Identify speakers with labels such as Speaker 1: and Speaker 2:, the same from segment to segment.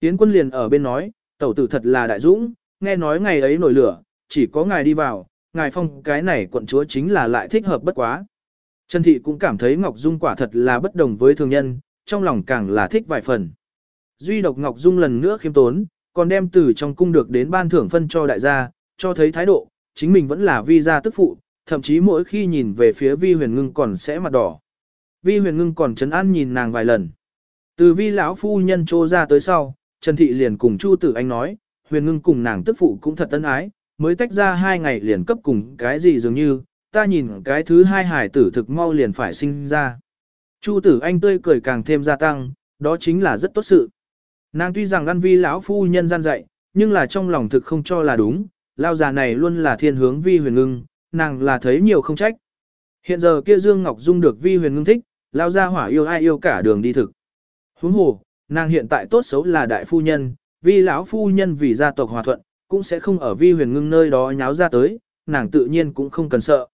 Speaker 1: Yến quân liền ở bên nói, tẩu tử thật là đại dũng, nghe nói ngày ấy nổi lửa, chỉ có ngài đi vào, ngài phong cái này quận chúa chính là lại thích hợp bất quá. Trần Thị cũng cảm thấy Ngọc Dung quả thật là bất đồng với thường nhân, trong lòng càng là thích vài phần. Duy độc Ngọc Dung lần nữa khiêm tốn, còn đem từ trong cung được đến ban thưởng phân cho đại gia, cho thấy thái độ, chính mình vẫn là vi gia tức phụ, thậm chí mỗi khi nhìn về phía vi huyền ngưng còn sẽ mặt đỏ. Vi huyền ngưng còn chấn an nhìn nàng vài lần. Từ vi lão phu nhân trô ra tới sau, Trần Thị liền cùng Chu Tử Anh nói, huyền ngưng cùng nàng tức phụ cũng thật tân ái, mới tách ra hai ngày liền cấp cùng cái gì dường như, ta nhìn cái thứ hai hải tử thực mau liền phải sinh ra. Chu Tử Anh tươi cười càng thêm gia tăng, đó chính là rất tốt sự. Nàng tuy rằng ăn vi lão phu nhân gian dạy, nhưng là trong lòng thực không cho là đúng, lao già này luôn là thiên hướng vi huyền ngưng, nàng là thấy nhiều không trách. Hiện giờ kia Dương Ngọc Dung được vi huyền ngưng thích, lao ra hỏa yêu ai yêu cả đường đi thực. Huống hồ, nàng hiện tại tốt xấu là đại phu nhân, vi lão phu nhân vì gia tộc hòa thuận, cũng sẽ không ở vi huyền ngưng nơi đó nháo ra tới, nàng tự nhiên cũng không cần sợ.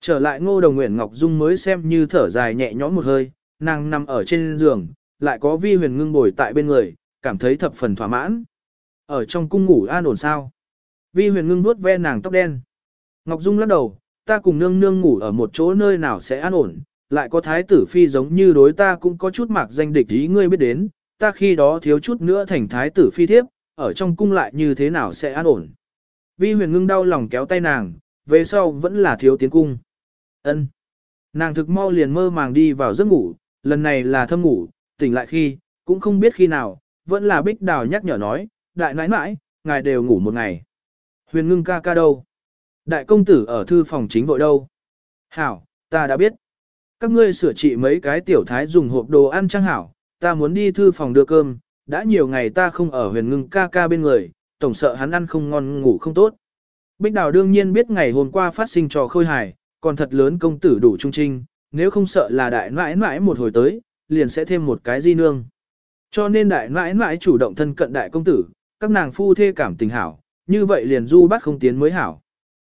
Speaker 1: Trở lại ngô đồng nguyện Ngọc Dung mới xem như thở dài nhẹ nhõm một hơi, nàng nằm ở trên giường, lại có vi huyền ngưng bồi tại bên người, cảm thấy thập phần thỏa mãn. Ở trong cung ngủ an ổn sao. Vi huyền ngưng nuốt ve nàng tóc đen. Ngọc Dung lắc đầu, ta cùng nương nương ngủ ở một chỗ nơi nào sẽ an ổn, lại có thái tử phi giống như đối ta cũng có chút mạc danh địch ý ngươi biết đến, ta khi đó thiếu chút nữa thành thái tử phi thiếp, ở trong cung lại như thế nào sẽ an ổn. Vi huyền ngưng đau lòng kéo tay nàng, về sau vẫn là thiếu tiến cung. ân Nàng thực mau liền mơ màng đi vào giấc ngủ, lần này là thâm ngủ, tỉnh lại khi, cũng không biết khi nào, vẫn là bích đào nhắc nhở nói, đại nãi nãi, ngài đều ngủ một ngày. Huyền ngưng ca ca đâu? Đại công tử ở thư phòng chính vội đâu? Hảo, ta đã biết. Các ngươi sửa trị mấy cái tiểu thái dùng hộp đồ ăn trang hảo, ta muốn đi thư phòng đưa cơm, đã nhiều ngày ta không ở huyền ngưng ca ca bên người, tổng sợ hắn ăn không ngon ngủ không tốt. Bích Đào đương nhiên biết ngày hôm qua phát sinh trò khôi hài, còn thật lớn công tử đủ trung trinh, nếu không sợ là đại nãi nãi một hồi tới, liền sẽ thêm một cái di nương. Cho nên đại nãi nãi chủ động thân cận đại công tử, các nàng phu thê cảm tình hảo, như vậy liền du bắt không tiến mới hảo.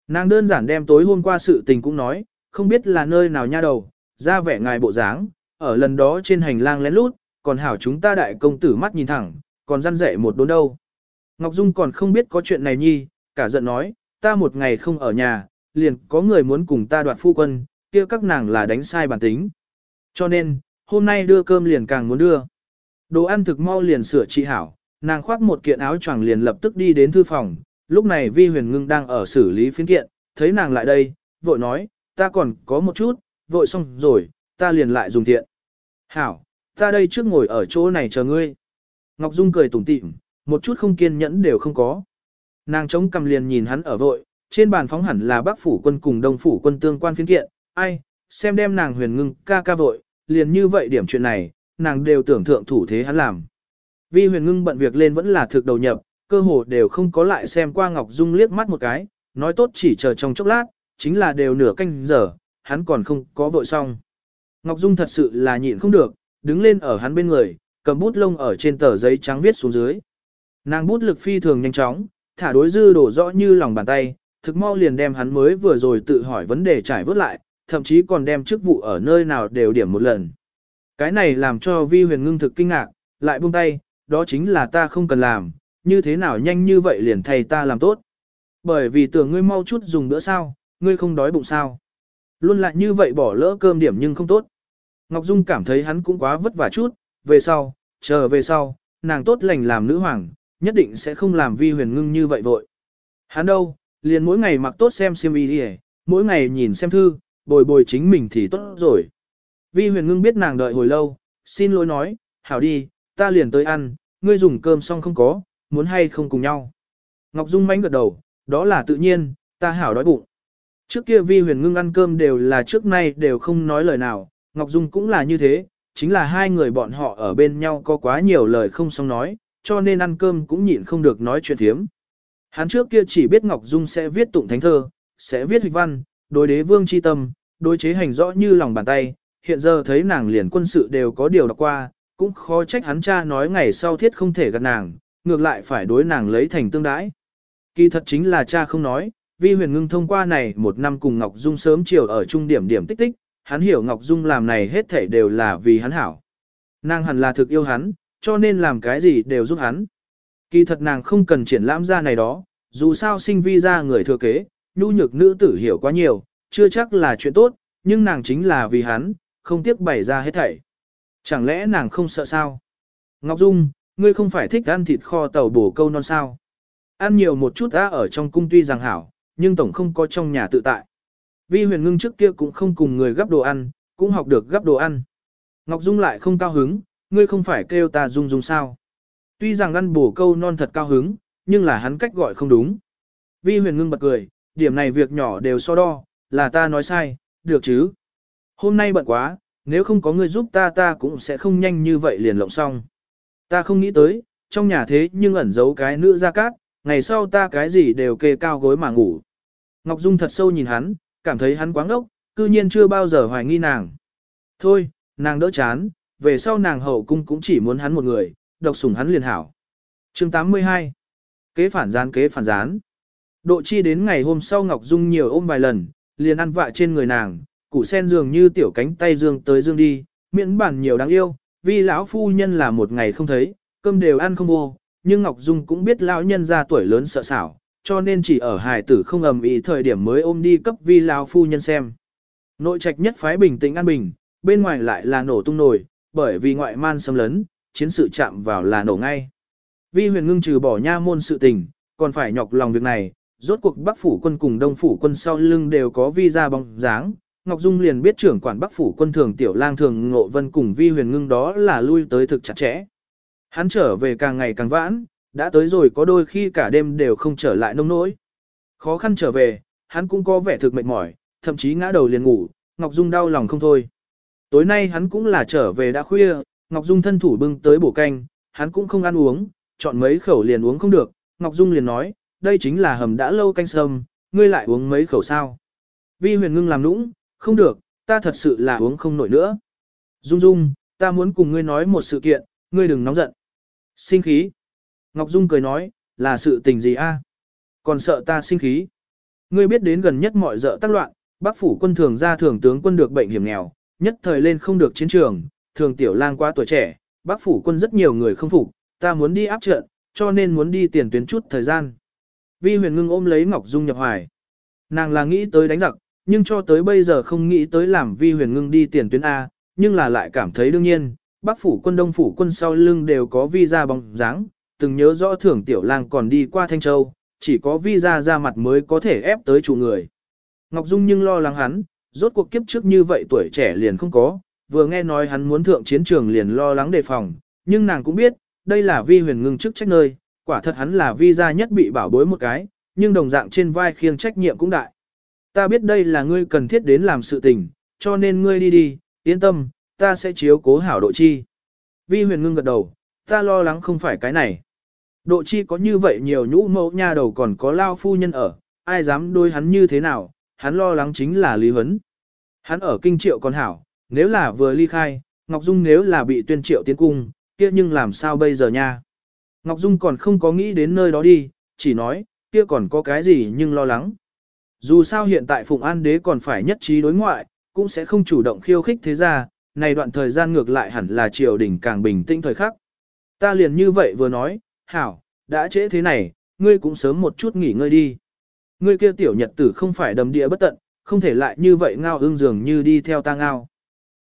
Speaker 1: Nàng đơn giản đem tối hôm qua sự tình cũng nói, không biết là nơi nào nha đầu, ra vẻ ngài bộ dáng, ở lần đó trên hành lang lén lút, còn hảo chúng ta đại công tử mắt nhìn thẳng, còn răn rẻ một đốn đâu. Ngọc Dung còn không biết có chuyện này nhi, cả giận nói, ta một ngày không ở nhà, liền có người muốn cùng ta đoạt phu quân, kia các nàng là đánh sai bản tính. Cho nên, hôm nay đưa cơm liền càng muốn đưa. Đồ ăn thực mau liền sửa trị hảo, nàng khoác một kiện áo choàng liền lập tức đi đến thư phòng, lúc này Vi Huyền Ngưng đang ở xử lý phiến kiện, thấy nàng lại đây, vội nói, ta còn có một chút, vội xong rồi, ta liền lại dùng tiện. Hảo, ta đây trước ngồi ở chỗ này chờ ngươi. Ngọc Dung cười tủm tỉm, một chút không kiên nhẫn đều không có. Nàng chống cầm liền nhìn hắn ở vội, trên bàn phóng hẳn là bác phủ quân cùng đông phủ quân tương quan phiến kiện, ai, xem đem nàng huyền ngưng ca ca vội, liền như vậy điểm chuyện này, nàng đều tưởng thượng thủ thế hắn làm. Vi huyền ngưng bận việc lên vẫn là thực đầu nhập, cơ hồ đều không có lại xem qua Ngọc Dung liếc mắt một cái, nói tốt chỉ chờ trong chốc lát, chính là đều nửa canh giờ, hắn còn không có vội xong. Ngọc Dung thật sự là nhịn không được, đứng lên ở hắn bên người, cầm bút lông ở trên tờ giấy trắng viết xuống dưới. Nàng bút lực phi thường nhanh chóng, thả đối dư đổ rõ như lòng bàn tay, thực mau liền đem hắn mới vừa rồi tự hỏi vấn đề trải vớt lại, thậm chí còn đem chức vụ ở nơi nào đều điểm một lần. Cái này làm cho vi huyền ngưng thực kinh ngạc, lại buông tay, đó chính là ta không cần làm, như thế nào nhanh như vậy liền thầy ta làm tốt. Bởi vì tưởng ngươi mau chút dùng bữa sao, ngươi không đói bụng sao. Luôn lại như vậy bỏ lỡ cơm điểm nhưng không tốt. Ngọc Dung cảm thấy hắn cũng quá vất vả chút, về sau, chờ về sau, nàng tốt lành làm nữ hoàng, nhất định sẽ không làm vi huyền ngưng như vậy vội. Hắn đâu, liền mỗi ngày mặc tốt xem xem y đi mỗi ngày nhìn xem thư, bồi bồi chính mình thì tốt rồi. Vi huyền ngưng biết nàng đợi hồi lâu, xin lỗi nói, hảo đi, ta liền tới ăn, ngươi dùng cơm xong không có, muốn hay không cùng nhau. Ngọc Dung mánh gật đầu, đó là tự nhiên, ta hảo đói bụng. Trước kia vi huyền ngưng ăn cơm đều là trước nay đều không nói lời nào, Ngọc Dung cũng là như thế, chính là hai người bọn họ ở bên nhau có quá nhiều lời không xong nói, cho nên ăn cơm cũng nhịn không được nói chuyện thiếm. Hắn trước kia chỉ biết Ngọc Dung sẽ viết tụng thánh thơ, sẽ viết hịch văn, đối đế vương chi tâm, đối chế hành rõ như lòng bàn tay, hiện giờ thấy nàng liền quân sự đều có điều đọc qua, cũng khó trách hắn cha nói ngày sau thiết không thể gặp nàng, ngược lại phải đối nàng lấy thành tương đãi. Kỳ thật chính là cha không nói, vi huyền ngưng thông qua này một năm cùng Ngọc Dung sớm chiều ở trung điểm điểm tích tích, hắn hiểu Ngọc Dung làm này hết thảy đều là vì hắn hảo. Nàng hẳn là thực yêu hắn, cho nên làm cái gì đều giúp hắn. Kỳ thật nàng không cần triển lãm ra này đó, dù sao sinh vi ra người thừa kế, nhu nhược nữ tử hiểu quá nhiều, chưa chắc là chuyện tốt, nhưng nàng chính là vì hắn, không tiếc bày ra hết thảy. Chẳng lẽ nàng không sợ sao? Ngọc Dung, ngươi không phải thích ăn thịt kho tàu bổ câu non sao? Ăn nhiều một chút đã ở trong cung tuy rằng hảo, nhưng tổng không có trong nhà tự tại. Vi huyền ngưng trước kia cũng không cùng người gấp đồ ăn, cũng học được gấp đồ ăn. Ngọc Dung lại không cao hứng, ngươi không phải kêu ta Dung Dung sao? Tuy rằng ăn bổ câu non thật cao hứng, nhưng là hắn cách gọi không đúng. Vi huyền ngưng bật cười, điểm này việc nhỏ đều so đo, là ta nói sai, được chứ? Hôm nay bận quá, nếu không có người giúp ta ta cũng sẽ không nhanh như vậy liền lộng xong. Ta không nghĩ tới, trong nhà thế nhưng ẩn giấu cái nữ ra cát, ngày sau ta cái gì đều kê cao gối mà ngủ. Ngọc Dung thật sâu nhìn hắn, cảm thấy hắn quáng ốc, cư nhiên chưa bao giờ hoài nghi nàng. Thôi, nàng đỡ chán, về sau nàng hậu cung cũng chỉ muốn hắn một người, độc sủng hắn liền hảo. chương 82 Kế phản gián kế phản gián Độ chi đến ngày hôm sau Ngọc Dung nhiều ôm vài lần, liền ăn vạ trên người nàng, củ sen dường như tiểu cánh tay dương tới dương đi, miễn bản nhiều đáng yêu, vì lão phu nhân là một ngày không thấy, cơm đều ăn không vô, nhưng Ngọc Dung cũng biết lão nhân ra tuổi lớn sợ sảo, cho nên chỉ ở hài tử không ầm ĩ thời điểm mới ôm đi cấp vi lão phu nhân xem. Nội trạch nhất phái bình tĩnh an bình, bên ngoài lại là nổ tung nổi, bởi vì ngoại man xâm lấn, chiến sự chạm vào là nổ ngay. Vi huyền ngưng trừ bỏ nha môn sự tình, còn phải nhọc lòng việc này, rốt cuộc Bắc phủ quân cùng Đông phủ quân sau lưng đều có vi ra bóng dáng. Ngọc Dung liền biết trưởng quản Bắc phủ quân thường tiểu lang thường ngộ vân cùng vi huyền ngưng đó là lui tới thực chặt chẽ. Hắn trở về càng ngày càng vãn, đã tới rồi có đôi khi cả đêm đều không trở lại nông nỗi. Khó khăn trở về, hắn cũng có vẻ thực mệt mỏi, thậm chí ngã đầu liền ngủ, Ngọc Dung đau lòng không thôi. Tối nay hắn cũng là trở về đã khuya, Ngọc Dung thân thủ bưng tới bổ canh, hắn cũng không ăn uống, chọn mấy khẩu liền uống không được, Ngọc Dung liền nói, đây chính là hầm đã lâu canh sâm, ngươi lại uống mấy khẩu sao. Vi huyền ngưng làm nũng, không được, ta thật sự là uống không nổi nữa. Dung Dung, ta muốn cùng ngươi nói một sự kiện, ngươi đừng nóng giận. Sinh khí. Ngọc Dung cười nói, là sự tình gì a? Còn sợ ta sinh khí. Ngươi biết đến gần nhất mọi dợ tác loạn, bác phủ quân thường ra thường tướng quân được bệnh hiểm nghèo, nhất thời lên không được chiến trường, thường tiểu lang quá tuổi trẻ, bác phủ quân rất nhiều người không phục, ta muốn đi áp trận, cho nên muốn đi tiền tuyến chút thời gian. Vi huyền ngưng ôm lấy Ngọc Dung nhập hoài. Nàng là nghĩ tới đánh giặc, nhưng cho tới bây giờ không nghĩ tới làm vi huyền ngưng đi tiền tuyến A, nhưng là lại cảm thấy đương nhiên, Bắc phủ quân đông phủ quân sau lưng đều có vi ra bóng dáng, từng nhớ rõ thưởng tiểu lang còn đi qua Thanh Châu, chỉ có vi ra ra mặt mới có thể ép tới chủ người. Ngọc Dung nhưng lo lắng hắn, rốt cuộc kiếp trước như vậy tuổi trẻ liền không có, vừa nghe nói hắn muốn thượng chiến trường liền lo lắng đề phòng, nhưng nàng cũng biết, đây là vi huyền ngưng chức trách nơi, quả thật hắn là vi gia nhất bị bảo bối một cái, nhưng đồng dạng trên vai khiêng trách nhiệm cũng đại. Ta biết đây là ngươi cần thiết đến làm sự tình, cho nên ngươi đi đi, yên tâm, ta sẽ chiếu cố hảo độ chi. Vi huyền ngưng gật đầu, ta lo lắng không phải cái này. Độ chi có như vậy nhiều nhũ mẫu nha đầu còn có lao phu nhân ở, ai dám đôi hắn như thế nào, hắn lo lắng chính là Lý Huấn. Hắn ở kinh triệu còn hảo, nếu là vừa ly khai, Ngọc Dung nếu là bị tuyên triệu tiến cung, kia nhưng làm sao bây giờ nha. Ngọc Dung còn không có nghĩ đến nơi đó đi, chỉ nói, kia còn có cái gì nhưng lo lắng. Dù sao hiện tại Phụng An Đế còn phải nhất trí đối ngoại, cũng sẽ không chủ động khiêu khích thế ra, này đoạn thời gian ngược lại hẳn là triều đình càng bình tĩnh thời khắc. Ta liền như vậy vừa nói, hảo, đã trễ thế này, ngươi cũng sớm một chút nghỉ ngơi đi. Ngươi kia tiểu nhật tử không phải đầm địa bất tận, không thể lại như vậy ngao ương dường như đi theo ta ngao.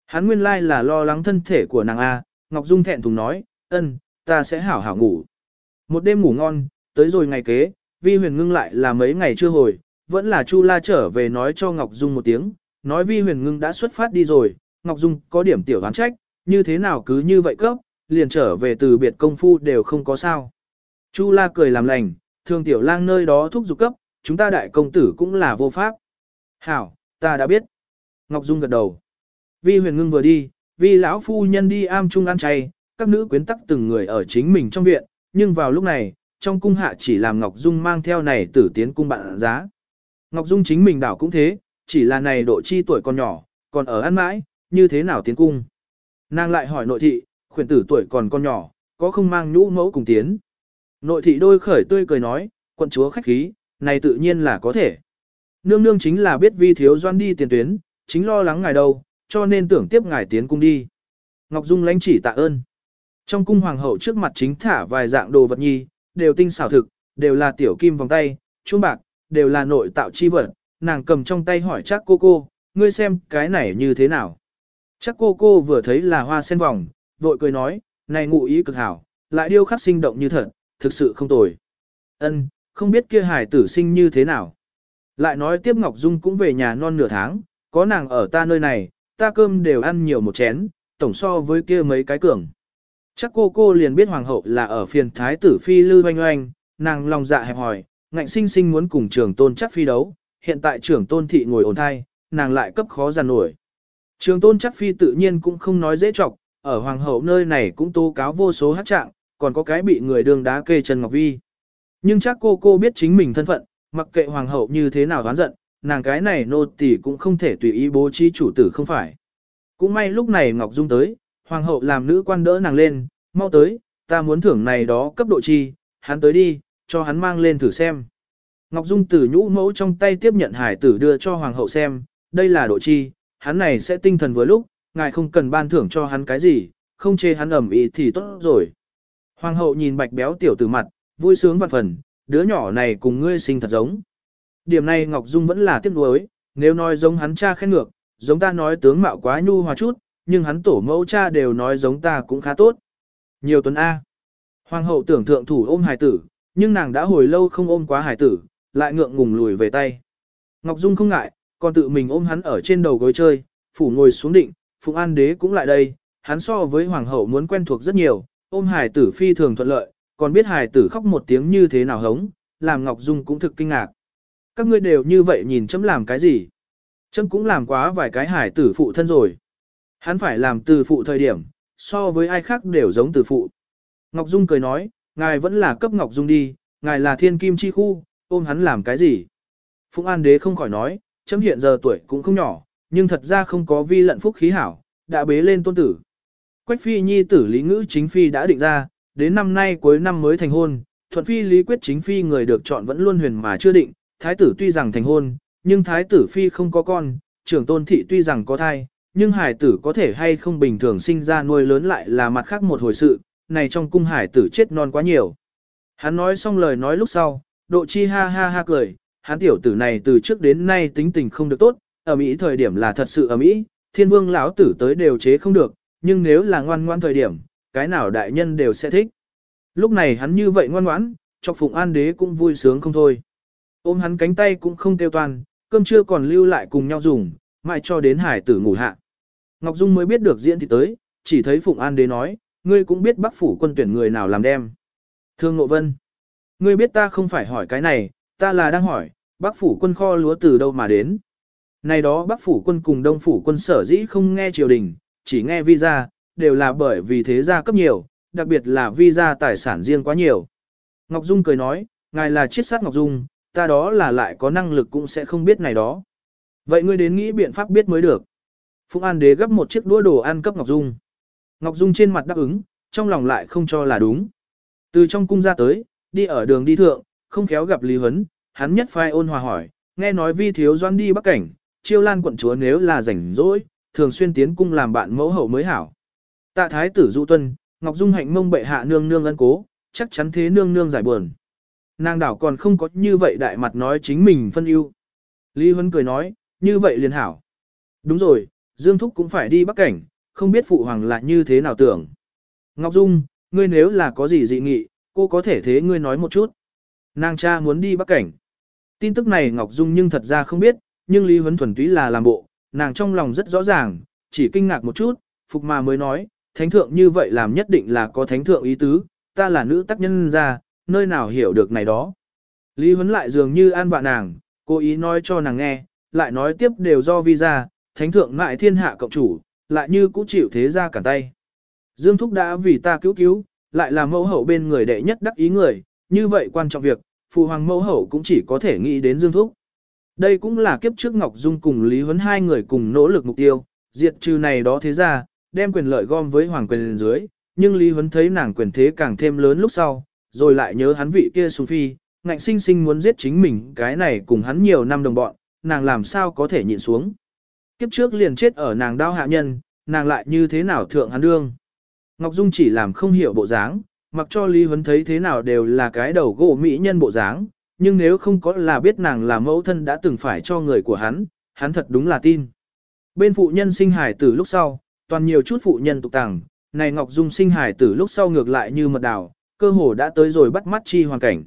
Speaker 1: Hắn nguyên lai là lo lắng thân thể của nàng A, Ngọc Dung thẹn thùng nói, ân, ta sẽ hảo hảo ngủ. Một đêm ngủ ngon, tới rồi ngày kế, Vi Huyền ngưng lại là mấy ngày chưa hồi, vẫn là Chu La trở về nói cho Ngọc Dung một tiếng, nói Vi Huyền ngưng đã xuất phát đi rồi, Ngọc Dung có điểm tiểu đoán trách, như thế nào cứ như vậy cấp, liền trở về từ biệt công phu đều không có sao. Chu La cười làm lành, thường tiểu lang nơi đó thúc giục cấp, chúng ta đại công tử cũng là vô pháp. Hảo, ta đã biết. Ngọc Dung gật đầu. Vi huyền ngưng vừa đi, vi lão phu nhân đi am trung ăn chay, các nữ quyến tắc từng người ở chính mình trong viện, nhưng vào lúc này, trong cung hạ chỉ làm Ngọc Dung mang theo này tử tiến cung bạn giá. Ngọc Dung chính mình đảo cũng thế, chỉ là này độ chi tuổi còn nhỏ, còn ở ăn mãi, như thế nào tiến cung. Nàng lại hỏi nội thị, khuyển tử tuổi còn con nhỏ, có không mang nhũ mẫu cùng tiến. Nội thị đôi khởi tươi cười nói, quận chúa khách khí, này tự nhiên là có thể. Nương nương chính là biết vi thiếu doan đi tiền tuyến, chính lo lắng ngài đâu, cho nên tưởng tiếp ngài tiến cung đi. Ngọc Dung lãnh chỉ tạ ơn. Trong cung hoàng hậu trước mặt chính thả vài dạng đồ vật nhi, đều tinh xảo thực, đều là tiểu kim vòng tay, chuông bạc, đều là nội tạo chi vật, nàng cầm trong tay hỏi chắc cô cô, ngươi xem cái này như thế nào. Chắc cô cô vừa thấy là hoa sen vòng, vội cười nói, này ngụ ý cực hảo, lại điêu khắc sinh động như thật, thực sự không tồi. Ân, không biết kia hải tử sinh như thế nào. Lại nói tiếp Ngọc Dung cũng về nhà non nửa tháng, có nàng ở ta nơi này, ta cơm đều ăn nhiều một chén, tổng so với kia mấy cái cường. Chắc cô cô liền biết hoàng hậu là ở phiền thái tử phi lư oanh oanh, nàng lòng dạ hẹp hỏi, ngạnh sinh sinh muốn cùng trưởng tôn chắc phi đấu, hiện tại trưởng tôn thị ngồi ổn thai, nàng lại cấp khó giàn nổi. Trường tôn chắc phi tự nhiên cũng không nói dễ chọc, ở hoàng hậu nơi này cũng tố cáo vô số hát trạng, còn có cái bị người đường đá kê Trần Ngọc Vi. Nhưng chắc cô cô biết chính mình thân phận, mặc kệ hoàng hậu như thế nào đoán giận, nàng cái này nô tỳ cũng không thể tùy ý bố trí chủ tử không phải. Cũng may lúc này Ngọc Dung tới, hoàng hậu làm nữ quan đỡ nàng lên, mau tới, ta muốn thưởng này đó cấp độ chi, hắn tới đi, cho hắn mang lên thử xem. Ngọc Dung tử nhũ mẫu trong tay tiếp nhận hải tử đưa cho hoàng hậu xem, đây là độ chi, hắn này sẽ tinh thần vừa lúc, ngài không cần ban thưởng cho hắn cái gì, không chê hắn ẩm ý thì tốt rồi. Hoàng hậu nhìn bạch béo tiểu tử mặt, vui sướng vạn phần, đứa nhỏ này cùng ngươi sinh thật giống. Điểm này Ngọc Dung vẫn là tiếc nuối, nếu nói giống hắn cha khen ngược, giống ta nói tướng mạo quá nhu hòa chút, nhưng hắn tổ mẫu cha đều nói giống ta cũng khá tốt. Nhiều tuần A. Hoàng hậu tưởng thượng thủ ôm hải tử, nhưng nàng đã hồi lâu không ôm quá hải tử, lại ngượng ngùng lùi về tay. Ngọc Dung không ngại, còn tự mình ôm hắn ở trên đầu gối chơi, phủ ngồi xuống định, Phụng An Đế cũng lại đây, hắn so với hoàng hậu muốn quen thuộc rất nhiều, ôm hài tử phi thường thuận lợi, còn biết hài tử khóc một tiếng như thế nào hống, làm Ngọc Dung cũng thực kinh ngạc. Các ngươi đều như vậy nhìn chấm làm cái gì? Chấm cũng làm quá vài cái hài tử phụ thân rồi. Hắn phải làm từ phụ thời điểm, so với ai khác đều giống từ phụ. Ngọc Dung cười nói, ngài vẫn là cấp Ngọc Dung đi, ngài là thiên kim chi khu, ôm hắn làm cái gì? Phụng An Đế không khỏi nói, chấm hiện giờ tuổi cũng không nhỏ, nhưng thật ra không có vi lận phúc khí hảo, đã bế lên tôn tử. Quách phi nhi tử lý ngữ chính phi đã định ra, đến năm nay cuối năm mới thành hôn, thuận phi lý quyết chính phi người được chọn vẫn luôn huyền mà chưa định, thái tử tuy rằng thành hôn, nhưng thái tử phi không có con, trưởng tôn thị tuy rằng có thai, nhưng hải tử có thể hay không bình thường sinh ra nuôi lớn lại là mặt khác một hồi sự, này trong cung hải tử chết non quá nhiều. Hắn nói xong lời nói lúc sau, độ chi ha ha ha cười, hắn tiểu tử này từ trước đến nay tính tình không được tốt, ở Mỹ thời điểm là thật sự ở Mỹ, thiên vương lão tử tới đều chế không được, nhưng nếu là ngoan ngoan thời điểm, cái nào đại nhân đều sẽ thích. Lúc này hắn như vậy ngoan ngoãn, cho phụng an đế cũng vui sướng không thôi. Ôm hắn cánh tay cũng không tiêu toàn, cơm trưa còn lưu lại cùng nhau dùng, mãi cho đến hải tử ngủ hạ. Ngọc Dung mới biết được diễn thì tới, chỉ thấy Phụng An Đế nói, ngươi cũng biết bắc phủ quân tuyển người nào làm đem. Thương Ngộ Vân, ngươi biết ta không phải hỏi cái này, ta là đang hỏi, bắc phủ quân kho lúa từ đâu mà đến. Này đó bắc phủ quân cùng đông phủ quân sở dĩ không nghe triều đình, chỉ nghe visa, đều là bởi vì thế gia cấp nhiều, đặc biệt là visa tài sản riêng quá nhiều. Ngọc Dung cười nói, ngài là chiết sát Ngọc Dung, ta đó là lại có năng lực cũng sẽ không biết này đó. Vậy ngươi đến nghĩ biện pháp biết mới được. Phụng An Đế gấp một chiếc đũa đồ ăn cấp Ngọc Dung. Ngọc Dung trên mặt đáp ứng, trong lòng lại không cho là đúng. Từ trong cung ra tới, đi ở đường đi thượng, không khéo gặp Lý Huấn, hắn nhất phai ôn hòa hỏi, nghe nói vi thiếu doan đi bắc cảnh, chiêu lan quận chúa nếu là rảnh rỗi, thường xuyên tiến cung làm bạn mẫu hậu mới hảo. Tạ thái tử dụ tuân, Ngọc Dung hạnh mông bệ hạ nương nương ân cố, chắc chắn thế nương nương giải buồn. Nàng đảo còn không có như vậy đại mặt nói chính mình phân ưu. Lý Huấn cười nói, như vậy liền hảo. Đúng rồi, Dương Thúc cũng phải đi Bắc Cảnh, không biết Phụ Hoàng là như thế nào tưởng. Ngọc Dung, ngươi nếu là có gì dị nghị, cô có thể thế ngươi nói một chút. Nàng cha muốn đi Bắc Cảnh. Tin tức này Ngọc Dung nhưng thật ra không biết, nhưng Lý Huấn thuần túy là làm bộ, nàng trong lòng rất rõ ràng, chỉ kinh ngạc một chút, Phục mà mới nói, thánh thượng như vậy làm nhất định là có thánh thượng ý tứ, ta là nữ tác nhân ra, nơi nào hiểu được này đó. Lý Huấn lại dường như an vạ nàng, cố ý nói cho nàng nghe, lại nói tiếp đều do vi ra, thánh thượng ngại thiên hạ cộng chủ, lại như cũ chịu thế ra cả tay. Dương Thúc đã vì ta cứu cứu, lại là mẫu hậu bên người đệ nhất đắc ý người, như vậy quan trọng việc, phụ hoàng mẫu hậu cũng chỉ có thể nghĩ đến Dương Thúc. Đây cũng là kiếp trước Ngọc Dung cùng Lý Huấn hai người cùng nỗ lực mục tiêu, diệt trừ này đó thế ra, đem quyền lợi gom với hoàng quyền dưới, nhưng Lý Huấn thấy nàng quyền thế càng thêm lớn lúc sau, rồi lại nhớ hắn vị kia Sùng Phi, ngạnh sinh sinh muốn giết chính mình cái này cùng hắn nhiều năm đồng bọn, nàng làm sao có thể nhịn xuống. Kiếp trước liền chết ở nàng đao hạ nhân, nàng lại như thế nào thượng hắn đương. Ngọc Dung chỉ làm không hiểu bộ dáng, mặc cho Lý Huấn thấy thế nào đều là cái đầu gỗ mỹ nhân bộ dáng, nhưng nếu không có là biết nàng là mẫu thân đã từng phải cho người của hắn, hắn thật đúng là tin. Bên phụ nhân sinh hải tử lúc sau, toàn nhiều chút phụ nhân tục tàng, này Ngọc Dung sinh hải tử lúc sau ngược lại như mật đào, cơ hồ đã tới rồi bắt mắt chi hoàn cảnh.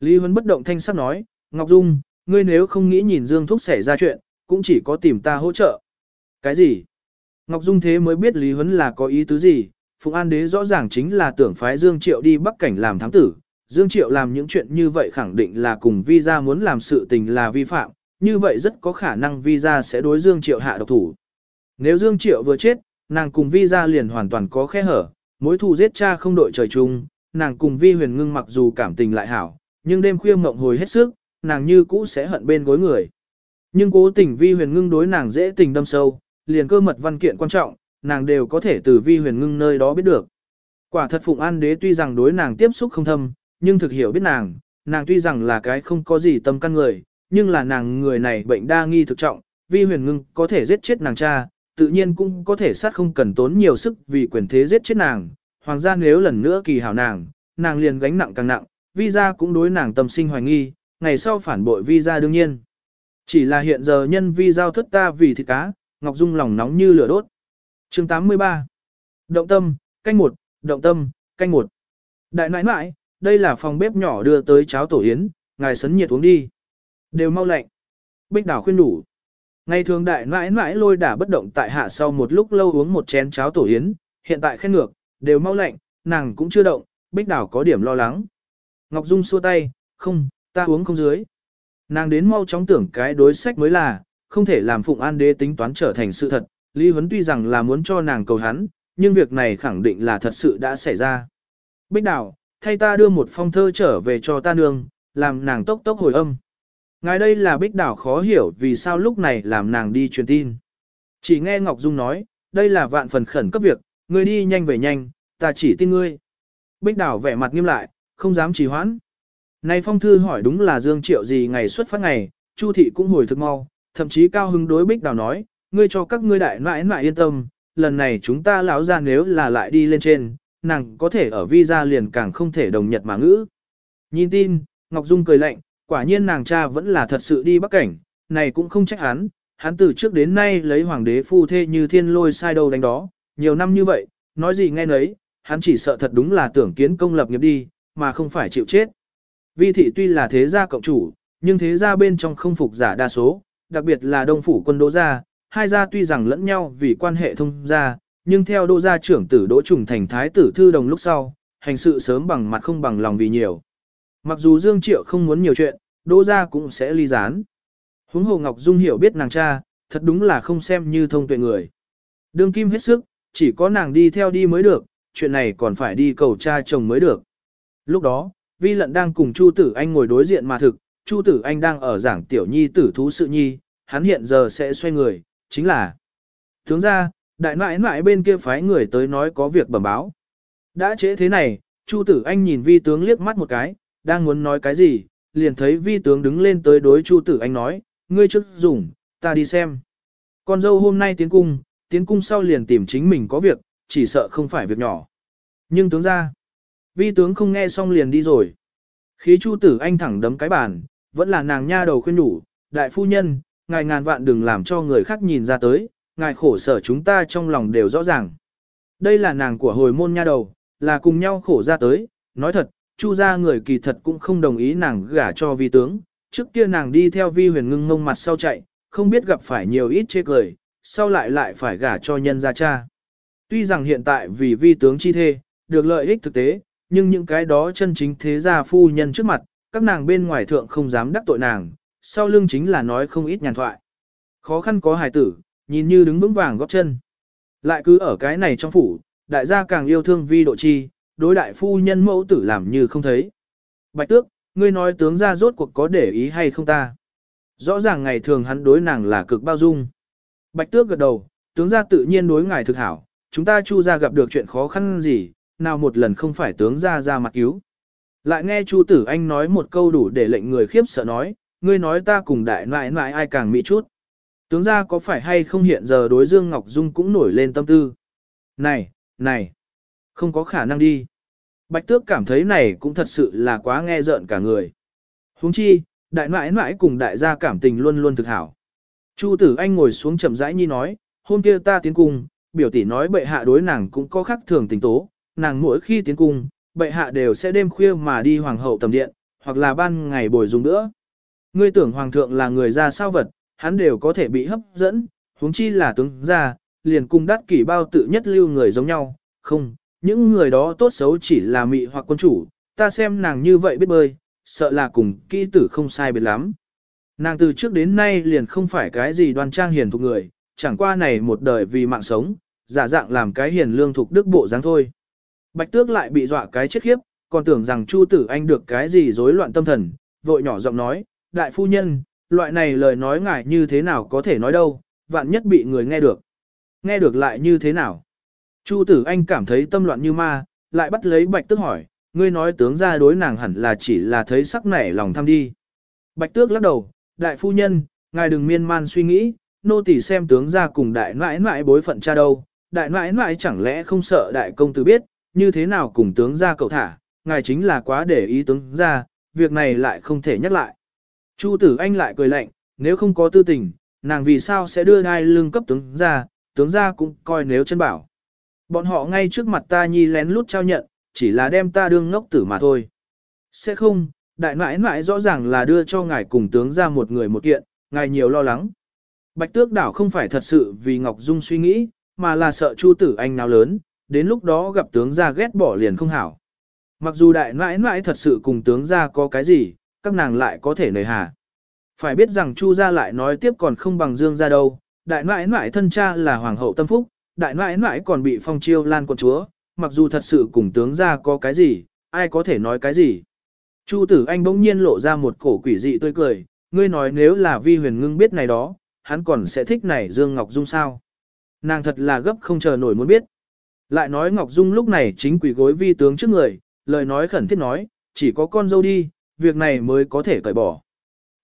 Speaker 1: Lý Huấn bất động thanh sắc nói, Ngọc Dung, ngươi nếu không nghĩ nhìn Dương Thúc xảy ra chuyện, cũng chỉ có tìm ta hỗ trợ. Cái gì? Ngọc Dung thế mới biết Lý Huấn là có ý tứ gì, Phụng An Đế rõ ràng chính là tưởng phái Dương Triệu đi Bắc Cảnh làm thám tử. Dương Triệu làm những chuyện như vậy khẳng định là cùng Visa muốn làm sự tình là vi phạm, như vậy rất có khả năng Visa sẽ đối Dương Triệu hạ độc thủ. Nếu Dương Triệu vừa chết, nàng cùng Visa liền hoàn toàn có khe hở, mối thù giết cha không đội trời chung, nàng cùng Vi Huyền Ngưng mặc dù cảm tình lại hảo, nhưng đêm khuya mộng hồi hết sức, nàng như cũ sẽ hận bên gối người. Nhưng cố tình Vi Huyền Ngưng đối nàng dễ tình đâm sâu, liền cơ mật văn kiện quan trọng, nàng đều có thể từ Vi Huyền Ngưng nơi đó biết được. Quả thật Phụng An Đế tuy rằng đối nàng tiếp xúc không thâm, nhưng thực hiểu biết nàng, nàng tuy rằng là cái không có gì tâm căn người, nhưng là nàng người này bệnh đa nghi thực trọng, Vi Huyền Ngưng có thể giết chết nàng cha, tự nhiên cũng có thể sát không cần tốn nhiều sức vì quyền thế giết chết nàng, hoàng gia nếu lần nữa kỳ hảo nàng, nàng liền gánh nặng càng nặng, vi gia cũng đối nàng tâm sinh hoài nghi, ngày sau phản bội vi gia đương nhiên. Chỉ là hiện giờ nhân vi giao thất ta vì thịt cá, Ngọc Dung lòng nóng như lửa đốt. chương 83 Động tâm, canh một, động tâm, canh một. Đại nãi nãi, đây là phòng bếp nhỏ đưa tới cháo tổ yến, ngài sấn nhiệt uống đi. Đều mau lạnh. Bích đảo khuyên đủ. Ngày thường đại nãi nãi lôi đả bất động tại hạ sau một lúc lâu uống một chén cháo tổ yến, hiện tại khen ngược, đều mau lạnh, nàng cũng chưa động, bích đảo có điểm lo lắng. Ngọc Dung xua tay, không, ta uống không dưới. Nàng đến mau chóng tưởng cái đối sách mới là, không thể làm Phụng An Đế tính toán trở thành sự thật. Lý Huấn tuy rằng là muốn cho nàng cầu hắn, nhưng việc này khẳng định là thật sự đã xảy ra. Bích đảo, thay ta đưa một phong thơ trở về cho ta nương, làm nàng tốc tốc hồi âm. Ngài đây là bích đảo khó hiểu vì sao lúc này làm nàng đi truyền tin. Chỉ nghe Ngọc Dung nói, đây là vạn phần khẩn cấp việc, ngươi đi nhanh về nhanh, ta chỉ tin ngươi. Bích đảo vẻ mặt nghiêm lại, không dám trì hoãn. Này phong thư hỏi đúng là Dương Triệu gì ngày xuất phát ngày, Chu thị cũng hồi thực mau, thậm chí cao hứng đối Bích đảo nói, ngươi cho các ngươi đại nãi nãi yên tâm, lần này chúng ta lão ra nếu là lại đi lên trên, nàng có thể ở visa liền càng không thể đồng nhật mà ngữ. Nhìn tin, Ngọc Dung cười lạnh, quả nhiên nàng cha vẫn là thật sự đi bắc cảnh, này cũng không trách hắn, hắn từ trước đến nay lấy hoàng đế phu thê như thiên lôi sai đâu đánh đó, nhiều năm như vậy, nói gì nghe nấy, hắn chỉ sợ thật đúng là tưởng kiến công lập nghiệp đi, mà không phải chịu chết. Vi thị tuy là thế gia cộng chủ, nhưng thế gia bên trong không phục giả đa số, đặc biệt là đông phủ quân đỗ gia, hai gia tuy rằng lẫn nhau vì quan hệ thông gia, nhưng theo đỗ gia trưởng tử đỗ trùng thành thái tử thư đồng lúc sau, hành sự sớm bằng mặt không bằng lòng vì nhiều. Mặc dù Dương Triệu không muốn nhiều chuyện, đỗ gia cũng sẽ ly gián. Huống hồ Ngọc Dung hiểu biết nàng cha, thật đúng là không xem như thông tuệ người. Đương kim hết sức, chỉ có nàng đi theo đi mới được, chuyện này còn phải đi cầu cha chồng mới được. Lúc đó, Vi Lận đang cùng Chu Tử Anh ngồi đối diện mà thực, Chu Tử Anh đang ở giảng tiểu nhi tử thú sự nhi, hắn hiện giờ sẽ xoay người, chính là. Tướng ra, đại nãi nãi bên kia phái người tới nói có việc bẩm báo. Đã trễ thế này, Chu Tử Anh nhìn Vi tướng liếc mắt một cái, đang muốn nói cái gì, liền thấy Vi tướng đứng lên tới đối Chu Tử Anh nói, ngươi trước dùng, ta đi xem. Con dâu hôm nay tiến cung, tiến cung sau liền tìm chính mình có việc, chỉ sợ không phải việc nhỏ. Nhưng tướng ra, vi tướng không nghe xong liền đi rồi. Khí chu tử anh thẳng đấm cái bàn, vẫn là nàng nha đầu khuyên nhủ, đại phu nhân, ngài ngàn vạn đừng làm cho người khác nhìn ra tới, ngài khổ sở chúng ta trong lòng đều rõ ràng. Đây là nàng của hồi môn nha đầu, là cùng nhau khổ ra tới, nói thật, chu gia người kỳ thật cũng không đồng ý nàng gả cho vi tướng, trước kia nàng đi theo vi huyền ngưng ngông mặt sau chạy, không biết gặp phải nhiều ít chê cười, sau lại lại phải gả cho nhân gia cha. Tuy rằng hiện tại vì vi tướng chi thê, được lợi ích thực tế, nhưng những cái đó chân chính thế gia phu nhân trước mặt, các nàng bên ngoài thượng không dám đắc tội nàng, sau lưng chính là nói không ít nhàn thoại. Khó khăn có hài tử, nhìn như đứng vững vàng góp chân. Lại cứ ở cái này trong phủ, đại gia càng yêu thương vi độ chi, đối đại phu nhân mẫu tử làm như không thấy. Bạch tước, ngươi nói tướng gia rốt cuộc có để ý hay không ta? Rõ ràng ngày thường hắn đối nàng là cực bao dung. Bạch tước gật đầu, tướng gia tự nhiên đối ngài thực hảo, chúng ta chu gia gặp được chuyện khó khăn gì, nào một lần không phải tướng gia ra mặt cứu. Lại nghe chu tử anh nói một câu đủ để lệnh người khiếp sợ nói, ngươi nói ta cùng đại nại nại ai càng mỹ chút. Tướng gia có phải hay không hiện giờ đối Dương Ngọc Dung cũng nổi lên tâm tư. Này, này, Không có khả năng đi. Bạch tước cảm thấy này cũng thật sự là quá nghe rợn cả người. huống chi, đại mãi mãi cùng đại gia cảm tình luôn luôn thực hảo. Chu tử anh ngồi xuống chậm rãi nhi nói, hôm kia ta tiến cung, biểu tỷ nói bệ hạ đối nàng cũng có khác thường tình tố, nàng mỗi khi tiến cung, bệ hạ đều sẽ đêm khuya mà đi hoàng hậu tầm điện, hoặc là ban ngày bồi dùng nữa. Ngươi tưởng hoàng thượng là người ra sao vật, hắn đều có thể bị hấp dẫn, huống chi là tướng ra, liền cung đắt kỷ bao tự nhất lưu người giống nhau, không, những người đó tốt xấu chỉ là mị hoặc quân chủ, ta xem nàng như vậy biết bơi, sợ là cùng kỹ tử không sai biệt lắm. Nàng từ trước đến nay liền không phải cái gì đoan trang hiền thuộc người, chẳng qua này một đời vì mạng sống, giả dạng làm cái hiền lương thuộc đức bộ dáng thôi. Bạch tước lại bị dọa cái chết khiếp, còn tưởng rằng Chu tử anh được cái gì rối loạn tâm thần, vội nhỏ giọng nói, đại phu nhân, loại này lời nói ngài như thế nào có thể nói đâu, vạn nhất bị người nghe được. Nghe được lại như thế nào? Chu tử anh cảm thấy tâm loạn như ma, lại bắt lấy bạch tước hỏi, ngươi nói tướng ra đối nàng hẳn là chỉ là thấy sắc nảy lòng tham đi. Bạch tước lắc đầu, đại phu nhân, ngài đừng miên man suy nghĩ, nô tỳ xem tướng ra cùng đại nãi nãi bối phận cha đâu, đại nãi nãi chẳng lẽ không sợ đại công tử biết, như thế nào cùng tướng ra cậu thả, ngài chính là quá để ý tướng ra, việc này lại không thể nhắc lại. Chu tử anh lại cười lạnh, nếu không có tư tình, nàng vì sao sẽ đưa đai lưng cấp tướng ra, tướng ra cũng coi nếu chân bảo. Bọn họ ngay trước mặt ta nhi lén lút trao nhận, chỉ là đem ta đương ngốc tử mà thôi. Sẽ không, đại nãi nãi rõ ràng là đưa cho ngài cùng tướng ra một người một kiện, ngài nhiều lo lắng. Bạch tước đảo không phải thật sự vì Ngọc Dung suy nghĩ, mà là sợ Chu tử anh nào lớn, đến lúc đó gặp tướng ra ghét bỏ liền không hảo. Mặc dù đại nãi nãi thật sự cùng tướng ra có cái gì, các nàng lại có thể nề hà. Phải biết rằng Chu gia lại nói tiếp còn không bằng Dương gia đâu, đại nãi nãi thân cha là hoàng hậu tâm phúc, đại nãi nãi còn bị phong chiêu lan quận chúa, mặc dù thật sự cùng tướng gia có cái gì, ai có thể nói cái gì. Chu tử anh bỗng nhiên lộ ra một cổ quỷ dị tươi cười, ngươi nói nếu là vi huyền ngưng biết này đó, hắn còn sẽ thích này Dương Ngọc Dung sao. Nàng thật là gấp không chờ nổi muốn biết. Lại nói Ngọc Dung lúc này chính quỷ gối vi tướng trước người, lời nói khẩn thiết nói, chỉ có con dâu đi, việc này mới có thể cởi bỏ.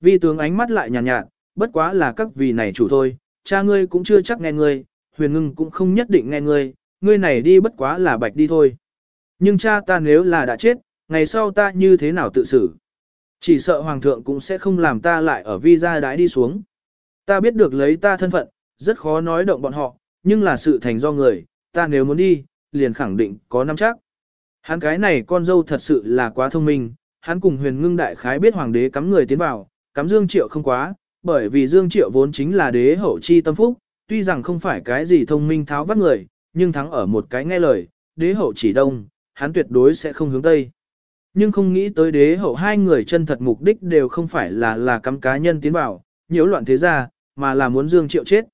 Speaker 1: Vi tướng ánh mắt lại nhàn nhạt, nhạt, bất quá là các vì này chủ thôi, cha ngươi cũng chưa chắc nghe ngươi, huyền ngưng cũng không nhất định nghe ngươi, ngươi này đi bất quá là bạch đi thôi. Nhưng cha ta nếu là đã chết, ngày sau ta như thế nào tự xử? Chỉ sợ hoàng thượng cũng sẽ không làm ta lại ở vi gia đái đi xuống. Ta biết được lấy ta thân phận, rất khó nói động bọn họ, nhưng là sự thành do người, ta nếu muốn đi, liền khẳng định có nắm chắc. Hắn cái này con dâu thật sự là quá thông minh, hắn cùng huyền ngưng đại khái biết hoàng đế cắm người tiến vào, cắm Dương Triệu không quá, bởi vì Dương Triệu vốn chính là đế hậu chi tâm phúc, tuy rằng không phải cái gì thông minh tháo vắt người, nhưng thắng ở một cái nghe lời, đế hậu chỉ đông, hắn tuyệt đối sẽ không hướng tây. Nhưng không nghĩ tới đế hậu hai người chân thật mục đích đều không phải là là cắm cá nhân tiến vào, nhiễu loạn thế gia, mà là muốn Dương Triệu chết.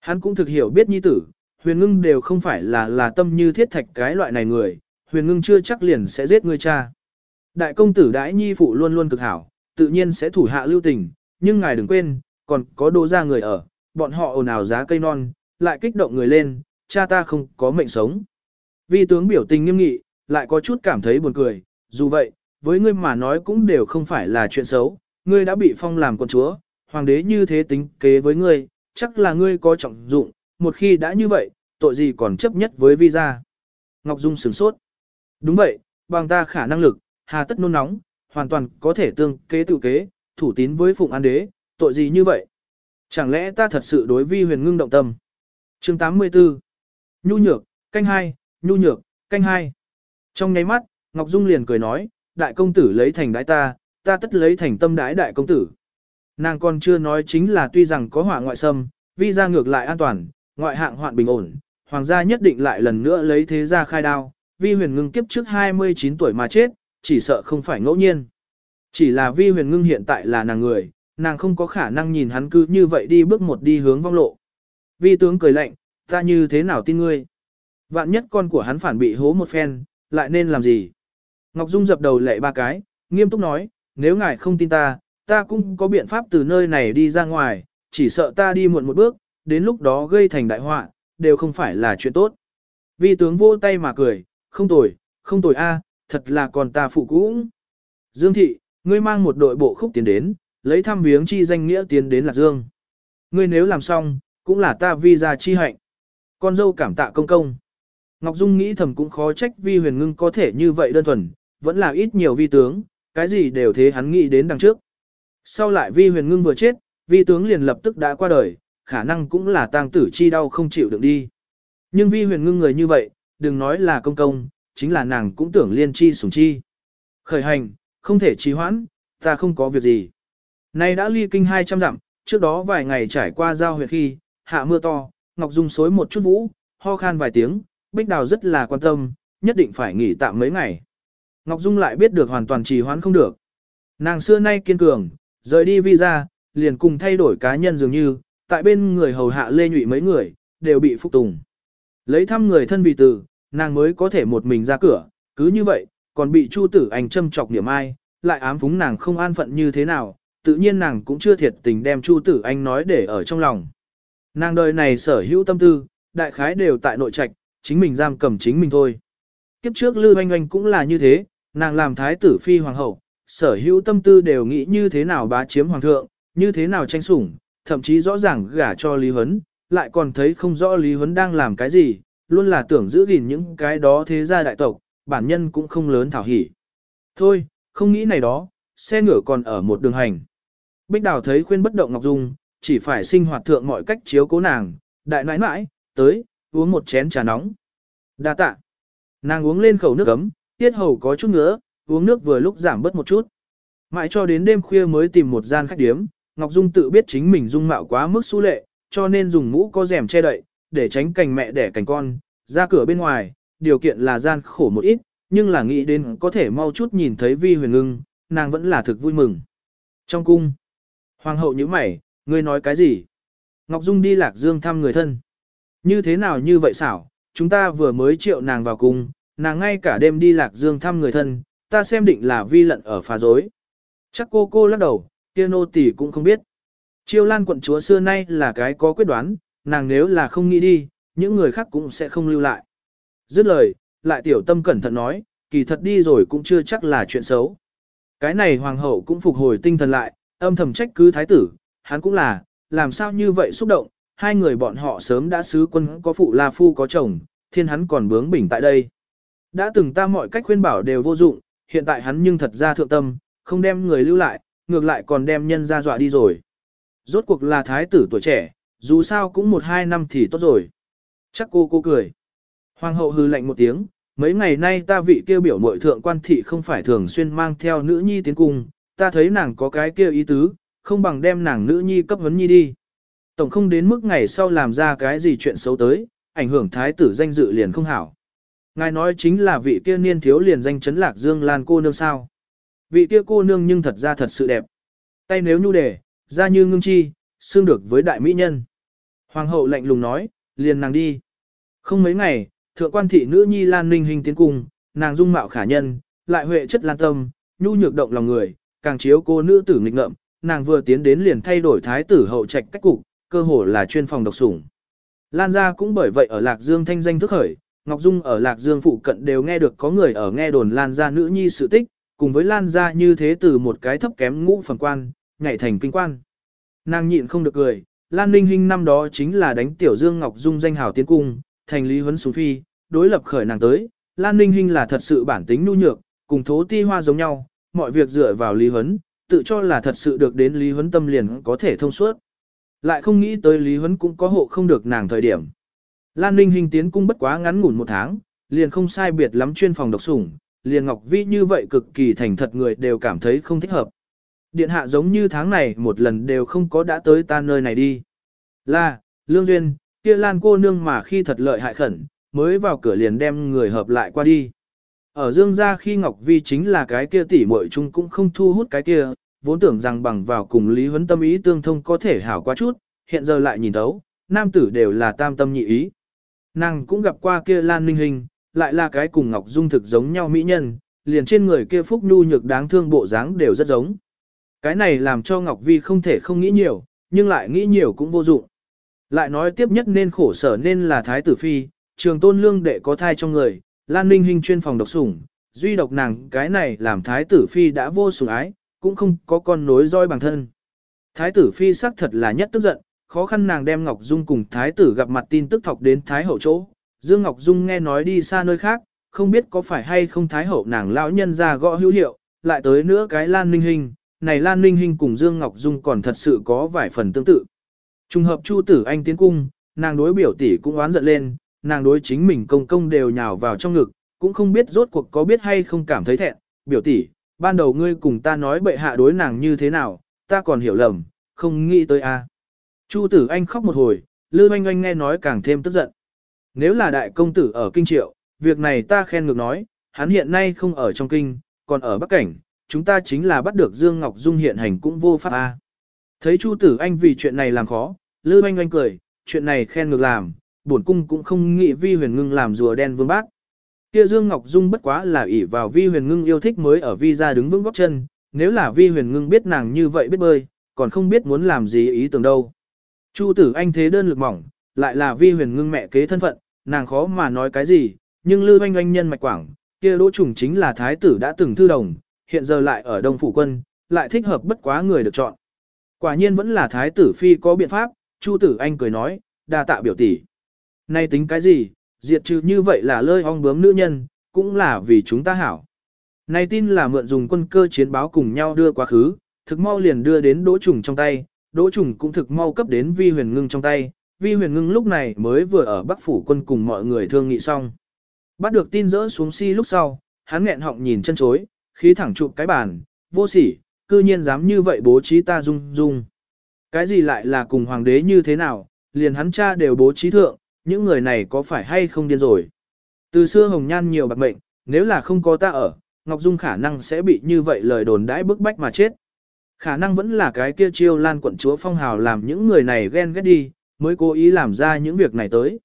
Speaker 1: Hắn cũng thực hiểu biết nhi tử, huyền ngưng đều không phải là là tâm như thiết thạch cái loại này người, huyền ngưng chưa chắc liền sẽ giết người cha. Đại công tử đãi nhi phụ luôn luôn cực hảo, tự nhiên sẽ thủ hạ lưu tình, nhưng ngài đừng quên, còn có đô ra người ở, bọn họ ồn ào giá cây non, lại kích động người lên, cha ta không có mệnh sống. Vi tướng biểu tình nghiêm nghị, lại có chút cảm thấy buồn cười, dù vậy, với ngươi mà nói cũng đều không phải là chuyện xấu, ngươi đã bị phong làm con chúa, hoàng đế như thế tính kế với ngươi, chắc là ngươi có trọng dụng, một khi đã như vậy, tội gì còn chấp nhất với vi gia. Ngọc Dung sửng sốt. Đúng vậy, bằng ta khả năng lực, hà tất nôn nóng, hoàn toàn có thể tương kế tự kế, thủ tín với Phụng An Đế, tội gì như vậy? Chẳng lẽ ta thật sự đối vi huyền ngưng động tâm? chương 84 Nhu nhược, canh hai, nhu nhược, canh hai. Trong nháy mắt, Ngọc Dung liền cười nói, đại công tử lấy thành đái ta, ta tất lấy thành tâm đái đại công tử. Nàng còn chưa nói chính là tuy rằng có họa ngoại xâm, vi ra ngược lại an toàn, ngoại hạng hoạn bình ổn, hoàng gia nhất định lại lần nữa lấy thế ra khai đao, vi huyền ngưng kiếp trước 29 tuổi mà chết, chỉ sợ không phải ngẫu nhiên. Chỉ là vi huyền ngưng hiện tại là nàng người, nàng không có khả năng nhìn hắn cứ như vậy đi bước một đi hướng vong lộ. Vi tướng cười lạnh, ta như thế nào tin ngươi? Vạn nhất con của hắn phản bị hố một phen, lại nên làm gì? Ngọc Dung dập đầu lệ ba cái, nghiêm túc nói, nếu ngài không tin ta, ta cũng có biện pháp từ nơi này đi ra ngoài, chỉ sợ ta đi muộn một bước, đến lúc đó gây thành đại họa, đều không phải là chuyện tốt. Vi tướng vô tay mà cười, không tồi, không tồi a, thật là còn ta phụ cũng. Dương thị, ngươi mang một đội bộ khúc tiến đến, lấy thăm viếng chi danh nghĩa tiến đến Lạc Dương. Ngươi nếu làm xong, cũng là ta vi ra chi hạnh. Con dâu cảm tạ công công. Ngọc Dung nghĩ thầm cũng khó trách vi huyền ngưng có thể như vậy đơn thuần, vẫn là ít nhiều vi tướng, cái gì đều thế hắn nghĩ đến đằng trước. Sau lại vi huyền ngưng vừa chết, vi tướng liền lập tức đã qua đời, khả năng cũng là tang tử chi đau không chịu được đi. Nhưng vi huyền ngưng người như vậy, đừng nói là công công, chính là nàng cũng tưởng liên chi sủng chi. Khởi hành, không thể trì hoãn, ta không có việc gì. Nay đã ly kinh 200 dặm, trước đó vài ngày trải qua giao huyệt khi, hạ mưa to, Ngọc Dung xối một chút vũ, ho khan vài tiếng, Bích Đào rất là quan tâm, nhất định phải nghỉ tạm mấy ngày. Ngọc Dung lại biết được hoàn toàn trì hoãn không được. Nàng xưa nay kiên cường, rời đi visa, liền cùng thay đổi cá nhân dường như, tại bên người hầu hạ lê nhụy mấy người, đều bị phục tùng. Lấy thăm người thân vì từ, nàng mới có thể một mình ra cửa, cứ như vậy, còn bị Chu Tử Anh châm chọc niệm ai, lại ám phúng nàng không an phận như thế nào, tự nhiên nàng cũng chưa thiệt tình đem Chu Tử Anh nói để ở trong lòng. Nàng đời này sở hữu tâm tư, đại khái đều tại nội trạch, chính mình giam cầm chính mình thôi. Kiếp trước Lư Oanh Oanh cũng là như thế, nàng làm thái tử phi hoàng hậu, sở hữu tâm tư đều nghĩ như thế nào bá chiếm hoàng thượng, như thế nào tranh sủng, thậm chí rõ ràng gả cho Lý Huấn, lại còn thấy không rõ Lý Huấn đang làm cái gì, luôn là tưởng giữ gìn những cái đó thế gia đại tộc, bản nhân cũng không lớn thảo hỉ. Thôi, không nghĩ này đó, xe ngựa còn ở một đường hành. Bích Đào thấy khuyên bất động Ngọc Dung, chỉ phải sinh hoạt thượng mọi cách chiếu cố nàng, đại nãi nãi, tới, uống một chén trà nóng. Đa tạ. Nàng uống lên khẩu nước ấm, tiết hầu có chút nữa, uống nước vừa lúc giảm bớt một chút. Mãi cho đến đêm khuya mới tìm một gian khách điếm, Ngọc Dung tự biết chính mình dung mạo quá mức xú lệ, cho nên dùng mũ có rèm che đậy, để tránh cành mẹ đẻ cành con, ra cửa bên ngoài, điều kiện là gian khổ một ít, nhưng là nghĩ đến có thể mau chút nhìn thấy vi huyền ngưng, nàng vẫn là thực vui mừng. Trong cung, hoàng hậu như mày, ngươi nói cái gì? Ngọc Dung đi lạc dương thăm người thân. Như thế nào như vậy xảo, chúng ta vừa mới triệu nàng vào cung, nàng ngay cả đêm đi lạc dương thăm người thân, ta xem định là vi lận ở phá dối. Chắc cô cô lắc đầu, kia nô tỷ cũng không biết. Chiêu lan quận chúa xưa nay là cái có quyết đoán, nàng nếu là không nghĩ đi, những người khác cũng sẽ không lưu lại. Dứt lời, lại tiểu tâm cẩn thận nói, kỳ thật đi rồi cũng chưa chắc là chuyện xấu. Cái này hoàng hậu cũng phục hồi tinh thần lại, âm thầm trách cứ thái tử, hắn cũng là, làm sao như vậy xúc động, hai người bọn họ sớm đã sứ quân có phụ la phu có chồng, thiên hắn còn bướng bỉnh tại đây. Đã từng ta mọi cách khuyên bảo đều vô dụng, hiện tại hắn nhưng thật ra thượng tâm, không đem người lưu lại, ngược lại còn đem nhân ra dọa đi rồi. Rốt cuộc là thái tử tuổi trẻ, dù sao cũng một hai năm thì tốt rồi. Chắc cô cô cười. Hoàng hậu hư lạnh một tiếng, mấy ngày nay ta vị kêu biểu mội thượng quan thị không phải thường xuyên mang theo nữ nhi tiến cung, ta thấy nàng có cái kêu ý tứ, không bằng đem nàng nữ nhi cấp vấn nhi đi. Tổng không đến mức ngày sau làm ra cái gì chuyện xấu tới, ảnh hưởng thái tử danh dự liền không hảo. Ngài nói chính là vị kia niên thiếu liền danh chấn lạc dương lan cô nương sao. Vị kia cô nương nhưng thật ra thật sự đẹp. Tay nếu nhu đề, da như ngưng chi, xương được với đại mỹ nhân. Hoàng hậu lạnh lùng nói, liền nàng đi. Không mấy ngày, thượng quan thị nữ nhi Lan Ninh hình tiến cùng nàng dung mạo khả nhân, lại huệ chất lan tâm, nhu nhược động lòng người, càng chiếu cô nữ tử nghịch ngợm, nàng vừa tiến đến liền thay đổi thái tử hậu trạch cách cục, cơ hồ là chuyên phòng độc sủng. Lan gia cũng bởi vậy ở Lạc Dương thanh danh thức khởi, Ngọc Dung ở Lạc Dương phụ cận đều nghe được có người ở nghe đồn Lan gia nữ nhi sự tích, cùng với Lan gia như thế từ một cái thấp kém ngũ phần quan, nhảy thành kinh quan. Nàng nhịn không được cười, Lan Ninh Hinh năm đó chính là đánh tiểu Dương Ngọc Dung danh hào tiến cung, thành lý huấn xuống phi, đối lập khởi nàng tới, Lan Ninh Hinh là thật sự bản tính nhu nhược, cùng thố ti hoa giống nhau, mọi việc dựa vào lý huấn, tự cho là thật sự được đến lý huấn tâm liền có thể thông suốt. Lại không nghĩ tới lý huấn cũng có hộ không được nàng thời điểm. Lan Ninh Hinh tiến cung bất quá ngắn ngủn một tháng, liền không sai biệt lắm chuyên phòng độc sủng, liền Ngọc Vi như vậy cực kỳ thành thật người đều cảm thấy không thích hợp. Điện hạ giống như tháng này một lần đều không có đã tới ta nơi này đi. Là, Lương Duyên, kia Lan cô nương mà khi thật lợi hại khẩn, mới vào cửa liền đem người hợp lại qua đi. Ở Dương gia khi Ngọc Vi chính là cái kia tỷ muội chung cũng không thu hút cái kia, vốn tưởng rằng bằng vào cùng Lý Huấn tâm ý tương thông có thể hảo quá chút, hiện giờ lại nhìn thấu, nam tử đều là tam tâm nhị ý. Nàng cũng gặp qua kia Lan Ninh Hình, lại là cái cùng Ngọc Dung thực giống nhau mỹ nhân, liền trên người kia phúc nhu nhược đáng thương bộ dáng đều rất giống. Cái này làm cho Ngọc Vi không thể không nghĩ nhiều, nhưng lại nghĩ nhiều cũng vô dụng. Lại nói tiếp nhất nên khổ sở nên là Thái tử Phi, trường tôn lương đệ có thai trong người, Lan Ninh Hinh chuyên phòng độc sủng, duy độc nàng cái này làm Thái tử Phi đã vô sủng ái, cũng không có con nối roi bằng thân. Thái tử Phi xác thật là nhất tức giận, khó khăn nàng đem Ngọc Dung cùng Thái tử gặp mặt tin tức thọc đến Thái hậu chỗ, Dương Ngọc Dung nghe nói đi xa nơi khác, không biết có phải hay không thái hậu nàng lão nhân ra gõ hữu hiệu, lại tới nữa cái Lan Ninh Hinh này Lan Ninh Hình cùng Dương Ngọc Dung còn thật sự có vài phần tương tự. Trùng hợp Chu Tử Anh tiến cung, nàng đối biểu tỷ cũng oán giận lên, nàng đối chính mình công công đều nhào vào trong ngực, cũng không biết rốt cuộc có biết hay không cảm thấy thẹn, biểu tỷ, ban đầu ngươi cùng ta nói bệ hạ đối nàng như thế nào, ta còn hiểu lầm, không nghĩ tới a. Chu Tử Anh khóc một hồi, Lư Oanh Oanh nghe nói càng thêm tức giận. Nếu là đại công tử ở kinh triệu, việc này ta khen ngược nói, hắn hiện nay không ở trong kinh, còn ở Bắc Cảnh, chúng ta chính là bắt được Dương Ngọc Dung hiện hành cũng vô pháp a. Thấy Chu Tử Anh vì chuyện này làm khó, Lư Oanh Oanh cười, chuyện này khen ngược làm, bổn cung cũng không nghĩ vi huyền ngưng làm rùa đen vương bác. Kia Dương Ngọc Dung bất quá là ỷ vào vi huyền ngưng yêu thích mới ở vi ra đứng vững góc chân, nếu là vi huyền ngưng biết nàng như vậy biết bơi, còn không biết muốn làm gì ý tưởng đâu. Chu tử anh thế đơn lực mỏng, lại là vi huyền ngưng mẹ kế thân phận, nàng khó mà nói cái gì, nhưng lư oanh oanh nhân mạch quảng, kia đỗ trùng chính là thái tử đã từng thư đồng, hiện giờ lại ở đông phủ quân, lại thích hợp bất quá người được chọn. Quả nhiên vẫn là thái tử phi có biện pháp, chu tử anh cười nói, đa tạ biểu tỷ. Nay tính cái gì, diệt trừ như vậy là lơi ong bướm nữ nhân, cũng là vì chúng ta hảo. Này tin là mượn dùng quân cơ chiến báo cùng nhau đưa quá khứ, thực mau liền đưa đến đỗ trùng trong tay, đỗ trùng cũng thực mau cấp đến vi huyền ngưng trong tay, vi huyền ngưng lúc này mới vừa ở Bắc Phủ quân cùng mọi người thương nghị xong. Bắt được tin rỡ xuống si lúc sau, hắn nghẹn họng nhìn chân chối, khí thẳng chụp cái bàn, vô sỉ, cư nhiên dám như vậy bố trí ta dung dung. Cái gì lại là cùng hoàng đế như thế nào, liền hắn cha đều bố trí thượng, những người này có phải hay không điên rồi. Từ xưa hồng nhan nhiều bạc mệnh, nếu là không có ta ở, Ngọc Dung khả năng sẽ bị như vậy lời đồn đãi bức bách mà chết. Khả năng vẫn là cái kia chiêu lan quận chúa phong hào làm những người này ghen ghét đi, mới cố ý làm ra những việc này tới.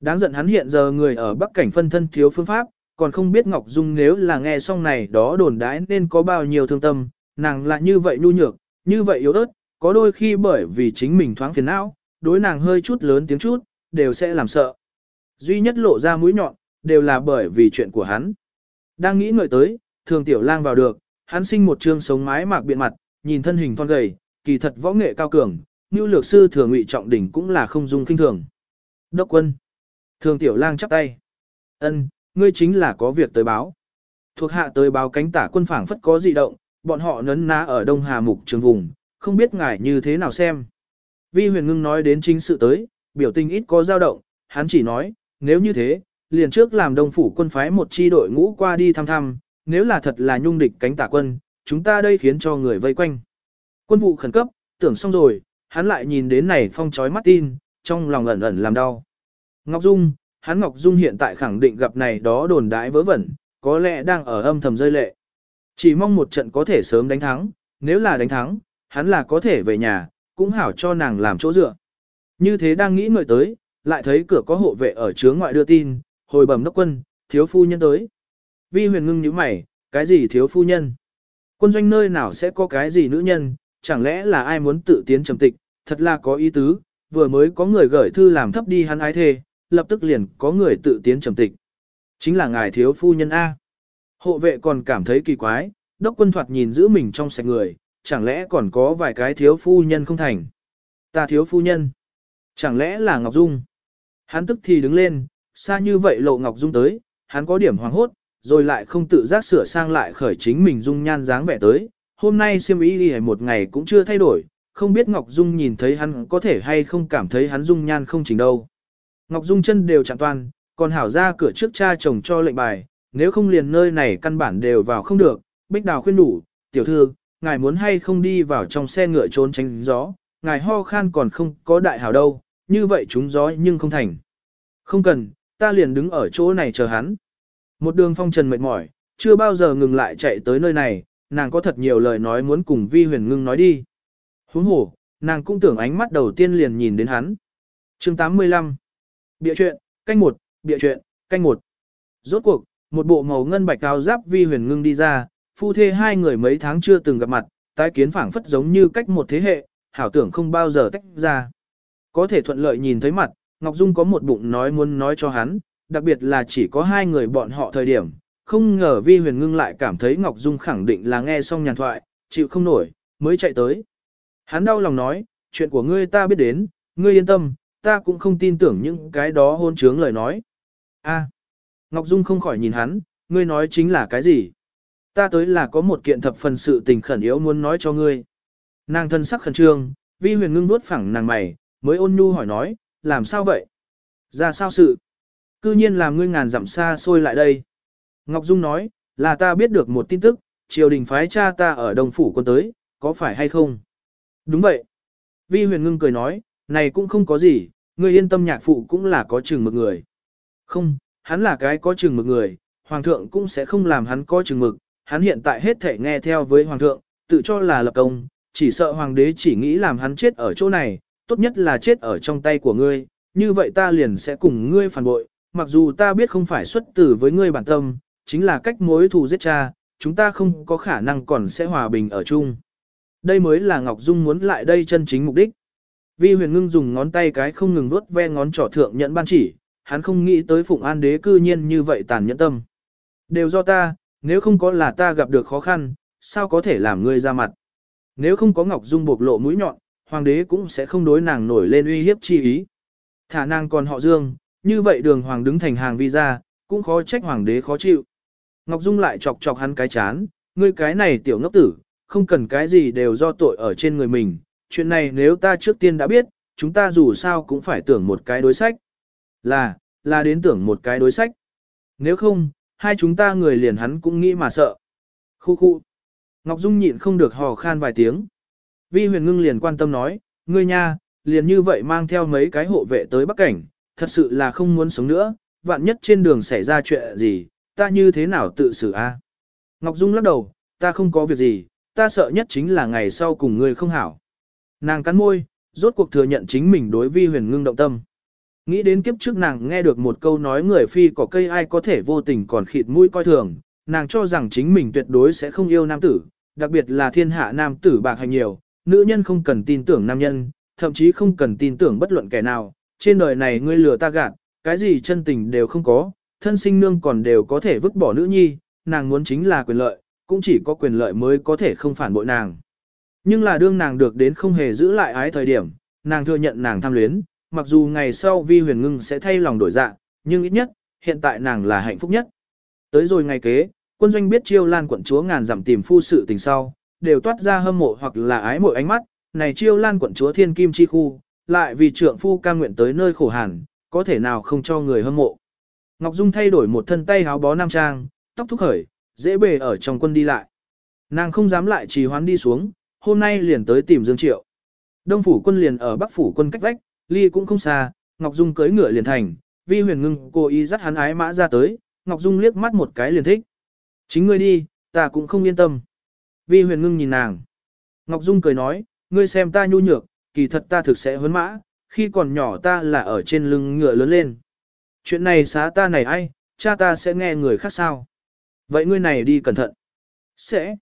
Speaker 1: Đáng giận hắn hiện giờ người ở Bắc Cảnh phân thân thiếu phương pháp, còn không biết Ngọc Dung nếu là nghe xong này đó đồn đãi nên có bao nhiêu thương tâm, nàng lại như vậy nhu nhược, như vậy yếu ớt, có đôi khi bởi vì chính mình thoáng phiền não, đối nàng hơi chút lớn tiếng chút, đều sẽ làm sợ. Duy nhất lộ ra mũi nhọn, đều là bởi vì chuyện của hắn. Đang nghĩ ngợi tới, thường tiểu lang vào được, hắn sinh một trương sống mái mạc biện mặt, nhìn thân hình thon gầy, kỳ thật võ nghệ cao cường, như lược sư thường ngụy trọng đỉnh cũng là không dung kinh thường. Đốc quân. Thường tiểu lang chắp tay. ân ngươi chính là có việc tới báo. Thuộc hạ tới báo cánh tả quân phảng phất có dị động, bọn họ nấn ná ở Đông Hà Mục trường vùng, không biết ngài như thế nào xem. Vi huyền ngưng nói đến chính sự tới, biểu tình ít có dao động, hắn chỉ nói, nếu như thế, liền trước làm đông phủ quân phái một chi đội ngũ qua đi thăm thăm, nếu là thật là nhung địch cánh tả quân, chúng ta đây khiến cho người vây quanh. Quân vụ khẩn cấp, tưởng xong rồi, hắn lại nhìn đến này phong chói mắt tin, trong lòng ẩn ẩn làm đau. Ngọc Dung, hắn Ngọc Dung hiện tại khẳng định gặp này đó đồn đãi vớ vẩn, có lẽ đang ở âm thầm rơi lệ. Chỉ mong một trận có thể sớm đánh thắng, nếu là đánh thắng, hắn là có thể về nhà, cũng hảo cho nàng làm chỗ dựa. Như thế đang nghĩ người tới, lại thấy cửa có hộ vệ ở chướng ngoại đưa tin, hồi bẩm đốc quân, thiếu phu nhân tới. Vi huyền ngưng như mày, cái gì thiếu phu nhân? Quân doanh nơi nào sẽ có cái gì nữ nhân, chẳng lẽ là ai muốn tự tiến trầm tịch, thật là có ý tứ, vừa mới có người gửi thư làm thấp đi hắn ái thề, lập tức liền có người tự tiến trầm tịch. Chính là ngài thiếu phu nhân A. Hộ vệ còn cảm thấy kỳ quái, đốc quân thoạt nhìn giữ mình trong sạch người, chẳng lẽ còn có vài cái thiếu phu nhân không thành. Ta thiếu phu nhân. Chẳng lẽ là Ngọc Dung? Hắn tức thì đứng lên, xa như vậy lộ Ngọc Dung tới, hắn có điểm hoàng hốt, rồi lại không tự giác sửa sang lại khởi chính mình dung nhan dáng vẻ tới. Hôm nay siêm ý đi một ngày cũng chưa thay đổi, không biết Ngọc Dung nhìn thấy hắn có thể hay không cảm thấy hắn dung nhan không chỉnh đâu. Ngọc Dung chân đều chẳng toàn, còn hảo ra cửa trước cha chồng cho lệnh bài, nếu không liền nơi này căn bản đều vào không được. Bích Đào khuyên đủ, tiểu thư, ngài muốn hay không đi vào trong xe ngựa trốn tránh gió, ngài ho khan còn không có đại hảo đâu, như vậy chúng gió nhưng không thành. Không cần, ta liền đứng ở chỗ này chờ hắn. Một đường phong trần mệt mỏi, chưa bao giờ ngừng lại chạy tới nơi này, nàng có thật nhiều lời nói muốn cùng vi huyền ngưng nói đi. Huống hồ, nàng cũng tưởng ánh mắt đầu tiên liền nhìn đến hắn. chương 85 Bịa chuyện, canh một, bịa chuyện, canh một. Rốt cuộc, một bộ màu ngân bạch cao giáp vi huyền ngưng đi ra, phu thê hai người mấy tháng chưa từng gặp mặt, tái kiến phảng phất giống như cách một thế hệ, hảo tưởng không bao giờ tách ra. Có thể thuận lợi nhìn thấy mặt, Ngọc Dung có một bụng nói muốn nói cho hắn, đặc biệt là chỉ có hai người bọn họ thời điểm, không ngờ Vi Huyền Ngưng lại cảm thấy Ngọc Dung khẳng định là nghe xong nhàn thoại, chịu không nổi, mới chạy tới. Hắn đau lòng nói, chuyện của ngươi ta biết đến, ngươi yên tâm, ta cũng không tin tưởng những cái đó hôn trướng lời nói. A. Ngọc Dung không khỏi nhìn hắn, ngươi nói chính là cái gì? Ta tới là có một kiện thập phần sự tình khẩn yếu muốn nói cho ngươi. Nàng thân sắc khẩn trương, vi huyền ngưng nuốt phẳng nàng mày, mới ôn nhu hỏi nói, làm sao vậy? Ra sao sự? Cư nhiên làm ngươi ngàn dặm xa xôi lại đây. Ngọc Dung nói, là ta biết được một tin tức, triều đình phái cha ta ở Đông Phủ quân tới, có phải hay không? Đúng vậy. Vi huyền ngưng cười nói, này cũng không có gì, ngươi yên tâm nhạc phụ cũng là có chừng mực người. Không, hắn là cái có chừng mực người, hoàng thượng cũng sẽ không làm hắn có chừng mực, hắn hiện tại hết thể nghe theo với hoàng thượng, tự cho là lập công, chỉ sợ hoàng đế chỉ nghĩ làm hắn chết ở chỗ này, tốt nhất là chết ở trong tay của ngươi, như vậy ta liền sẽ cùng ngươi phản bội, mặc dù ta biết không phải xuất tử với ngươi bản tâm, chính là cách mối thù giết cha, chúng ta không có khả năng còn sẽ hòa bình ở chung. Đây mới là Ngọc Dung muốn lại đây chân chính mục đích. Vi huyền ngưng dùng ngón tay cái không ngừng vuốt ve ngón trỏ thượng nhận ban chỉ, hắn không nghĩ tới Phụng An đế cư nhiên như vậy tàn nhẫn tâm. Đều do ta, nếu không có là ta gặp được khó khăn, sao có thể làm ngươi ra mặt. Nếu không có Ngọc Dung bộc lộ mũi nhọn, hoàng đế cũng sẽ không đối nàng nổi lên uy hiếp chi ý. Thả nàng còn họ Dương, như vậy đường hoàng đứng thành hàng vi ra, cũng khó trách hoàng đế khó chịu. Ngọc Dung lại chọc chọc hắn cái chán, ngươi cái này tiểu ngốc tử, không cần cái gì đều do tội ở trên người mình, chuyện này nếu ta trước tiên đã biết, chúng ta dù sao cũng phải tưởng một cái đối sách. Là, là đến tưởng một cái đối sách. Nếu không, hai chúng ta người liền hắn cũng nghĩ mà sợ. Khu khu. Ngọc Dung nhịn không được hò khan vài tiếng. Vi huyền ngưng liền quan tâm nói, ngươi nha, liền như vậy mang theo mấy cái hộ vệ tới Bắc Cảnh, thật sự là không muốn sống nữa, vạn nhất trên đường xảy ra chuyện gì, ta như thế nào tự xử a? Ngọc Dung lắc đầu, ta không có việc gì, ta sợ nhất chính là ngày sau cùng ngươi không hảo. Nàng cắn môi, rốt cuộc thừa nhận chính mình đối vi huyền ngưng động tâm. Nghĩ đến kiếp trước nàng nghe được một câu nói người phi có cây ai có thể vô tình còn khịt mũi coi thường, nàng cho rằng chính mình tuyệt đối sẽ không yêu nam tử, đặc biệt là thiên hạ nam tử bạc hành nhiều, nữ nhân không cần tin tưởng nam nhân, thậm chí không cần tin tưởng bất luận kẻ nào, trên đời này ngươi lừa ta gạt, cái gì chân tình đều không có, thân sinh nương còn đều có thể vứt bỏ nữ nhi, nàng muốn chính là quyền lợi, cũng chỉ có quyền lợi mới có thể không phản bội nàng. Nhưng là đương nàng được đến không hề giữ lại ái thời điểm, nàng thừa nhận nàng tham luyến, mặc dù ngày sau vi huyền ngưng sẽ thay lòng đổi dạ, nhưng ít nhất, hiện tại nàng là hạnh phúc nhất. Tới rồi ngày kế, quân doanh biết chiêu lan quận chúa ngàn dặm tìm phu sự tình sau, đều toát ra hâm mộ hoặc là ái mộ ánh mắt, này chiêu lan quận chúa thiên kim chi khu, lại vì trượng phu ca nguyện tới nơi khổ hàn, có thể nào không cho người hâm mộ. Ngọc Dung thay đổi một thân tay áo bó nam trang, tóc thúc khởi, dễ bề ở trong quân đi lại. Nàng không dám lại trì hoán đi xuống, hôm nay liền tới tìm Dương Triệu. Đông phủ quân liền ở Bắc phủ quân cách vách, ly cũng không xa, Ngọc Dung cưỡi ngựa liền thành, Vi Huyền Ngưng cố ý dắt hắn ái mã ra tới, Ngọc Dung liếc mắt một cái liền thích. Chính ngươi đi, ta cũng không yên tâm. Vi Huyền Ngưng nhìn nàng. Ngọc Dung cười nói, ngươi xem ta nhu nhược, kỳ thật ta thực sẽ huấn mã, khi còn nhỏ ta là ở trên lưng ngựa lớn lên. Chuyện này xá ta này ai, cha ta sẽ nghe người khác sao. Vậy ngươi này đi cẩn thận. Sẽ.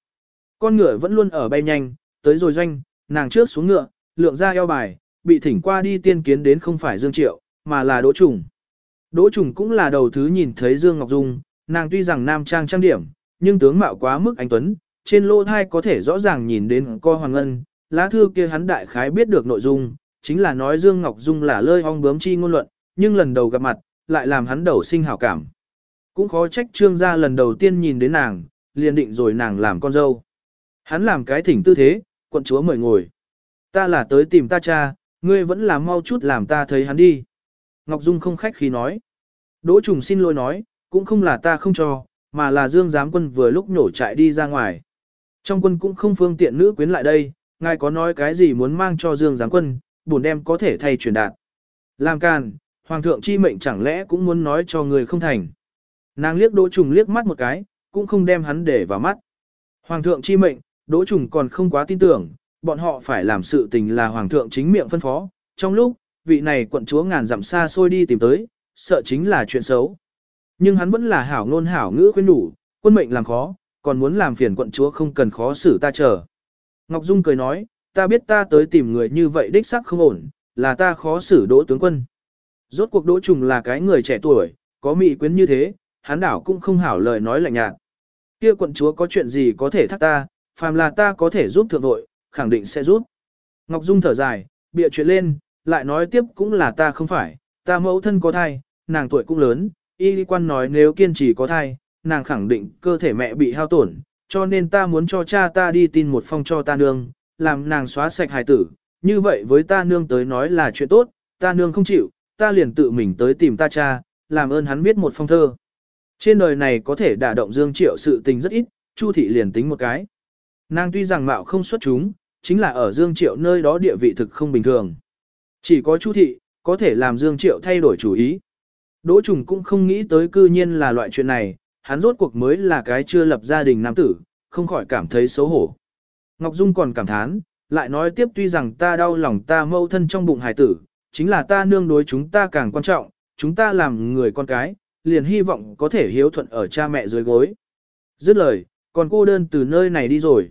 Speaker 1: Con ngựa vẫn luôn ở bay nhanh, tới rồi doanh, nàng trước xuống ngựa, lượng ra eo bài, bị thỉnh qua đi tiên kiến đến không phải Dương Triệu, mà là Đỗ Trùng. Đỗ Trùng cũng là đầu thứ nhìn thấy Dương Ngọc Dung, nàng tuy rằng nam trang trang điểm, nhưng tướng mạo quá mức anh Tuấn, trên lô thai có thể rõ ràng nhìn đến co hoàng ngân, lá thư kia hắn đại khái biết được nội dung, chính là nói Dương Ngọc Dung là lơi ong bướm chi ngôn luận, nhưng lần đầu gặp mặt, lại làm hắn đầu sinh hảo cảm. Cũng khó trách trương gia lần đầu tiên nhìn đến nàng, liền định rồi nàng làm con dâu. Hắn làm cái thỉnh tư thế, quận chúa mời ngồi. Ta là tới tìm ta cha, ngươi vẫn là mau chút làm ta thấy hắn đi. Ngọc Dung không khách khí nói. Đỗ trùng xin lỗi nói, cũng không là ta không cho, mà là Dương giám quân vừa lúc nổ chạy đi ra ngoài. Trong quân cũng không phương tiện nữ quyến lại đây, ngài có nói cái gì muốn mang cho Dương giám quân, bổn đem có thể thay truyền đạt. Làm càn, hoàng thượng chi mệnh chẳng lẽ cũng muốn nói cho người không thành. Nàng liếc đỗ trùng liếc mắt một cái, cũng không đem hắn để vào mắt. Hoàng thượng chi mệnh, đỗ trùng còn không quá tin tưởng, bọn họ phải làm sự tình là hoàng thượng chính miệng phân phó. Trong lúc, vị này quận chúa ngàn dặm xa xôi đi tìm tới, sợ chính là chuyện xấu. Nhưng hắn vẫn là hảo ngôn hảo ngữ khuyên đủ, quân mệnh làm khó, còn muốn làm phiền quận chúa không cần khó xử ta chờ. Ngọc Dung cười nói, ta biết ta tới tìm người như vậy đích sắc không ổn, là ta khó xử đỗ tướng quân. Rốt cuộc đỗ trùng là cái người trẻ tuổi, có mị quyến như thế, hắn đảo cũng không hảo lời nói lạnh nhạt. Kia quận chúa có chuyện gì có thể thắc ta, phàm là ta có thể giúp thượng đội, khẳng định sẽ giúp. Ngọc Dung thở dài, bịa chuyện lên, lại nói tiếp cũng là ta không phải, ta mẫu thân có thai, nàng tuổi cũng lớn, y Lý quan nói nếu kiên trì có thai, nàng khẳng định cơ thể mẹ bị hao tổn, cho nên ta muốn cho cha ta đi tin một phong cho ta nương, làm nàng xóa sạch hài tử, như vậy với ta nương tới nói là chuyện tốt, ta nương không chịu, ta liền tự mình tới tìm ta cha, làm ơn hắn viết một phong thơ. Trên đời này có thể đả động Dương Triệu sự tình rất ít, Chu thị liền tính một cái. Nàng tuy rằng mạo không xuất chúng, chính là ở Dương Triệu nơi đó địa vị thực không bình thường. Chỉ có Chu thị, có thể làm Dương Triệu thay đổi chủ ý. Đỗ Trùng cũng không nghĩ tới cư nhiên là loại chuyện này, hắn rốt cuộc mới là cái chưa lập gia đình nam tử, không khỏi cảm thấy xấu hổ. Ngọc Dung còn cảm thán, lại nói tiếp tuy rằng ta đau lòng ta mâu thân trong bụng hài tử, chính là ta nương đối chúng ta càng quan trọng, chúng ta làm người con cái, liền hy vọng có thể hiếu thuận ở cha mẹ dưới gối. Dứt lời, còn cô đơn từ nơi này đi rồi.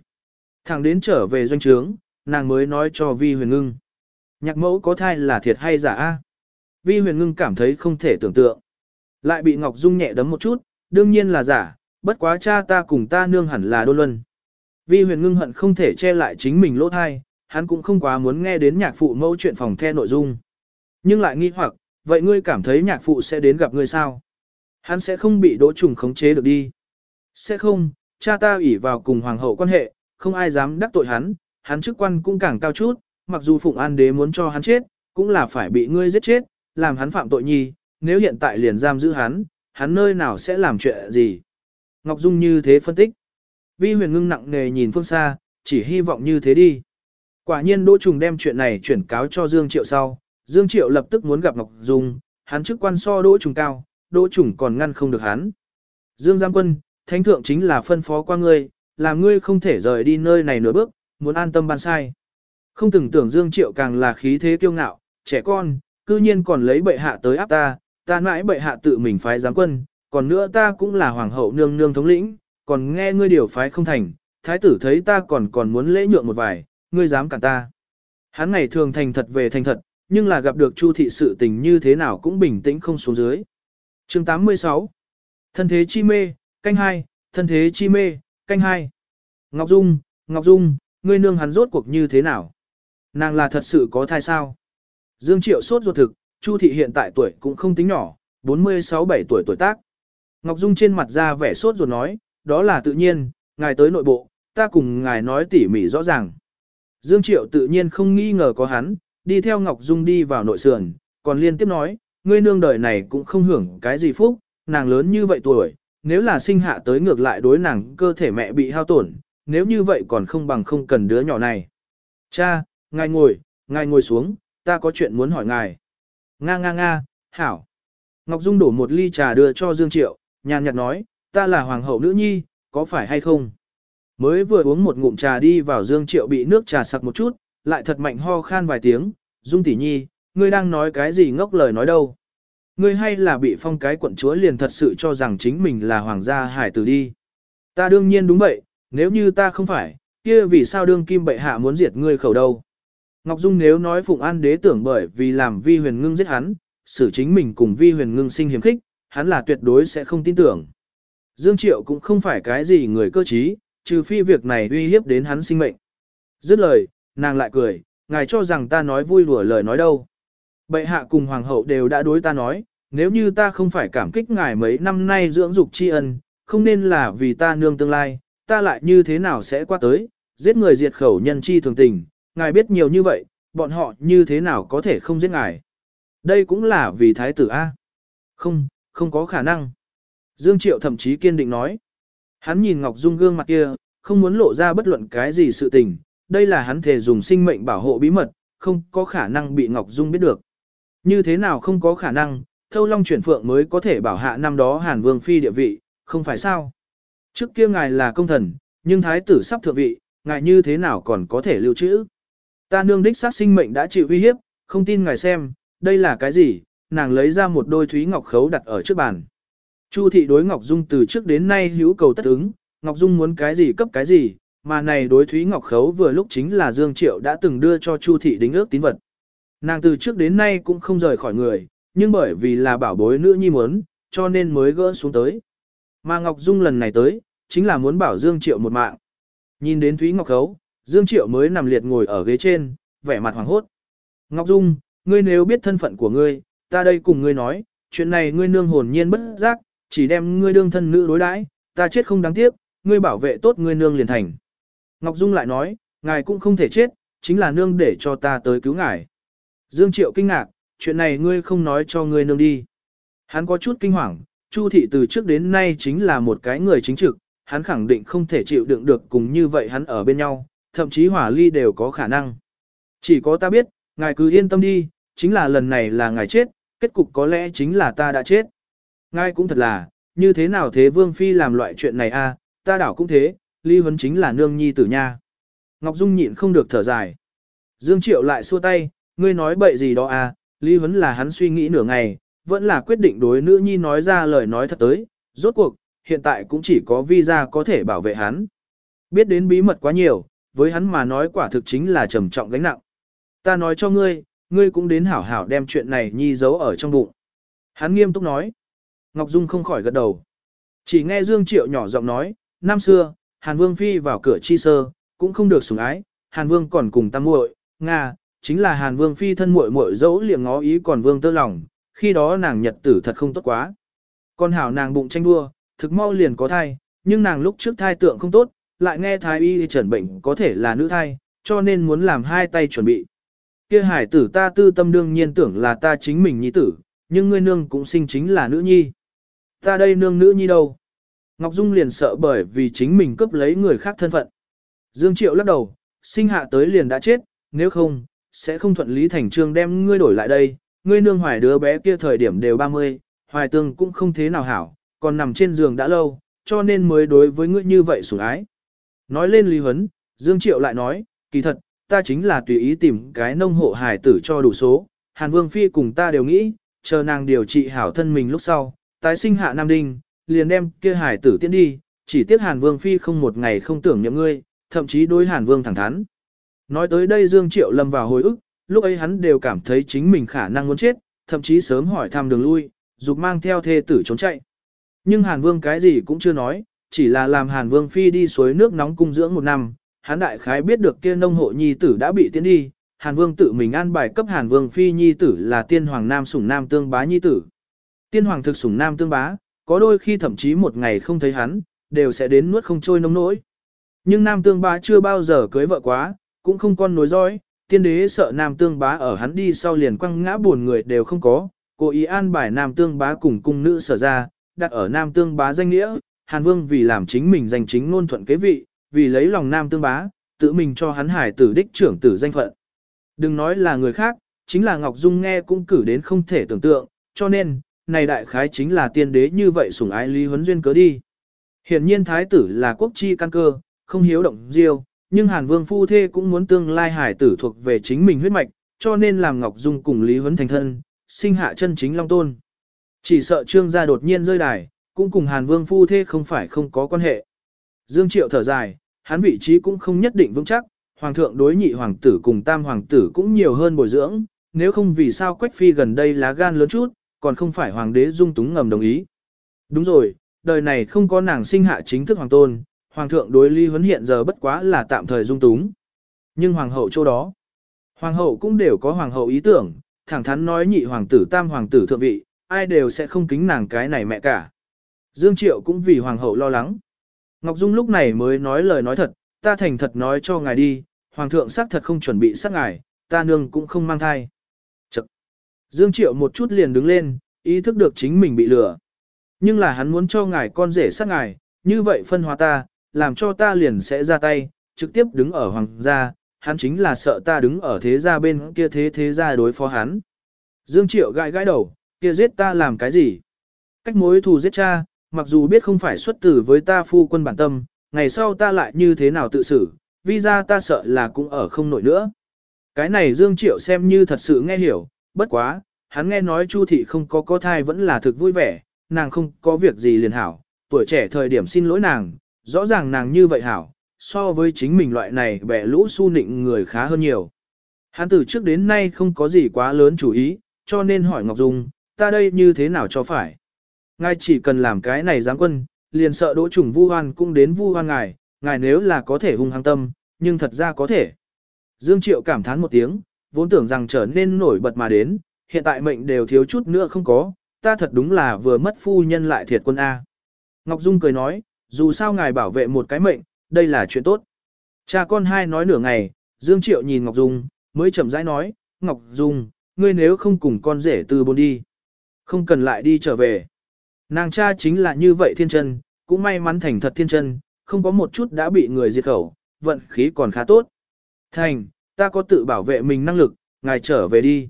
Speaker 1: Thằng đến trở về doanh trướng, nàng mới nói cho Vi Huyền Ngưng. Nhạc mẫu có thai là thiệt hay giả a? Vi Huyền Ngưng cảm thấy không thể tưởng tượng. Lại bị Ngọc Dung nhẹ đấm một chút, đương nhiên là giả, bất quá cha ta cùng ta nương hẳn là đôn luân. Vi Huyền Ngưng hận không thể che lại chính mình lỗ thai, hắn cũng không quá muốn nghe đến nhạc phụ mẫu chuyện phòng the nội dung. Nhưng lại nghi hoặc, vậy ngươi cảm thấy nhạc phụ sẽ đến gặp ngươi sao? Hắn sẽ không bị đỗ trùng khống chế được đi. Sẽ không, cha ta ủy vào cùng hoàng hậu quan hệ, không ai dám đắc tội hắn, hắn chức quan cũng càng cao chút, mặc dù Phụng An đế muốn cho hắn chết, cũng là phải bị ngươi giết chết, làm hắn phạm tội nhi, nếu hiện tại liền giam giữ hắn, hắn nơi nào sẽ làm chuyện gì. Ngọc Dung như thế phân tích. Vi huyền ngưng nặng nề nhìn phương xa, chỉ hy vọng như thế đi. Quả nhiên Đỗ Trùng đem chuyện này chuyển cáo cho Dương Triệu sau, Dương Triệu lập tức muốn gặp Ngọc Dung, hắn chức quan so Đỗ Trùng cao, Đỗ Trùng còn ngăn không được hắn. Dương Giang Quân, Thánh Thượng chính là phân phó qua ngươi, làm ngươi không thể rời đi nơi này nửa bước, muốn an tâm ban sai. Không từng tưởng Dương Triệu càng là khí thế kiêu ngạo, trẻ con, cư nhiên còn lấy bệ hạ tới áp ta, ta mãi bệ hạ tự mình phái giám quân, còn nữa ta cũng là hoàng hậu nương nương thống lĩnh, còn nghe ngươi điều phái không thành, thái tử thấy ta còn còn muốn lễ nhượng một vài, ngươi dám cản ta. Hắn ngày thường thành thật về thành thật, nhưng là gặp được Chu thị sự tình như thế nào cũng bình tĩnh không xuống dưới. Chương 86 Thân thế chi mê, canh hai, thân thế chi mê, canh hai. Ngọc Dung, Ngọc Dung, ngươi nương hắn rốt cuộc như thế nào? Nàng là thật sự có thai sao? Dương Triệu sốt ruột thực, Chu thị hiện tại tuổi cũng không tính nhỏ, 46-7 tuổi tuổi tác. Ngọc Dung trên mặt ra vẻ sốt ruột nói, đó là tự nhiên, ngài tới nội bộ, ta cùng ngài nói tỉ mỉ rõ ràng. Dương Triệu tự nhiên không nghi ngờ có hắn, đi theo Ngọc Dung đi vào nội sườn, còn liên tiếp nói, ngươi nương đời này cũng không hưởng cái gì phúc, nàng lớn như vậy tuổi, nếu là sinh hạ tới ngược lại đối nàng cơ thể mẹ bị hao tổn, nếu như vậy còn không bằng không cần đứa nhỏ này. Cha, ngài ngồi, ngài ngồi xuống, ta có chuyện muốn hỏi ngài. Nga nga nga, hảo. Ngọc Dung đổ một ly trà đưa cho Dương Triệu, nhàn nhạt nói, ta là hoàng hậu nữ nhi, có phải hay không? Mới vừa uống một ngụm trà đi vào Dương Triệu bị nước trà sặc một chút, lại thật mạnh ho khan vài tiếng, Dung tỷ nhi, ngươi đang nói cái gì ngốc lời nói đâu? Ngươi hay là bị phong cái quận chúa liền thật sự cho rằng chính mình là hoàng gia hải tử đi. Ta đương nhiên đúng vậy, nếu như ta không phải, kia vì sao đương kim bệ hạ muốn diệt ngươi khẩu đâu? Ngọc Dung nếu nói Phụng An đế tưởng bởi vì làm vi huyền ngưng giết hắn, xử chính mình cùng vi huyền ngưng sinh hiểm khích, hắn là tuyệt đối sẽ không tin tưởng. Dương Triệu cũng không phải cái gì người cơ trí, trừ phi việc này uy hiếp đến hắn sinh mệnh. Dứt lời, nàng lại cười, ngài cho rằng ta nói vui đùa lời nói đâu. Bệ hạ cùng hoàng hậu đều đã đối ta nói, nếu như ta không phải cảm kích ngài mấy năm nay dưỡng dục tri ân, không nên là vì ta nương tương lai, ta lại như thế nào sẽ qua tới, giết người diệt khẩu nhân chi thường tình, ngài biết nhiều như vậy, bọn họ như thế nào có thể không giết ngài. Đây cũng là vì thái tử A. Không, không có khả năng. Dương Triệu thậm chí kiên định nói. Hắn nhìn Ngọc Dung gương mặt kia, không muốn lộ ra bất luận cái gì sự tình, đây là hắn thể dùng sinh mệnh bảo hộ bí mật, không có khả năng bị Ngọc Dung biết được. Như thế nào không có khả năng, Thâu Long chuyển phượng mới có thể bảo hạ năm đó Hàn Vương phi địa vị, không phải sao? Trước kia ngài là công thần, nhưng thái tử sắp thượng vị, ngài như thế nào còn có thể lưu trữ? Ta nương đích sát sinh mệnh đã chịu uy hiếp, không tin ngài xem, đây là cái gì? Nàng lấy ra một đôi thúy ngọc khấu đặt ở trước bàn. Chu thị đối Ngọc Dung từ trước đến nay hữu cầu tất ứng, Ngọc Dung muốn cái gì cấp cái gì, mà này đối Thúy Ngọc Khấu vừa lúc chính là Dương Triệu đã từng đưa cho Chu thị đính ước tín vật. Nàng từ trước đến nay cũng không rời khỏi người, nhưng bởi vì là bảo bối nữ nhi muốn, cho nên mới gỡ xuống tới. Mà Ngọc Dung lần này tới, chính là muốn bảo Dương Triệu một mạng. Nhìn đến Thúy Ngọc Khấu, Dương Triệu mới nằm liệt ngồi ở ghế trên, vẻ mặt hoàng hốt. Ngọc Dung, ngươi nếu biết thân phận của ngươi, ta đây cùng ngươi nói, chuyện này ngươi nương hồn nhiên bất giác, chỉ đem ngươi đương thân nữ đối đãi, ta chết không đáng tiếc, ngươi bảo vệ tốt ngươi nương liền thành. Ngọc Dung lại nói, ngài cũng không thể chết, chính là nương để cho ta tới cứu ngài. Dương Triệu kinh ngạc, chuyện này ngươi không nói cho ngươi nương đi. Hắn có chút kinh hoàng, Chu thị từ trước đến nay chính là một cái người chính trực, hắn khẳng định không thể chịu đựng được cùng như vậy hắn ở bên nhau, thậm chí hỏa ly đều có khả năng. Chỉ có ta biết, ngài cứ yên tâm đi, chính là lần này là ngài chết, kết cục có lẽ chính là ta đã chết. Ngài cũng thật là, như thế nào thế Vương Phi làm loại chuyện này a? ta đảo cũng thế, ly huấn chính là nương nhi tử nha. Ngọc Dung nhịn không được thở dài. Dương Triệu lại xua tay, ngươi nói bậy gì đó à, Lý huấn là hắn suy nghĩ nửa ngày, vẫn là quyết định đối nữ nhi nói ra lời nói thật tới, rốt cuộc, hiện tại cũng chỉ có visa có thể bảo vệ hắn. Biết đến bí mật quá nhiều, với hắn mà nói quả thực chính là trầm trọng gánh nặng. Ta nói cho ngươi, ngươi cũng đến hảo hảo đem chuyện này nhi giấu ở trong bụng. Hắn nghiêm túc nói. Ngọc Dung không khỏi gật đầu. Chỉ nghe Dương Triệu nhỏ giọng nói, năm xưa, Hàn Vương Phi vào cửa chi sơ, cũng không được sủng ái, Hàn Vương còn cùng tam muội, Nga, chính là Hàn Vương Phi thân muội muội dẫu liệng ngó ý còn Vương tơ lòng, khi đó nàng nhật tử thật không tốt quá. Con hảo nàng bụng tranh đua, thực mau liền có thai, nhưng nàng lúc trước thai tượng không tốt, lại nghe thái y chẩn bệnh có thể là nữ thai, cho nên muốn làm hai tay chuẩn bị. Kia hải tử ta tư tâm đương nhiên tưởng là ta chính mình nhi tử, nhưng ngươi nương cũng sinh chính là nữ nhi. Ta đây nương nữ nhi đâu? Ngọc Dung liền sợ bởi vì chính mình cướp lấy người khác thân phận. Dương Triệu lắc đầu, sinh hạ tới liền đã chết, nếu không, sẽ không thuận lý thành trương đem ngươi đổi lại đây. Ngươi nương hoài đứa bé kia thời điểm đều 30, hoài tương cũng không thế nào hảo, còn nằm trên giường đã lâu, cho nên mới đối với ngươi như vậy sủng ái. Nói lên Lý Huấn, Dương Triệu lại nói, kỳ thật, ta chính là tùy ý tìm cái nông hộ hài tử cho đủ số, Hàn Vương Phi cùng ta đều nghĩ, chờ nàng điều trị hảo thân mình lúc sau, tái sinh hạ Nam Đinh, liền đem kia hài tử tiến đi, chỉ tiếc Hàn Vương Phi không một ngày không tưởng nhậm ngươi, thậm chí đối Hàn Vương thẳng thắn. Nói tới đây Dương Triệu lâm vào hồi ức, lúc ấy hắn đều cảm thấy chính mình khả năng muốn chết, thậm chí sớm hỏi thăm đường lui, dục mang theo thê tử trốn chạy. Nhưng Hàn Vương cái gì cũng chưa nói, chỉ là làm Hàn Vương Phi đi suối nước nóng cung dưỡng một năm, hắn đại khái biết được kia nông hộ nhi tử đã bị tiến đi, Hàn Vương tự mình an bài cấp Hàn Vương Phi nhi tử là tiên hoàng nam sủng nam tương bá nhi tử. Tiên hoàng thực sủng nam tương bá, có đôi khi thậm chí một ngày không thấy hắn, đều sẽ đến nuốt không trôi nông nỗi. Nhưng nam tương bá chưa bao giờ cưới vợ quá, cũng không con nối dõi, tiên đế sợ nam tương bá ở hắn đi sau liền quăng ngã buồn người đều không có, cố ý an bài nam tương bá cùng cung nữ sở ra, đặt ở nam tương bá danh nghĩa, Hàn Vương vì làm chính mình danh chính ngôn thuận kế vị, vì lấy lòng nam tương bá, tự mình cho hắn hải tử đích trưởng tử danh phận. Đừng nói là người khác, chính là Ngọc Dung nghe cũng cử đến không thể tưởng tượng, cho nên, này đại khái chính là tiên đế như vậy sủng ái Lý Huấn Duyên cớ đi. Hiện nhiên thái tử là quốc chi căn cơ, không hiếu động diêu, nhưng Hàn Vương phu thê cũng muốn tương lai hải tử thuộc về chính mình huyết mạch, cho nên làm Ngọc Dung cùng Lý Huấn thành thân, sinh hạ chân chính Long Tôn. Chỉ sợ trương gia đột nhiên rơi đài, cũng cùng Hàn Vương phu thê không phải không có quan hệ. Dương Triệu thở dài, hắn vị trí cũng không nhất định vững chắc, hoàng thượng đối nhị hoàng tử cùng tam hoàng tử cũng nhiều hơn bồi dưỡng, nếu không vì sao Quách Phi gần đây lá gan lớn chút, còn không phải hoàng đế dung túng ngầm đồng ý. Đúng rồi, đời này không có nàng sinh hạ chính thức hoàng tôn, hoàng thượng đối ly huấn hiện giờ bất quá là tạm thời dung túng. Nhưng hoàng hậu chỗ đó, hoàng hậu cũng đều có hoàng hậu ý tưởng, thẳng thắn nói nhị hoàng tử tam hoàng tử thượng vị, ai đều sẽ không kính nàng cái này mẹ cả. Dương Triệu cũng vì hoàng hậu lo lắng. Ngọc Dung lúc này mới nói lời nói thật, ta thành thật nói cho ngài đi, hoàng thượng xác thật không chuẩn bị sát ngài, ta nương cũng không mang thai. Chật. Dương Triệu một chút liền đứng lên, ý thức được chính mình bị lừa. Nhưng là hắn muốn cho ngài con rể sát ngài, như vậy phân hóa ta, làm cho ta liền sẽ ra tay, trực tiếp đứng ở hoàng gia, hắn chính là sợ ta đứng ở thế gia bên kia thế thế gia đối phó hắn. Dương Triệu gãi gãi đầu, kia giết ta làm cái gì? Cách mối thù giết cha, mặc dù biết không phải xuất tử với ta phu quân bản tâm, ngày sau ta lại như thế nào tự xử, vì ra ta sợ là cũng ở không nổi nữa. Cái này Dương Triệu xem như thật sự nghe hiểu, bất quá, hắn nghe nói Chu thị không có có thai vẫn là thực vui vẻ, nàng không có việc gì liền hảo, tuổi trẻ thời điểm xin lỗi nàng, rõ ràng nàng như vậy hảo, so với chính mình loại này bẻ lũ su nịnh người khá hơn nhiều. Hắn từ trước đến nay không có gì quá lớn chủ ý, cho nên hỏi Ngọc Dung, ta đây như thế nào cho phải. Ngài chỉ cần làm cái này giáng quân, liền sợ đỗ trùng vu hoan cũng đến vu hoan ngài, ngài nếu là có thể hung hăng tâm, nhưng thật ra có thể. Dương Triệu cảm thán một tiếng, vốn tưởng rằng trở nên nổi bật mà đến, hiện tại mệnh đều thiếu chút nữa không có, ta thật đúng là vừa mất phu nhân lại thiệt quân A. Ngọc Dung cười nói, dù sao ngài bảo vệ một cái mệnh, đây là chuyện tốt. Cha con hai nói nửa ngày, Dương Triệu nhìn Ngọc Dung, mới chậm rãi nói, Ngọc Dung, ngươi nếu không cùng con rể từ bôn đi, không cần lại đi trở về. Nàng cha chính là như vậy thiên chân, cũng may mắn thành thật thiên chân, không có một chút đã bị người diệt khẩu, vận khí còn khá tốt. Thành, ta có tự bảo vệ mình năng lực, ngài trở về đi.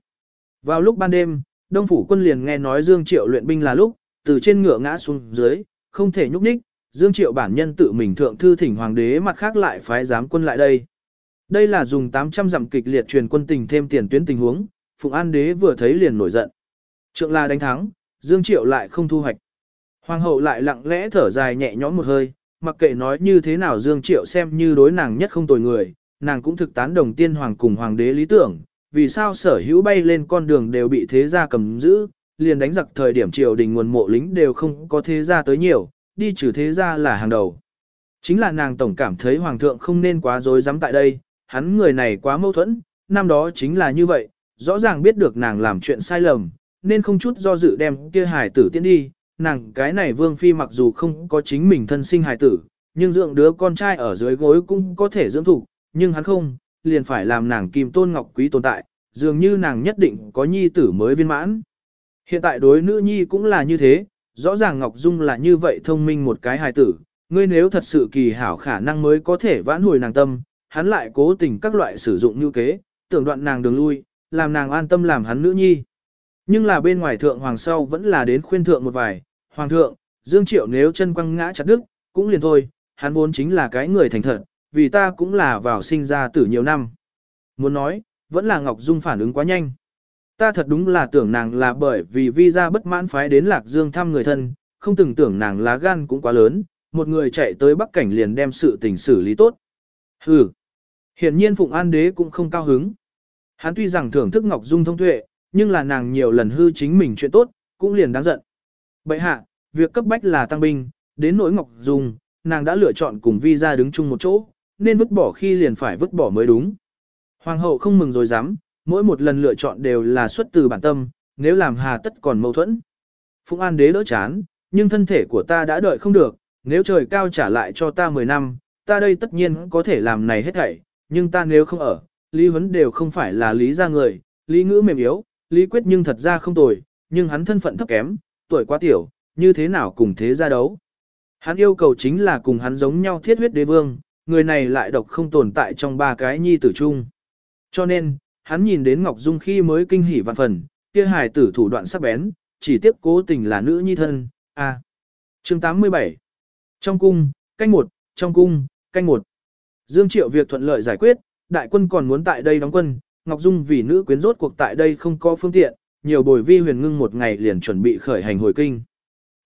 Speaker 1: Vào lúc ban đêm, Đông Phủ quân liền nghe nói Dương Triệu luyện binh là lúc, từ trên ngựa ngã xuống dưới, không thể nhúc nhích, Dương Triệu bản nhân tự mình thượng thư thỉnh hoàng đế mặt khác lại phái giám quân lại đây. Đây là dùng 800 dặm kịch liệt truyền quân tình thêm tiền tuyến tình huống, Phụng An đế vừa thấy liền nổi giận. Trượng là đánh thắng, Dương Triệu lại không thu hoạch. Hoàng hậu lại lặng lẽ thở dài nhẹ nhõm một hơi, mặc kệ nói như thế nào Dương Triệu xem như đối nàng nhất không tồi người, nàng cũng thực tán đồng tiên hoàng cùng hoàng đế lý tưởng, vì sao sở hữu bay lên con đường đều bị thế gia cầm giữ, liền đánh giặc thời điểm triều đình nguồn mộ lính đều không có thế gia tới nhiều, đi trừ thế gia là hàng đầu. Chính là nàng tổng cảm thấy hoàng thượng không nên quá dối dám tại đây, hắn người này quá mâu thuẫn, năm đó chính là như vậy, rõ ràng biết được nàng làm chuyện sai lầm, nên không chút do dự đem kia hài tử tiến đi, nàng cái này vương phi mặc dù không có chính mình thân sinh hài tử, nhưng dưỡng đứa con trai ở dưới gối cũng có thể dưỡng thủ, nhưng hắn không, liền phải làm nàng kim tôn ngọc quý tồn tại, dường như nàng nhất định có nhi tử mới viên mãn. Hiện tại đối nữ nhi cũng là như thế, rõ ràng Ngọc Dung là như vậy thông minh một cái hài tử, ngươi nếu thật sự kỳ hảo khả năng mới có thể vãn hồi nàng tâm, hắn lại cố tình các loại sử dụng như kế, tưởng đoạn nàng đường lui, làm nàng an tâm làm hắn nữ nhi. Nhưng là bên ngoài thượng hoàng sau vẫn là đến khuyên thượng một vài, hoàng thượng, Dương Triệu nếu chân quăng ngã chặt đức, cũng liền thôi, hắn vốn chính là cái người thành thật, vì ta cũng là vào sinh ra tử nhiều năm. Muốn nói, vẫn là Ngọc Dung phản ứng quá nhanh. Ta thật đúng là tưởng nàng là bởi vì visa bất mãn phái đến Lạc Dương thăm người thân, không từng tưởng nàng lá gan cũng quá lớn, một người chạy tới Bắc Cảnh liền đem sự tình xử lý tốt. Hừ. Hiển nhiên Phụng An Đế cũng không cao hứng. Hắn tuy rằng thưởng thức Ngọc Dung thông tuệ, nhưng là nàng nhiều lần hư chính mình chuyện tốt, cũng liền đáng giận. Bậy hạ, việc cấp bách là tăng binh, đến nỗi Ngọc Dung, nàng đã lựa chọn cùng vi ra đứng chung một chỗ, nên vứt bỏ khi liền phải vứt bỏ mới đúng. Hoàng hậu không mừng rồi dám, mỗi một lần lựa chọn đều là xuất từ bản tâm, nếu làm hà tất còn mâu thuẫn. Phụng An đế đỡ chán, nhưng thân thể của ta đã đợi không được, nếu trời cao trả lại cho ta 10 năm, ta đây tất nhiên có thể làm này hết thảy, nhưng ta nếu không ở, Lý Huấn đều không phải là lý gia người, lý ngữ mềm yếu, lý quyết nhưng thật ra không tồi, nhưng hắn thân phận thấp kém, tuổi quá tiểu, như thế nào cùng thế ra đấu. Hắn yêu cầu chính là cùng hắn giống nhau thiết huyết đế vương, người này lại độc không tồn tại trong ba cái nhi tử chung. Cho nên, hắn nhìn đến Ngọc Dung khi mới kinh hỉ vạn phần, kia hài tử thủ đoạn sắc bén, chỉ tiếp cố tình là nữ nhi thân, a. À. Chương 87 Trong cung, canh một, trong cung, canh một. Dương Triệu việc thuận lợi giải quyết, đại quân còn muốn tại đây đóng quân, Ngọc Dung vì nữ quyến rốt cuộc tại đây không có phương tiện, nhiều bồi vi huyền ngưng một ngày liền chuẩn bị khởi hành hồi kinh.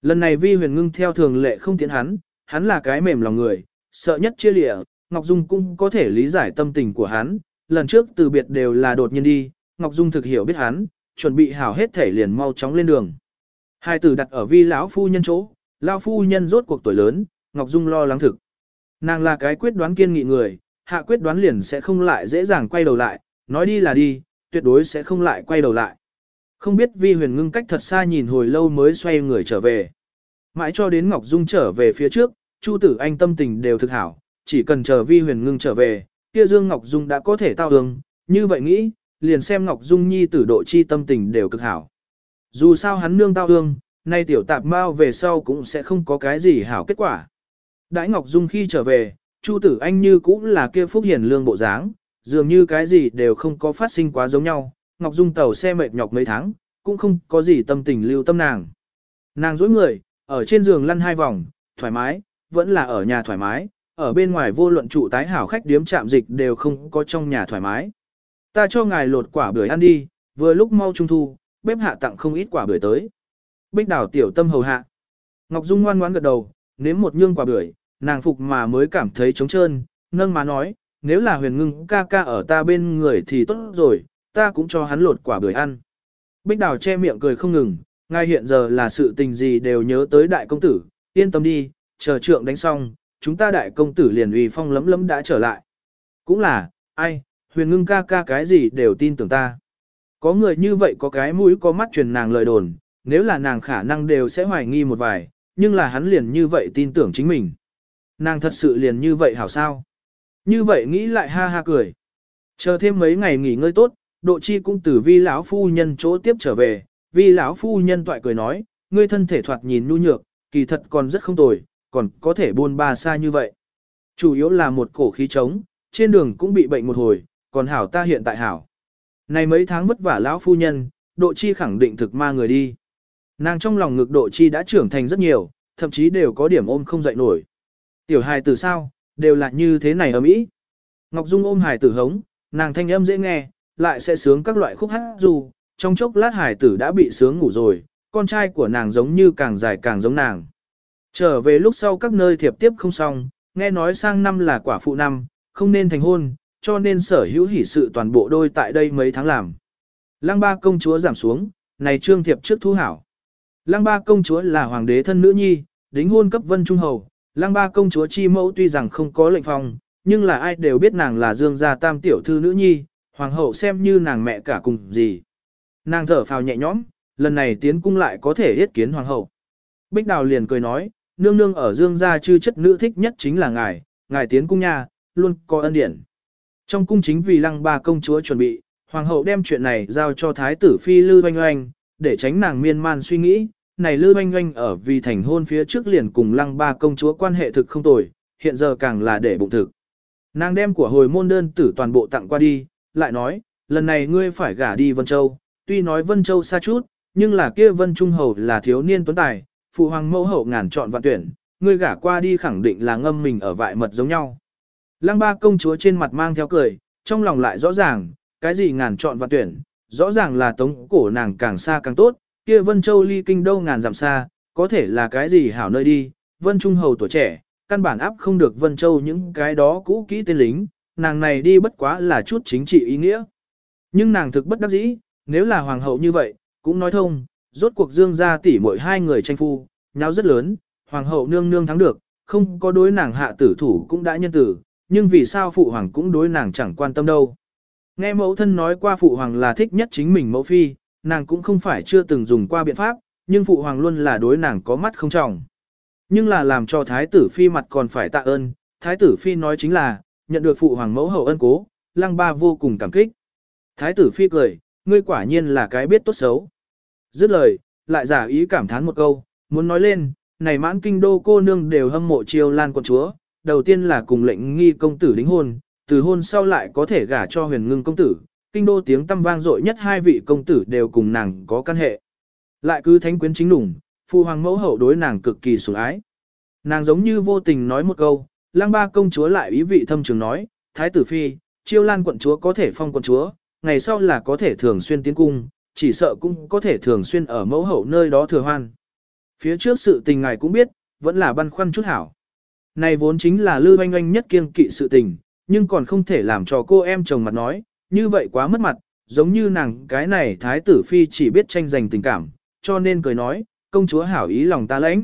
Speaker 1: Lần này vi huyền ngưng theo thường lệ không tiến hắn, hắn là cái mềm lòng người, sợ nhất chia lịa, Ngọc Dung cũng có thể lý giải tâm tình của hắn, lần trước từ biệt đều là đột nhiên đi, Ngọc Dung thực hiểu biết hắn, chuẩn bị hảo hết thể liền mau chóng lên đường. Hai tử đặt ở vi lão phu nhân chỗ, lão phu nhân rốt cuộc tuổi lớn, Ngọc Dung lo lắng thực. Nàng là cái quyết đoán kiên nghị người, hạ quyết đoán liền sẽ không lại dễ dàng quay đầu lại, nói đi là đi, tuyệt đối sẽ không lại quay đầu lại. Không biết vi huyền ngưng cách thật xa nhìn hồi lâu mới xoay người trở về. Mãi cho đến Ngọc Dung trở về phía trước, Chu tử anh tâm tình đều thực hảo, chỉ cần chờ vi huyền ngưng trở về, kia Dương Ngọc Dung đã có thể tao hương, như vậy nghĩ, liền xem Ngọc Dung nhi tử độ chi tâm tình đều cực hảo. Dù sao hắn nương tao hương, nay tiểu tạp mau về sau cũng sẽ không có cái gì hảo kết quả. Đãi Ngọc Dung khi trở về, Chu tử anh như cũng là kia phúc hiền lương bộ dáng, dường như cái gì đều không có phát sinh quá giống nhau. Ngọc Dung tàu xe mệt nhọc mấy tháng, cũng không có gì tâm tình lưu tâm nàng. Nàng dối người, ở trên giường lăn hai vòng, thoải mái, vẫn là ở nhà thoải mái, ở bên ngoài vô luận trụ tái hảo khách điếm chạm dịch đều không có trong nhà thoải mái. Ta cho ngài lột quả bưởi ăn đi, vừa lúc mau trung thu, bếp hạ tặng không ít quả bưởi tới. Bích đảo tiểu tâm hầu hạ. Ngọc Dung ngoan ngoãn gật đầu, nếm một nhương quả bưởi, nàng phục mà mới cảm thấy trống trơn, nâng má nói, nếu là huyền ngưng ca ca ở ta bên người thì tốt rồi, ta cũng cho hắn lột quả bưởi ăn. Bích đảo che miệng cười không ngừng, ngay hiện giờ là sự tình gì đều nhớ tới đại công tử, yên tâm đi, chờ trượng đánh xong, chúng ta đại công tử liền uy phong lấm lấm đã trở lại. Cũng là, ai, huyền ngưng ca ca cái gì đều tin tưởng ta. Có người như vậy có cái mũi có mắt truyền nàng lời đồn, nếu là nàng khả năng đều sẽ hoài nghi một vài, nhưng là hắn liền như vậy tin tưởng chính mình. Nàng thật sự liền như vậy hảo sao? Như vậy nghĩ lại ha ha cười. Chờ thêm mấy ngày nghỉ ngơi tốt, Độ Chi cũng từ vi lão phu nhân chỗ tiếp trở về, vi lão phu nhân toại cười nói, ngươi thân thể thoạt nhìn nhu nhược, kỳ thật còn rất không tồi, còn có thể buôn ba xa như vậy. Chủ yếu là một cổ khí trống, trên đường cũng bị bệnh một hồi, còn hảo ta hiện tại hảo. Này mấy tháng vất vả lão phu nhân, Độ Chi khẳng định thực ma người đi. Nàng trong lòng ngực Độ Chi đã trưởng thành rất nhiều, thậm chí đều có điểm ôm không dậy nổi. Tiểu hài tử sao, đều là như thế này ở Mỹ. Ngọc Dung ôm hài tử hống, nàng thanh âm dễ nghe, lại sẽ sướng các loại khúc hát dù, trong chốc lát hài tử đã bị sướng ngủ rồi, con trai của nàng giống như càng dài càng giống nàng. Trở về lúc sau các nơi thiệp tiếp không xong, nghe nói sang năm là quả phụ năm, không nên thành hôn, cho nên sở hữu hỷ sự toàn bộ đôi tại đây mấy tháng làm. Lăng ba công chúa giảm xuống, này trương thiệp trước thu hảo. Lăng ba công chúa là hoàng đế thân nữ nhi, đính hôn cấp vân trung hầu, lăng ba công chúa chi mẫu tuy rằng không có lệnh phòng, nhưng là ai đều biết nàng là dương gia tam tiểu thư nữ nhi, hoàng hậu xem như nàng mẹ cả cùng gì. Nàng thở phào nhẹ nhõm, lần này tiến cung lại có thể yết kiến hoàng hậu. Bích Đào liền cười nói, nương nương ở dương gia chư chất nữ thích nhất chính là ngài, ngài tiến cung nha, luôn có ân điển. Trong cung chính vì lăng ba công chúa chuẩn bị, hoàng hậu đem chuyện này giao cho thái tử phi Lư Oanh Oanh, để tránh nàng miên man suy nghĩ, này Lư Oanh Oanh ở vì thành hôn phía trước liền cùng lăng ba công chúa quan hệ thực không tồi, hiện giờ càng là để bụng thực. Nàng đem của hồi môn đơn tử toàn bộ tặng qua đi, lại nói, lần này ngươi phải gả đi Vân Châu, tuy nói Vân Châu xa chút, nhưng là kia Vân Trung Hầu là thiếu niên tuấn tài, phụ hoàng mẫu hậu ngàn chọn vạn tuyển, ngươi gả qua đi khẳng định là ngâm mình ở vại mật giống nhau. Lăng ba công chúa trên mặt mang theo cười, trong lòng lại rõ ràng, cái gì ngàn chọn vạn tuyển, rõ ràng là tống cổ nàng càng xa càng tốt, kia Vân Châu ly kinh đâu ngàn dặm xa, có thể là cái gì hảo nơi đi, Vân Trung Hầu tuổi trẻ, căn bản áp không được Vân Châu những cái đó cũ kỹ tên lính, nàng này đi bất quá là chút chính trị ý nghĩa. Nhưng nàng thực bất đắc dĩ, nếu là hoàng hậu như vậy, cũng nói thông, rốt cuộc dương gia tỷ mỗi hai người tranh phu, nháo rất lớn, hoàng hậu nương nương thắng được, không có đối nàng hạ tử thủ cũng đã nhân tử, nhưng vì sao phụ hoàng cũng đối nàng chẳng quan tâm đâu. Nghe mẫu thân nói qua phụ hoàng là thích nhất chính mình mẫu phi, nàng cũng không phải chưa từng dùng qua biện pháp, nhưng phụ hoàng luôn là đối nàng có mắt không trọng. Nhưng là làm cho thái tử phi mặt còn phải tạ ơn, thái tử phi nói chính là, nhận được phụ hoàng mẫu hậu ân cố, lăng ba vô cùng cảm kích. Thái tử phi cười, ngươi quả nhiên là cái biết tốt xấu. Dứt lời, lại giả ý cảm thán một câu, muốn nói lên, này mãn kinh đô cô nương đều hâm mộ chiêu lan quận chúa, đầu tiên là cùng lệnh nghi công tử đính hôn, từ hôn sau lại có thể gả cho huyền ngưng công tử, kinh đô tiếng tâm vang dội nhất hai vị công tử đều cùng nàng có căn hệ. Lại cứ thánh quyến chính đủng, phu hoàng mẫu hậu đối nàng cực kỳ sủng ái. Nàng giống như vô tình nói một câu, lang ba công chúa lại ý vị thâm trường nói, thái tử phi, chiêu lan quận chúa có thể phong quận chúa, ngày sau là có thể thường xuyên tiến cung, chỉ sợ cũng có thể thường xuyên ở mẫu hậu nơi đó thừa hoan. Phía trước sự tình ngài cũng biết, vẫn là băn khoăn chút hảo. Này vốn chính là lư oanh oanh nhất kiêng kỵ sự tình, nhưng còn không thể làm cho cô em chồng mặt nói, như vậy quá mất mặt, giống như nàng cái này thái tử phi chỉ biết tranh giành tình cảm, cho nên cười nói, công chúa hảo ý lòng ta lãnh.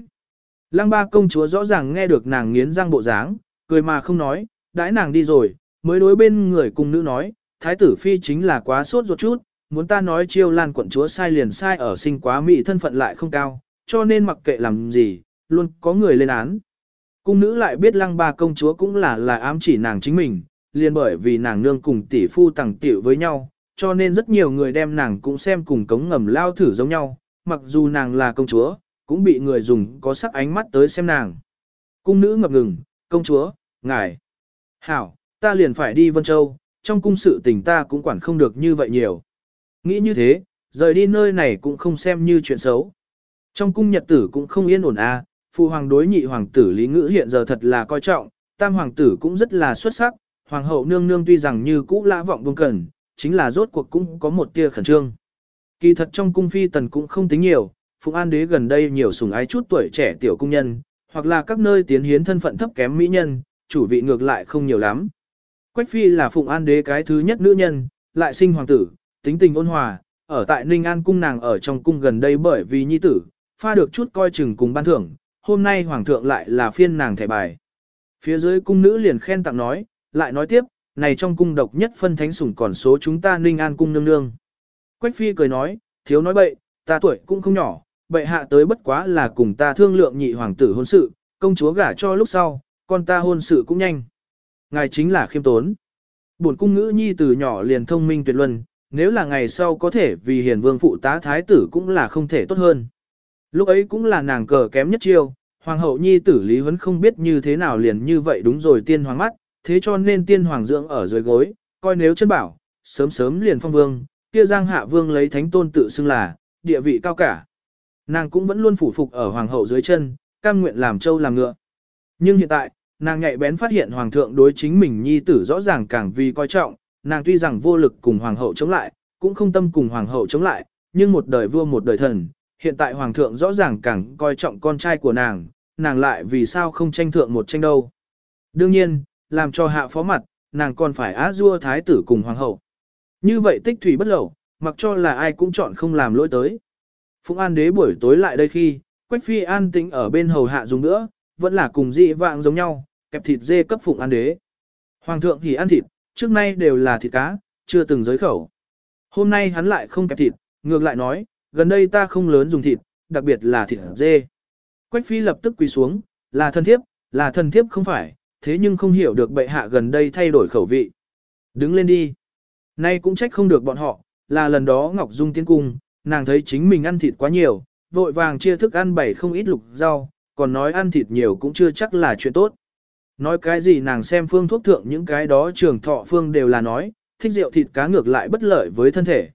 Speaker 1: Lăng ba công chúa rõ ràng nghe được nàng nghiến răng bộ dáng, cười mà không nói, đãi nàng đi rồi, mới đối bên người cùng nữ nói, thái tử phi chính là quá sốt ruột chút, muốn ta nói chiêu lan quận chúa sai liền sai ở sinh quá mỹ thân phận lại không cao, cho nên mặc kệ làm gì, luôn có người lên án. Cung nữ lại biết lăng ba công chúa cũng là là ám chỉ nàng chính mình, liền bởi vì nàng nương cùng tỷ phu tàng tiểu với nhau, cho nên rất nhiều người đem nàng cũng xem cùng cống ngầm lao thử giống nhau, mặc dù nàng là công chúa, cũng bị người dùng có sắc ánh mắt tới xem nàng. Cung nữ ngập ngừng, công chúa, ngài, hảo, ta liền phải đi Vân Châu, trong cung sự tình ta cũng quản không được như vậy nhiều. Nghĩ như thế, rời đi nơi này cũng không xem như chuyện xấu. Trong cung nhật tử cũng không yên ổn à, phụ hoàng đối nhị hoàng tử Lý Ngữ hiện giờ thật là coi trọng, tam hoàng tử cũng rất là xuất sắc, hoàng hậu nương nương tuy rằng như cũ lã vọng buông cần, chính là rốt cuộc cũng có một tia khẩn trương. Kỳ thật trong cung phi tần cũng không tính nhiều, Phụng An đế gần đây nhiều sủng ái chút tuổi trẻ tiểu cung nhân, hoặc là các nơi tiến hiến thân phận thấp kém mỹ nhân, chủ vị ngược lại không nhiều lắm. Quách phi là Phụng An đế cái thứ nhất nữ nhân, lại sinh hoàng tử, tính tình ôn hòa, ở tại Ninh An cung nàng ở trong cung gần đây bởi vì nhi tử, pha được chút coi chừng cùng ban thưởng, hôm nay hoàng thượng lại là phiên nàng thẻ bài. Phía dưới cung nữ liền khen tặng nói, lại nói tiếp, này trong cung độc nhất phân thánh sủng còn số chúng ta Ninh An cung nương nương. Quách phi cười nói, thiếu nói bậy, ta tuổi cũng không nhỏ, bệ hạ tới bất quá là cùng ta thương lượng nhị hoàng tử hôn sự, công chúa gả cho lúc sau, con ta hôn sự cũng nhanh. Ngài chính là khiêm tốn. Bổn cung ngữ nhi từ nhỏ liền thông minh tuyệt luân, nếu là ngày sau có thể vì hiền vương phụ tá thái tử cũng là không thể tốt hơn. Lúc ấy cũng là nàng cờ kém nhất chiêu, hoàng hậu nhi tử Lý huấn không biết như thế nào liền như vậy đúng rồi tiên hoàng mắt, thế cho nên tiên hoàng dưỡng ở dưới gối, coi nếu chân bảo, sớm sớm liền phong vương, kia giang hạ vương lấy thánh tôn tự xưng là, địa vị cao cả. Nàng cũng vẫn luôn phủ phục ở hoàng hậu dưới chân, cam nguyện làm châu làm ngựa. Nhưng hiện tại, nàng nhạy bén phát hiện hoàng thượng đối chính mình nhi tử rõ ràng càng vì coi trọng, nàng tuy rằng vô lực cùng hoàng hậu chống lại, cũng không tâm cùng hoàng hậu chống lại, nhưng một đời vua một đời thần, hiện tại hoàng thượng rõ ràng càng coi trọng con trai của nàng, nàng lại vì sao không tranh thượng một tranh đâu. Đương nhiên, làm cho hạ phó mặt, nàng còn phải á dua thái tử cùng hoàng hậu. Như vậy tích thủy bất lẩu, mặc cho là ai cũng chọn không làm lỗi tới. Phụng An đế buổi tối lại đây khi, Quách Phi an tĩnh ở bên hầu hạ dùng nữa, vẫn là cùng dị vạng giống nhau, kẹp thịt dê cấp Phụng An đế. Hoàng thượng thì ăn thịt, trước nay đều là thịt cá, chưa từng giới khẩu. Hôm nay hắn lại không kẹp thịt, ngược lại nói, gần đây ta không lớn dùng thịt, đặc biệt là thịt dê. Quách Phi lập tức quỳ xuống, là thân thiếp, là thân thiếp không phải, thế nhưng không hiểu được bệ hạ gần đây thay đổi khẩu vị. Đứng lên đi. Nay cũng trách không được bọn họ, là lần đó Ngọc Dung tiến cung, nàng thấy chính mình ăn thịt quá nhiều, vội vàng chia thức ăn bảy không ít lục rau, còn nói ăn thịt nhiều cũng chưa chắc là chuyện tốt. Nói cái gì nàng xem phương thuốc thượng những cái đó trường thọ phương đều là nói, thích rượu thịt cá ngược lại bất lợi với thân thể.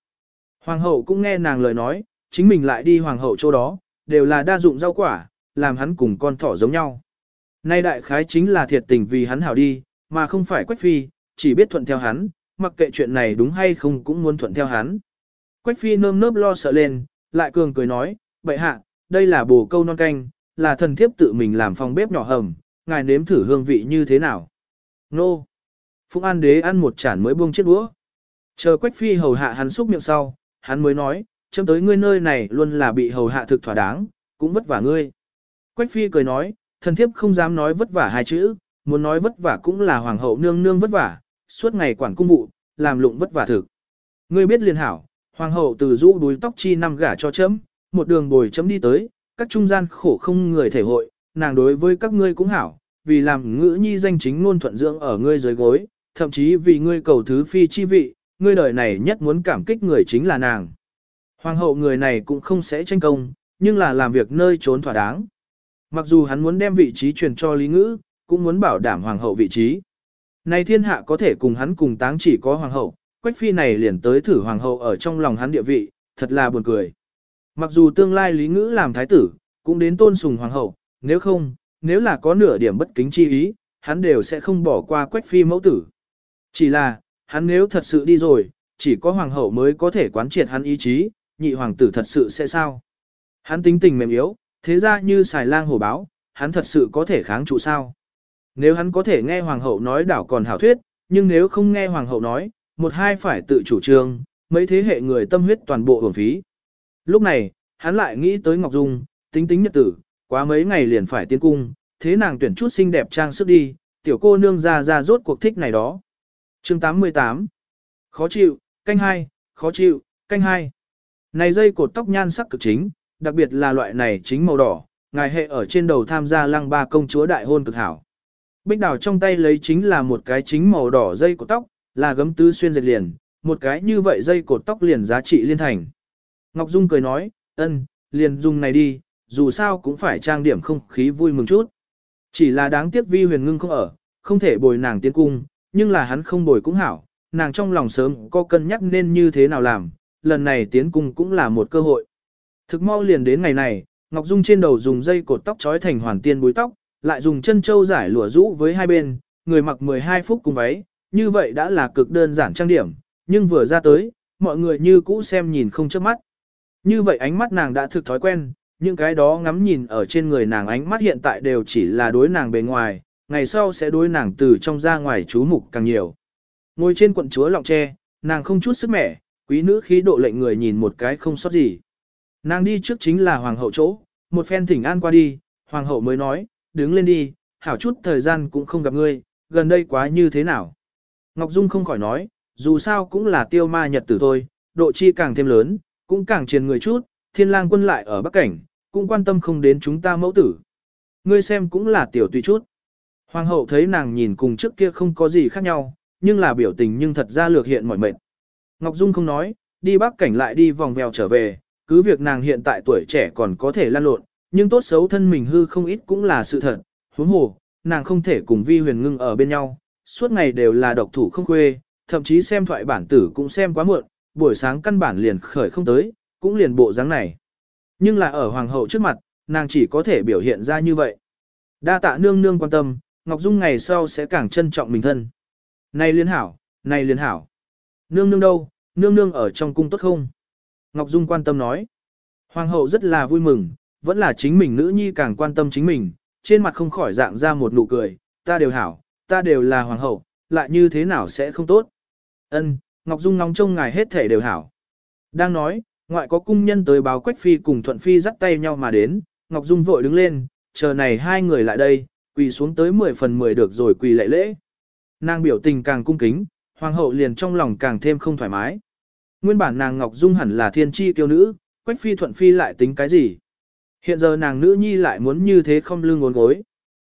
Speaker 1: Hoàng hậu cũng nghe nàng lời nói, chính mình lại đi hoàng hậu chỗ đó, đều là đa dụng rau quả, làm hắn cùng con thỏ giống nhau. Nay đại khái chính là thiệt tình vì hắn hảo đi, mà không phải quách phi, chỉ biết thuận theo hắn, mặc kệ chuyện này đúng hay không cũng muốn thuận theo hắn. Quách phi nơm nớp lo sợ lên, lại cường cười nói, bệ hạ, đây là bồ câu non canh, là thần thiếp tự mình làm phòng bếp nhỏ hầm, ngài nếm thử hương vị như thế nào. Nô! Phụng An đế ăn một chản mới buông chiếc đũa. Chờ Quách phi hầu hạ hắn xúc miệng sau, hắn mới nói, chấm tới ngươi nơi này luôn là bị hầu hạ thực thỏa đáng, cũng vất vả ngươi. Quách phi cười nói, thần thiếp không dám nói vất vả hai chữ, muốn nói vất vả cũng là hoàng hậu nương nương vất vả, suốt ngày quản cung vụ, làm lụng vất vả thực. Ngươi biết liền hảo, hoàng hậu từ rũ đuôi tóc chi năm gả cho chấm, một đường bồi chấm đi tới, các trung gian khổ không người thể hội, nàng đối với các ngươi cũng hảo, vì làm ngữ nhi danh chính ngôn thuận dưỡng ở ngươi dưới gối, thậm chí vì ngươi cầu thứ phi chi vị, ngươi đời này nhất muốn cảm kích người chính là nàng. Hoàng hậu người này cũng không sẽ tranh công, nhưng là làm việc nơi trốn thỏa đáng. Mặc dù hắn muốn đem vị trí truyền cho Lý Ngữ, cũng muốn bảo đảm hoàng hậu vị trí. Này thiên hạ có thể cùng hắn cùng táng chỉ có hoàng hậu, quách phi này liền tới thử hoàng hậu ở trong lòng hắn địa vị, thật là buồn cười. Mặc dù tương lai Lý Ngữ làm thái tử, cũng đến tôn sùng hoàng hậu, nếu không, nếu là có nửa điểm bất kính chi ý, hắn đều sẽ không bỏ qua quách phi mẫu tử. Chỉ là, hắn nếu thật sự đi rồi, chỉ có hoàng hậu mới có thể quán triệt hắn ý chí, nhị hoàng tử thật sự sẽ sao. Hắn tính tình mềm yếu, thế ra như xài lang hổ báo, hắn thật sự có thể kháng trụ sao. Nếu hắn có thể nghe hoàng hậu nói đảo còn hảo thuyết, nhưng nếu không nghe hoàng hậu nói, một hai phải tự chủ trương, mấy thế hệ người tâm huyết toàn bộ hưởng phí. Lúc này, hắn lại nghĩ tới Ngọc Dung, tính tính nhật tử, quá mấy ngày liền phải tiến cung, thế nàng tuyển chút xinh đẹp trang sức đi, tiểu cô nương ra ra rốt cuộc thích này đó. chương 88 Khó chịu, canh hai, khó chịu, canh hai. Này dây cột tóc nhan sắc cực chính, đặc biệt là loại này chính màu đỏ, ngài hệ ở trên đầu tham gia lăng ba công chúa đại hôn cực hảo. Bích đào trong tay lấy chính là một cái chính màu đỏ dây cột tóc, là gấm tứ xuyên dệt liền, một cái như vậy dây cột tóc liền giá trị liên thành. Ngọc Dung cười nói, ân, liền dùng này đi, dù sao cũng phải trang điểm không khí vui mừng chút. Chỉ là đáng tiếc vi huyền ngưng không ở, không thể bồi nàng tiến cung, nhưng là hắn không bồi cũng hảo, nàng trong lòng sớm có cân nhắc nên như thế nào làm, lần này tiến cung cũng là một cơ hội. Thực mau liền đến ngày này, Ngọc Dung trên đầu dùng dây cột tóc trói thành hoàn tiên búi tóc, lại dùng chân châu giải lụa rũ với hai bên, người mặc 12 phút cùng váy, như vậy đã là cực đơn giản trang điểm, nhưng vừa ra tới, mọi người như cũ xem nhìn không chớp mắt. Như vậy ánh mắt nàng đã thực thói quen, những cái đó ngắm nhìn ở trên người nàng ánh mắt hiện tại đều chỉ là đối nàng bề ngoài, ngày sau sẽ đối nàng từ trong ra ngoài chú mục càng nhiều. Ngồi trên quận chúa lọng tre, nàng không chút sức mẻ, quý nữ khí độ lệnh người nhìn một cái không sót gì. Nàng đi trước chính là hoàng hậu chỗ, một phen thỉnh an qua đi, hoàng hậu mới nói, đứng lên đi, hảo chút thời gian cũng không gặp ngươi, gần đây quá như thế nào. Ngọc Dung không khỏi nói, dù sao cũng là tiêu ma nhật tử thôi, độ chi càng thêm lớn, cũng càng triền người chút, thiên lang quân lại ở Bắc Cảnh, cũng quan tâm không đến chúng ta mẫu tử. Ngươi xem cũng là tiểu tùy chút. Hoàng hậu thấy nàng nhìn cùng trước kia không có gì khác nhau, nhưng là biểu tình nhưng thật ra lược hiện mỏi mệt. Ngọc Dung không nói, đi bắc cảnh lại đi vòng vèo trở về, cứ việc nàng hiện tại tuổi trẻ còn có thể lan lộn, nhưng tốt xấu thân mình hư không ít cũng là sự thật. Huống hồ, nàng không thể cùng vi huyền ngưng ở bên nhau, suốt ngày đều là độc thủ không khuê, thậm chí xem thoại bản tử cũng xem quá muộn, buổi sáng căn bản liền khởi không tới, cũng liền bộ dáng này. Nhưng là ở hoàng hậu trước mặt, nàng chỉ có thể biểu hiện ra như vậy. Đa tạ nương nương quan tâm, Ngọc Dung ngày sau sẽ càng trân trọng mình thân. Này liên hảo, này liên hảo. Nương nương đâu, nương nương ở trong cung tốt không? Ngọc Dung quan tâm nói. Hoàng hậu rất là vui mừng, vẫn là chính mình nữ nhi càng quan tâm chính mình, trên mặt không khỏi dạng ra một nụ cười, ta đều hảo, ta đều là hoàng hậu, lại như thế nào sẽ không tốt. Ân, Ngọc Dung nóng trông ngài hết thể đều hảo. Đang nói, ngoại có cung nhân tới báo Quách Phi cùng Thuận Phi dắt tay nhau mà đến, Ngọc Dung vội đứng lên, chờ này hai người lại đây, quỳ xuống tới 10 phần 10 được rồi quỳ lệ lễ. Nàng biểu tình càng cung kính, hoàng hậu liền trong lòng càng thêm không thoải mái. Nguyên bản nàng Ngọc Dung hẳn là thiên chi tiêu nữ, Quách Phi Thuận Phi lại tính cái gì? Hiện giờ nàng nữ nhi lại muốn như thế không lương ngốn gối.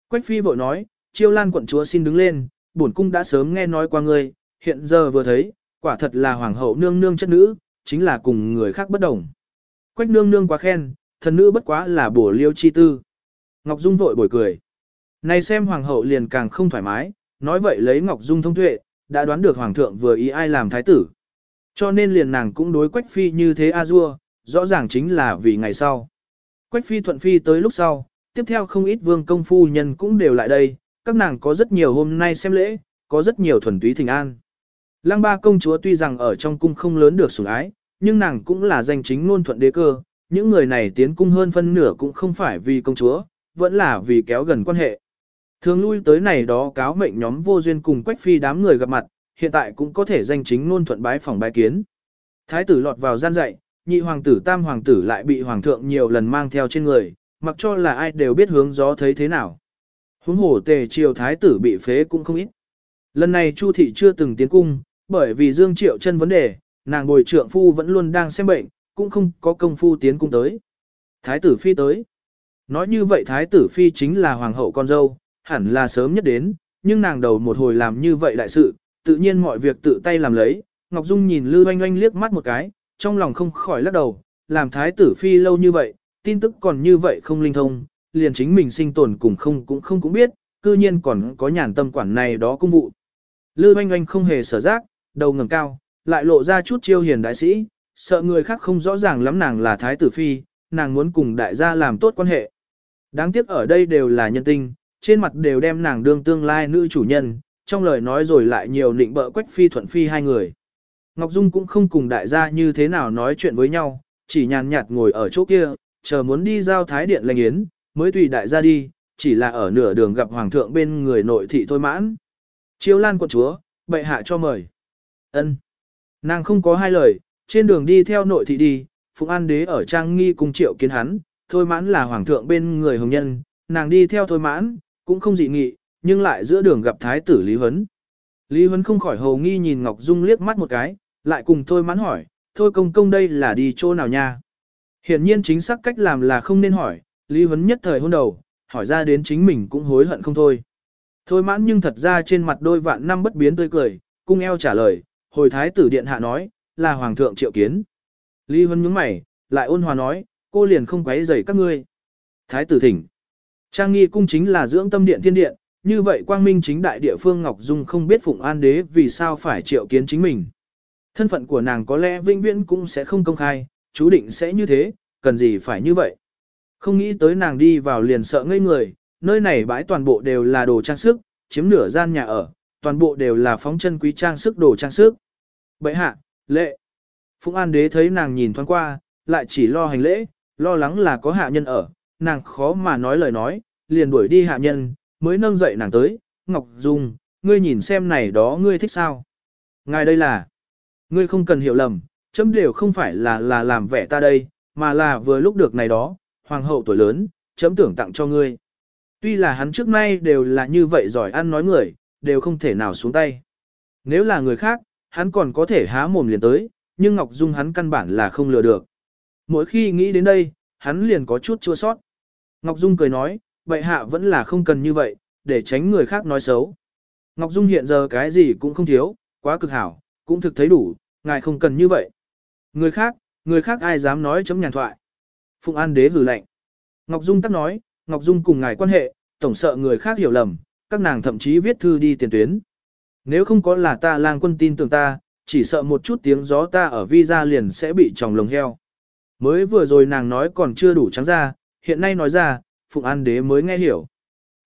Speaker 1: Quách Phi vội nói, chiêu lan quận chúa xin đứng lên, bổn cung đã sớm nghe nói qua ngươi, hiện giờ vừa thấy, quả thật là hoàng hậu nương nương chất nữ, chính là cùng người khác bất đồng. Quách nương nương quá khen, thần nữ bất quá là bổ liêu chi tư. Ngọc Dung vội bồi cười. Này xem hoàng hậu liền càng không thoải mái, nói vậy lấy Ngọc Dung thông tuệ, đã đoán được hoàng thượng vừa ý ai làm thái tử. Cho nên liền nàng cũng đối Quách Phi như thế a dua, rõ ràng chính là vì ngày sau. Quách Phi thuận Phi tới lúc sau, tiếp theo không ít vương công phu nhân cũng đều lại đây, các nàng có rất nhiều hôm nay xem lễ, có rất nhiều thuần túy thỉnh an. Lăng ba công chúa tuy rằng ở trong cung không lớn được sủng ái, nhưng nàng cũng là danh chính ngôn thuận đế cơ, những người này tiến cung hơn phân nửa cũng không phải vì công chúa, vẫn là vì kéo gần quan hệ. Thường lui tới này đó cáo mệnh nhóm vô duyên cùng quách phi đám người gặp mặt, hiện tại cũng có thể danh chính ngôn thuận bái phòng bái kiến. Thái tử lọt vào gian dạy, nhị hoàng tử tam hoàng tử lại bị hoàng thượng nhiều lần mang theo trên người, mặc cho là ai đều biết hướng gió thấy thế nào. Huống hồ tề triều thái tử bị phế cũng không ít. Lần này Chu thị chưa từng tiến cung, bởi vì Dương Triệu chân vấn đề, nàng bồi trượng phu vẫn luôn đang xem bệnh, cũng không có công phu tiến cung tới. Thái tử phi tới. Nói như vậy thái tử phi chính là hoàng hậu con dâu, hẳn là sớm nhất đến, nhưng nàng đầu một hồi làm như vậy đại sự, tự nhiên mọi việc tự tay làm lấy. Ngọc Dung nhìn Lư Oanh Oanh liếc mắt một cái, trong lòng không khỏi lắc đầu, làm thái tử phi lâu như vậy, tin tức còn như vậy không linh thông, liền chính mình sinh tồn cùng không cũng không cũng biết, cư nhiên còn có nhàn tâm quản này đó công vụ. Lư Oanh Oanh không hề sở giác, đầu ngẩng cao, lại lộ ra chút chiêu hiền đại sĩ, sợ người khác không rõ ràng lắm nàng là thái tử phi, nàng muốn cùng đại gia làm tốt quan hệ. Đáng tiếc ở đây đều là nhân tinh, trên mặt đều đem nàng đương tương lai nữ chủ nhân, trong lời nói rồi lại nhiều nịnh bợ quách phi thuận phi hai người. Ngọc Dung cũng không cùng đại gia như thế nào nói chuyện với nhau, chỉ nhàn nhạt ngồi ở chỗ kia, chờ muốn đi giao thái điện lành yến, mới tùy đại gia đi, chỉ là ở nửa đường gặp hoàng thượng bên người nội thị thôi mãn. Chiêu lan quận chúa, bệ hạ cho mời. ân Nàng không có hai lời, trên đường đi theo nội thị đi, Phụng An Đế ở trang nghi cùng triệu kiến hắn, thôi mãn là hoàng thượng bên người hồng nhân, nàng đi theo thôi mãn, cũng không dị nghị, nhưng lại giữa đường gặp thái tử Lý Huấn. Lý Huấn không khỏi hầu nghi nhìn Ngọc Dung liếc mắt một cái, lại cùng thôi mãn hỏi, thôi công công đây là đi chỗ nào nha? Hiển nhiên chính xác cách làm là không nên hỏi, Lý Huấn nhất thời hôn đầu, hỏi ra đến chính mình cũng hối hận không thôi. Thôi mãn nhưng thật ra trên mặt đôi vạn năm bất biến tươi cười, cung eo trả lời, hồi thái tử điện hạ nói, là hoàng thượng triệu kiến. Lý Huân nhướng mày, lại ôn hòa nói, cô liền không quấy rầy các ngươi. Thái tử thỉnh. Trang nghi cung chính là dưỡng tâm điện thiên điện, như vậy quang minh chính đại địa phương Ngọc Dung không biết Phụng An Đế vì sao phải triệu kiến chính mình. Thân phận của nàng có lẽ vinh viễn cũng sẽ không công khai, chú định sẽ như thế, cần gì phải như vậy. Không nghĩ tới nàng đi vào liền sợ ngây người, nơi này bãi toàn bộ đều là đồ trang sức, chiếm nửa gian nhà ở, toàn bộ đều là phóng chân quý trang sức đồ trang sức. Bệ hạ, lệ. Phụng An Đế thấy nàng nhìn thoáng qua, lại chỉ lo hành lễ, lo lắng là có hạ nhân ở, nàng khó mà nói lời nói, liền đuổi đi hạ nhân, mới nâng dậy nàng tới, Ngọc Dung, ngươi nhìn xem này đó ngươi thích sao. Ngài đây là, ngươi không cần hiểu lầm, chấm đều không phải là là làm vẻ ta đây, mà là vừa lúc được này đó, hoàng hậu tuổi lớn, chấm tưởng tặng cho ngươi. Tuy là hắn trước nay đều là như vậy giỏi ăn nói người, đều không thể nào xuống tay. Nếu là người khác, hắn còn có thể há mồm liền tới, nhưng Ngọc Dung hắn căn bản là không lừa được. Mỗi khi nghĩ đến đây, hắn liền có chút chua sót. Ngọc Dung cười nói, vậy hạ vẫn là không cần như vậy, để tránh người khác nói xấu. Ngọc Dung hiện giờ cái gì cũng không thiếu, quá cực hảo, cũng thực thấy đủ, ngài không cần như vậy. Người khác, người khác ai dám nói chấm nhàn thoại. Phụng An đế hử lạnh. Ngọc Dung tắc nói, Ngọc Dung cùng ngài quan hệ, tổng sợ người khác hiểu lầm, các nàng thậm chí viết thư đi tiền tuyến. Nếu không có là ta lang quân tin tưởng ta, chỉ sợ một chút tiếng gió ta ở visa liền sẽ bị tròng lồng heo. Mới vừa rồi nàng nói còn chưa đủ trắng ra, hiện nay nói ra, Phụng An đế mới nghe hiểu.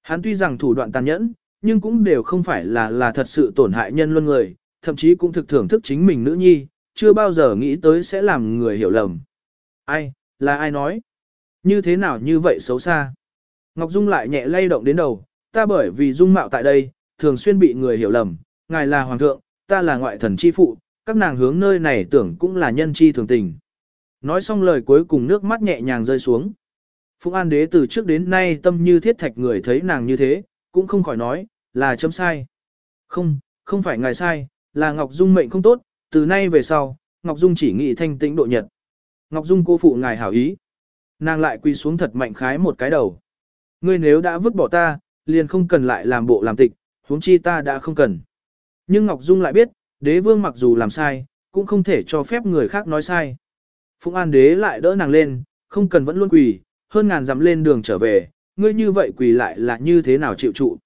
Speaker 1: Hắn tuy rằng thủ đoạn tàn nhẫn, nhưng cũng đều không phải là là thật sự tổn hại nhân luân người, thậm chí cũng thực thưởng thức chính mình nữ nhi, chưa bao giờ nghĩ tới sẽ làm người hiểu lầm. Ai, là ai nói? Như thế nào như vậy xấu xa? Ngọc Dung lại nhẹ lay động đến đầu, ta bởi vì dung mạo tại đây, thường xuyên bị người hiểu lầm, ngài là hoàng thượng, ta là ngoại thần chi phụ, các nàng hướng nơi này tưởng cũng là nhân chi thường tình. Nói xong lời cuối cùng nước mắt nhẹ nhàng rơi xuống. Phụng An đế từ trước đến nay tâm như thiết thạch người thấy nàng như thế, cũng không khỏi nói, là chấm sai. Không, không phải ngài sai, là Ngọc Dung mệnh không tốt, từ nay về sau, Ngọc Dung chỉ nghĩ thanh tĩnh độ nhật. Ngọc Dung cô phụ ngài hảo ý. Nàng lại quỳ xuống thật mạnh khái một cái đầu. Ngươi nếu đã vứt bỏ ta, liền không cần lại làm bộ làm tịch, huống chi ta đã không cần. Nhưng Ngọc Dung lại biết, đế vương mặc dù làm sai, cũng không thể cho phép người khác nói sai. Phụng An đế lại đỡ nàng lên, không cần vẫn luôn quỳ, hơn ngàn dặm lên đường trở về, ngươi như vậy quỳ lại là như thế nào chịu trụ.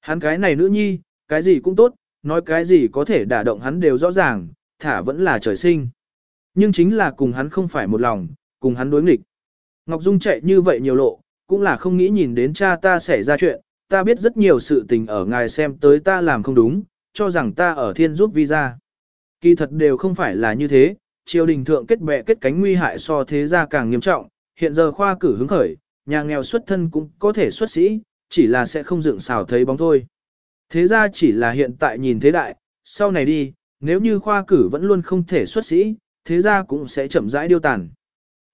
Speaker 1: Hắn cái này nữ nhi, cái gì cũng tốt, nói cái gì có thể đả động hắn đều rõ ràng, thả vẫn là trời sinh. Nhưng chính là cùng hắn không phải một lòng, cùng hắn đối nghịch. Ngọc Dung chạy như vậy nhiều lộ, cũng là không nghĩ nhìn đến cha ta xảy ra chuyện, ta biết rất nhiều sự tình ở ngài xem tới ta làm không đúng, cho rằng ta ở thiên giúp visa. Kỳ thật đều không phải là như thế, triều đình thượng kết bè kết cánh nguy hại so thế gia càng nghiêm trọng, hiện giờ khoa cử hứng khởi, nhà nghèo xuất thân cũng có thể xuất sĩ, chỉ là sẽ không dựng xào thấy bóng thôi. Thế ra chỉ là hiện tại nhìn thế đại, sau này đi, nếu như khoa cử vẫn luôn không thể xuất sĩ, thế ra cũng sẽ chậm rãi điêu tàn.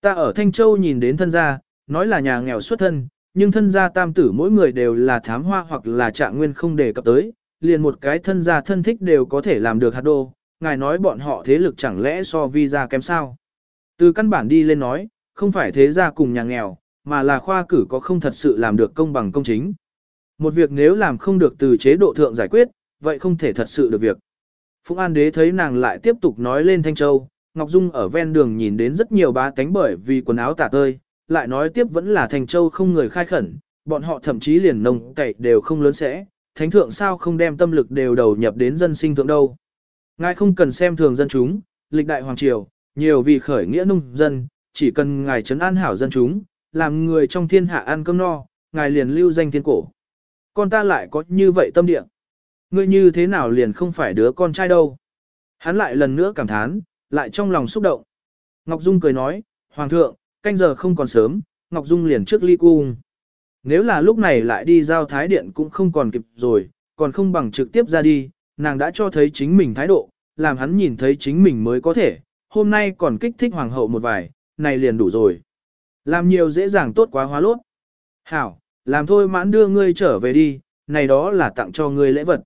Speaker 1: Ta ở Thanh Châu nhìn đến thân gia, nói là nhà nghèo xuất thân, nhưng thân gia tam tử mỗi người đều là thám hoa hoặc là trạng nguyên không đề cập tới, liền một cái thân gia thân thích đều có thể làm được hạt đô, ngài nói bọn họ thế lực chẳng lẽ so vi gia kém sao. Từ căn bản đi lên nói, không phải thế gia cùng nhà nghèo, mà là khoa cử có không thật sự làm được công bằng công chính. Một việc nếu làm không được từ chế độ thượng giải quyết, vậy không thể thật sự được việc. Phúc An Đế thấy nàng lại tiếp tục nói lên Thanh Châu, Ngọc Dung ở ven đường nhìn đến rất nhiều bá cánh bởi vì quần áo tả tơi, lại nói tiếp vẫn là thành Châu không người khai khẩn, bọn họ thậm chí liền nông cậy đều không lớn sẽ, thánh thượng sao không đem tâm lực đều đầu nhập đến dân sinh thượng đâu. Ngài không cần xem thường dân chúng, lịch đại hoàng triều, nhiều vì khởi nghĩa nông dân, chỉ cần ngài trấn an hảo dân chúng, làm người trong thiên hạ ăn cơm no, ngài liền lưu danh thiên cổ. Con ta lại có như vậy tâm địa. Ngươi như thế nào liền không phải đứa con trai đâu. Hắn lại lần nữa cảm thán, lại trong lòng xúc động. Ngọc Dung cười nói, Hoàng thượng, canh giờ không còn sớm, Ngọc Dung liền trước ly cung. Nếu là lúc này lại đi giao thái điện cũng không còn kịp rồi, còn không bằng trực tiếp ra đi, nàng đã cho thấy chính mình thái độ, làm hắn nhìn thấy chính mình mới có thể, hôm nay còn kích thích hoàng hậu một vài, này liền đủ rồi. Làm nhiều dễ dàng tốt quá hóa lốt. Hảo, làm thôi mãn đưa ngươi trở về đi, này đó là tặng cho ngươi lễ vật.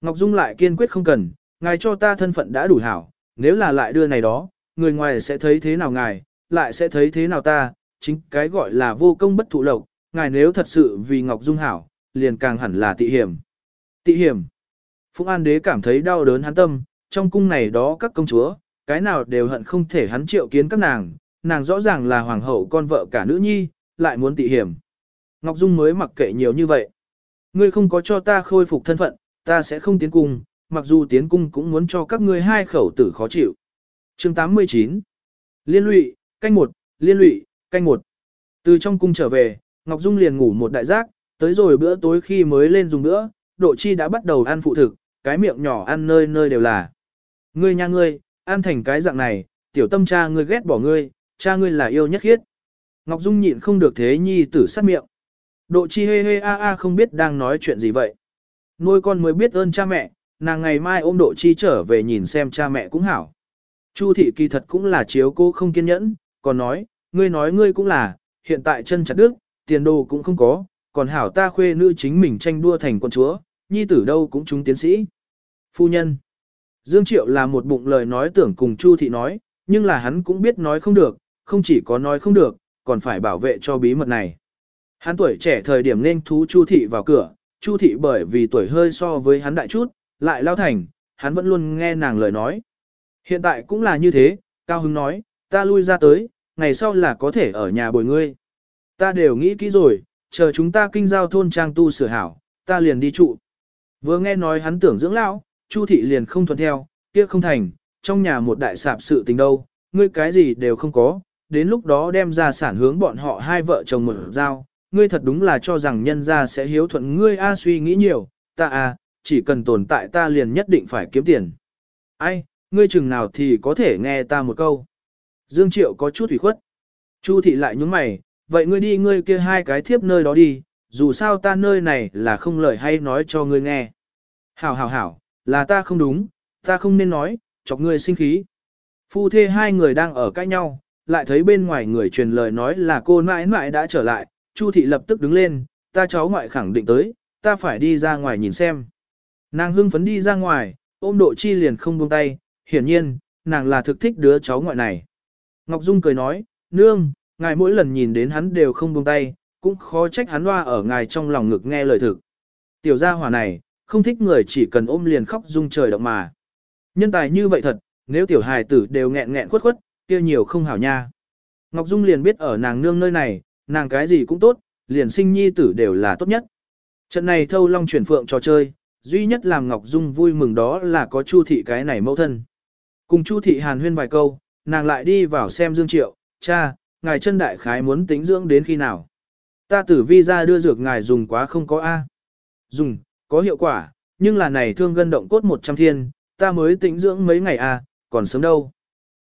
Speaker 1: Ngọc Dung lại kiên quyết không cần, ngài cho ta thân phận đã đủ hảo, nếu là lại đưa này đó, người ngoài sẽ thấy thế nào ngài, lại sẽ thấy thế nào ta, chính cái gọi là vô công bất thụ lộc, ngài nếu thật sự vì Ngọc Dung hảo, liền càng hẳn là tị hiểm. Tị hiểm. Phúc An Đế cảm thấy đau đớn hắn tâm, trong cung này đó các công chúa, cái nào đều hận không thể hắn triệu kiến các nàng, nàng rõ ràng là hoàng hậu con vợ cả nữ nhi, lại muốn tị hiểm. Ngọc Dung mới mặc kệ nhiều như vậy. Ngươi không có cho ta khôi phục thân phận, ta sẽ không tiến cung, mặc dù tiến cung cũng muốn cho các ngươi hai khẩu tử khó chịu. Chương 89 Liên lụy, canh một, liên lụy, canh một. Từ trong cung trở về, Ngọc Dung liền ngủ một đại giác, tới rồi bữa tối khi mới lên dùng bữa, độ chi đã bắt đầu ăn phụ thực, cái miệng nhỏ ăn nơi nơi đều là. Ngươi nha ngươi, ăn thành cái dạng này, tiểu tâm cha ngươi ghét bỏ ngươi, cha ngươi là yêu nhất khiết. Ngọc Dung nhịn không được thế nhi tử sát miệng. Độ chi hê hê a a không biết đang nói chuyện gì vậy. Nuôi con mới biết ơn cha mẹ, nàng ngày mai ôm độ chi trở về nhìn xem cha mẹ cũng hảo. Chu thị kỳ thật cũng là chiếu cô không kiên nhẫn, còn nói, ngươi nói ngươi cũng là, hiện tại chân chặt đứt tiền đồ cũng không có, còn hảo ta khuê nữ chính mình tranh đua thành con chúa, nhi tử đâu cũng chúng tiến sĩ. Phu nhân. Dương Triệu là một bụng lời nói tưởng cùng Chu thị nói, nhưng là hắn cũng biết nói không được, không chỉ có nói không được, còn phải bảo vệ cho bí mật này. Hắn tuổi trẻ thời điểm nên thú Chu thị vào cửa, Chu thị bởi vì tuổi hơi so với hắn đại chút, lại lao thành, hắn vẫn luôn nghe nàng lời nói. Hiện tại cũng là như thế, Cao Hưng nói, ta lui ra tới, ngày sau là có thể ở nhà bồi ngươi. Ta đều nghĩ kỹ rồi, chờ chúng ta kinh giao thôn trang tu sửa hảo, ta liền đi trụ. Vừa nghe nói hắn tưởng dưỡng lão, Chu thị liền không thuận theo, kia không thành, trong nhà một đại sạp sự tình đâu, ngươi cái gì đều không có, đến lúc đó đem ra sản hướng bọn họ hai vợ chồng một giao, ngươi thật đúng là cho rằng nhân gia sẽ hiếu thuận ngươi a suy nghĩ nhiều, ta a, chỉ cần tồn tại ta liền nhất định phải kiếm tiền. Ai, ngươi chừng nào thì có thể nghe ta một câu. Dương Triệu có chút ủy khuất. Chu thị lại nhúng mày, vậy ngươi đi ngươi kia hai cái thiếp nơi đó đi, dù sao ta nơi này là không lời hay nói cho ngươi nghe. Hảo hảo hảo, là ta không đúng, ta không nên nói, chọc ngươi sinh khí. Phu thê hai người đang ở cãi nhau, lại thấy bên ngoài người truyền lời nói là cô mãi mãi đã trở lại, Chu thị lập tức đứng lên, ta cháu ngoại khẳng định tới, ta phải đi ra ngoài nhìn xem. Nàng hưng phấn đi ra ngoài, ôm độ chi liền không buông tay, hiển nhiên, nàng là thực thích đứa cháu ngoại này. Ngọc Dung cười nói, nương, ngài mỗi lần nhìn đến hắn đều không buông tay, cũng khó trách hắn loa ở ngài trong lòng ngực nghe lời thực. Tiểu gia hỏa này, không thích người chỉ cần ôm liền khóc dung trời động mà. Nhân tài như vậy thật, nếu tiểu hài tử đều nghẹn nghẹn khuất khuất, kia nhiều không hảo nha. Ngọc Dung liền biết ở nàng nương nơi này, nàng cái gì cũng tốt, liền sinh nhi tử đều là tốt nhất. Trận này thâu long chuyển phượng trò chơi, duy nhất làm Ngọc Dung vui mừng đó là có Chu thị cái này mẫu thân. Cùng Chu thị hàn huyên vài câu, nàng lại đi vào xem Dương Triệu, cha, ngài chân đại khái muốn tính dưỡng đến khi nào. Ta tử vi ra đưa dược ngài dùng quá không có A. Dùng, có hiệu quả, nhưng là này thương gân động cốt 100 thiên, ta mới tĩnh dưỡng mấy ngày A, còn sớm đâu.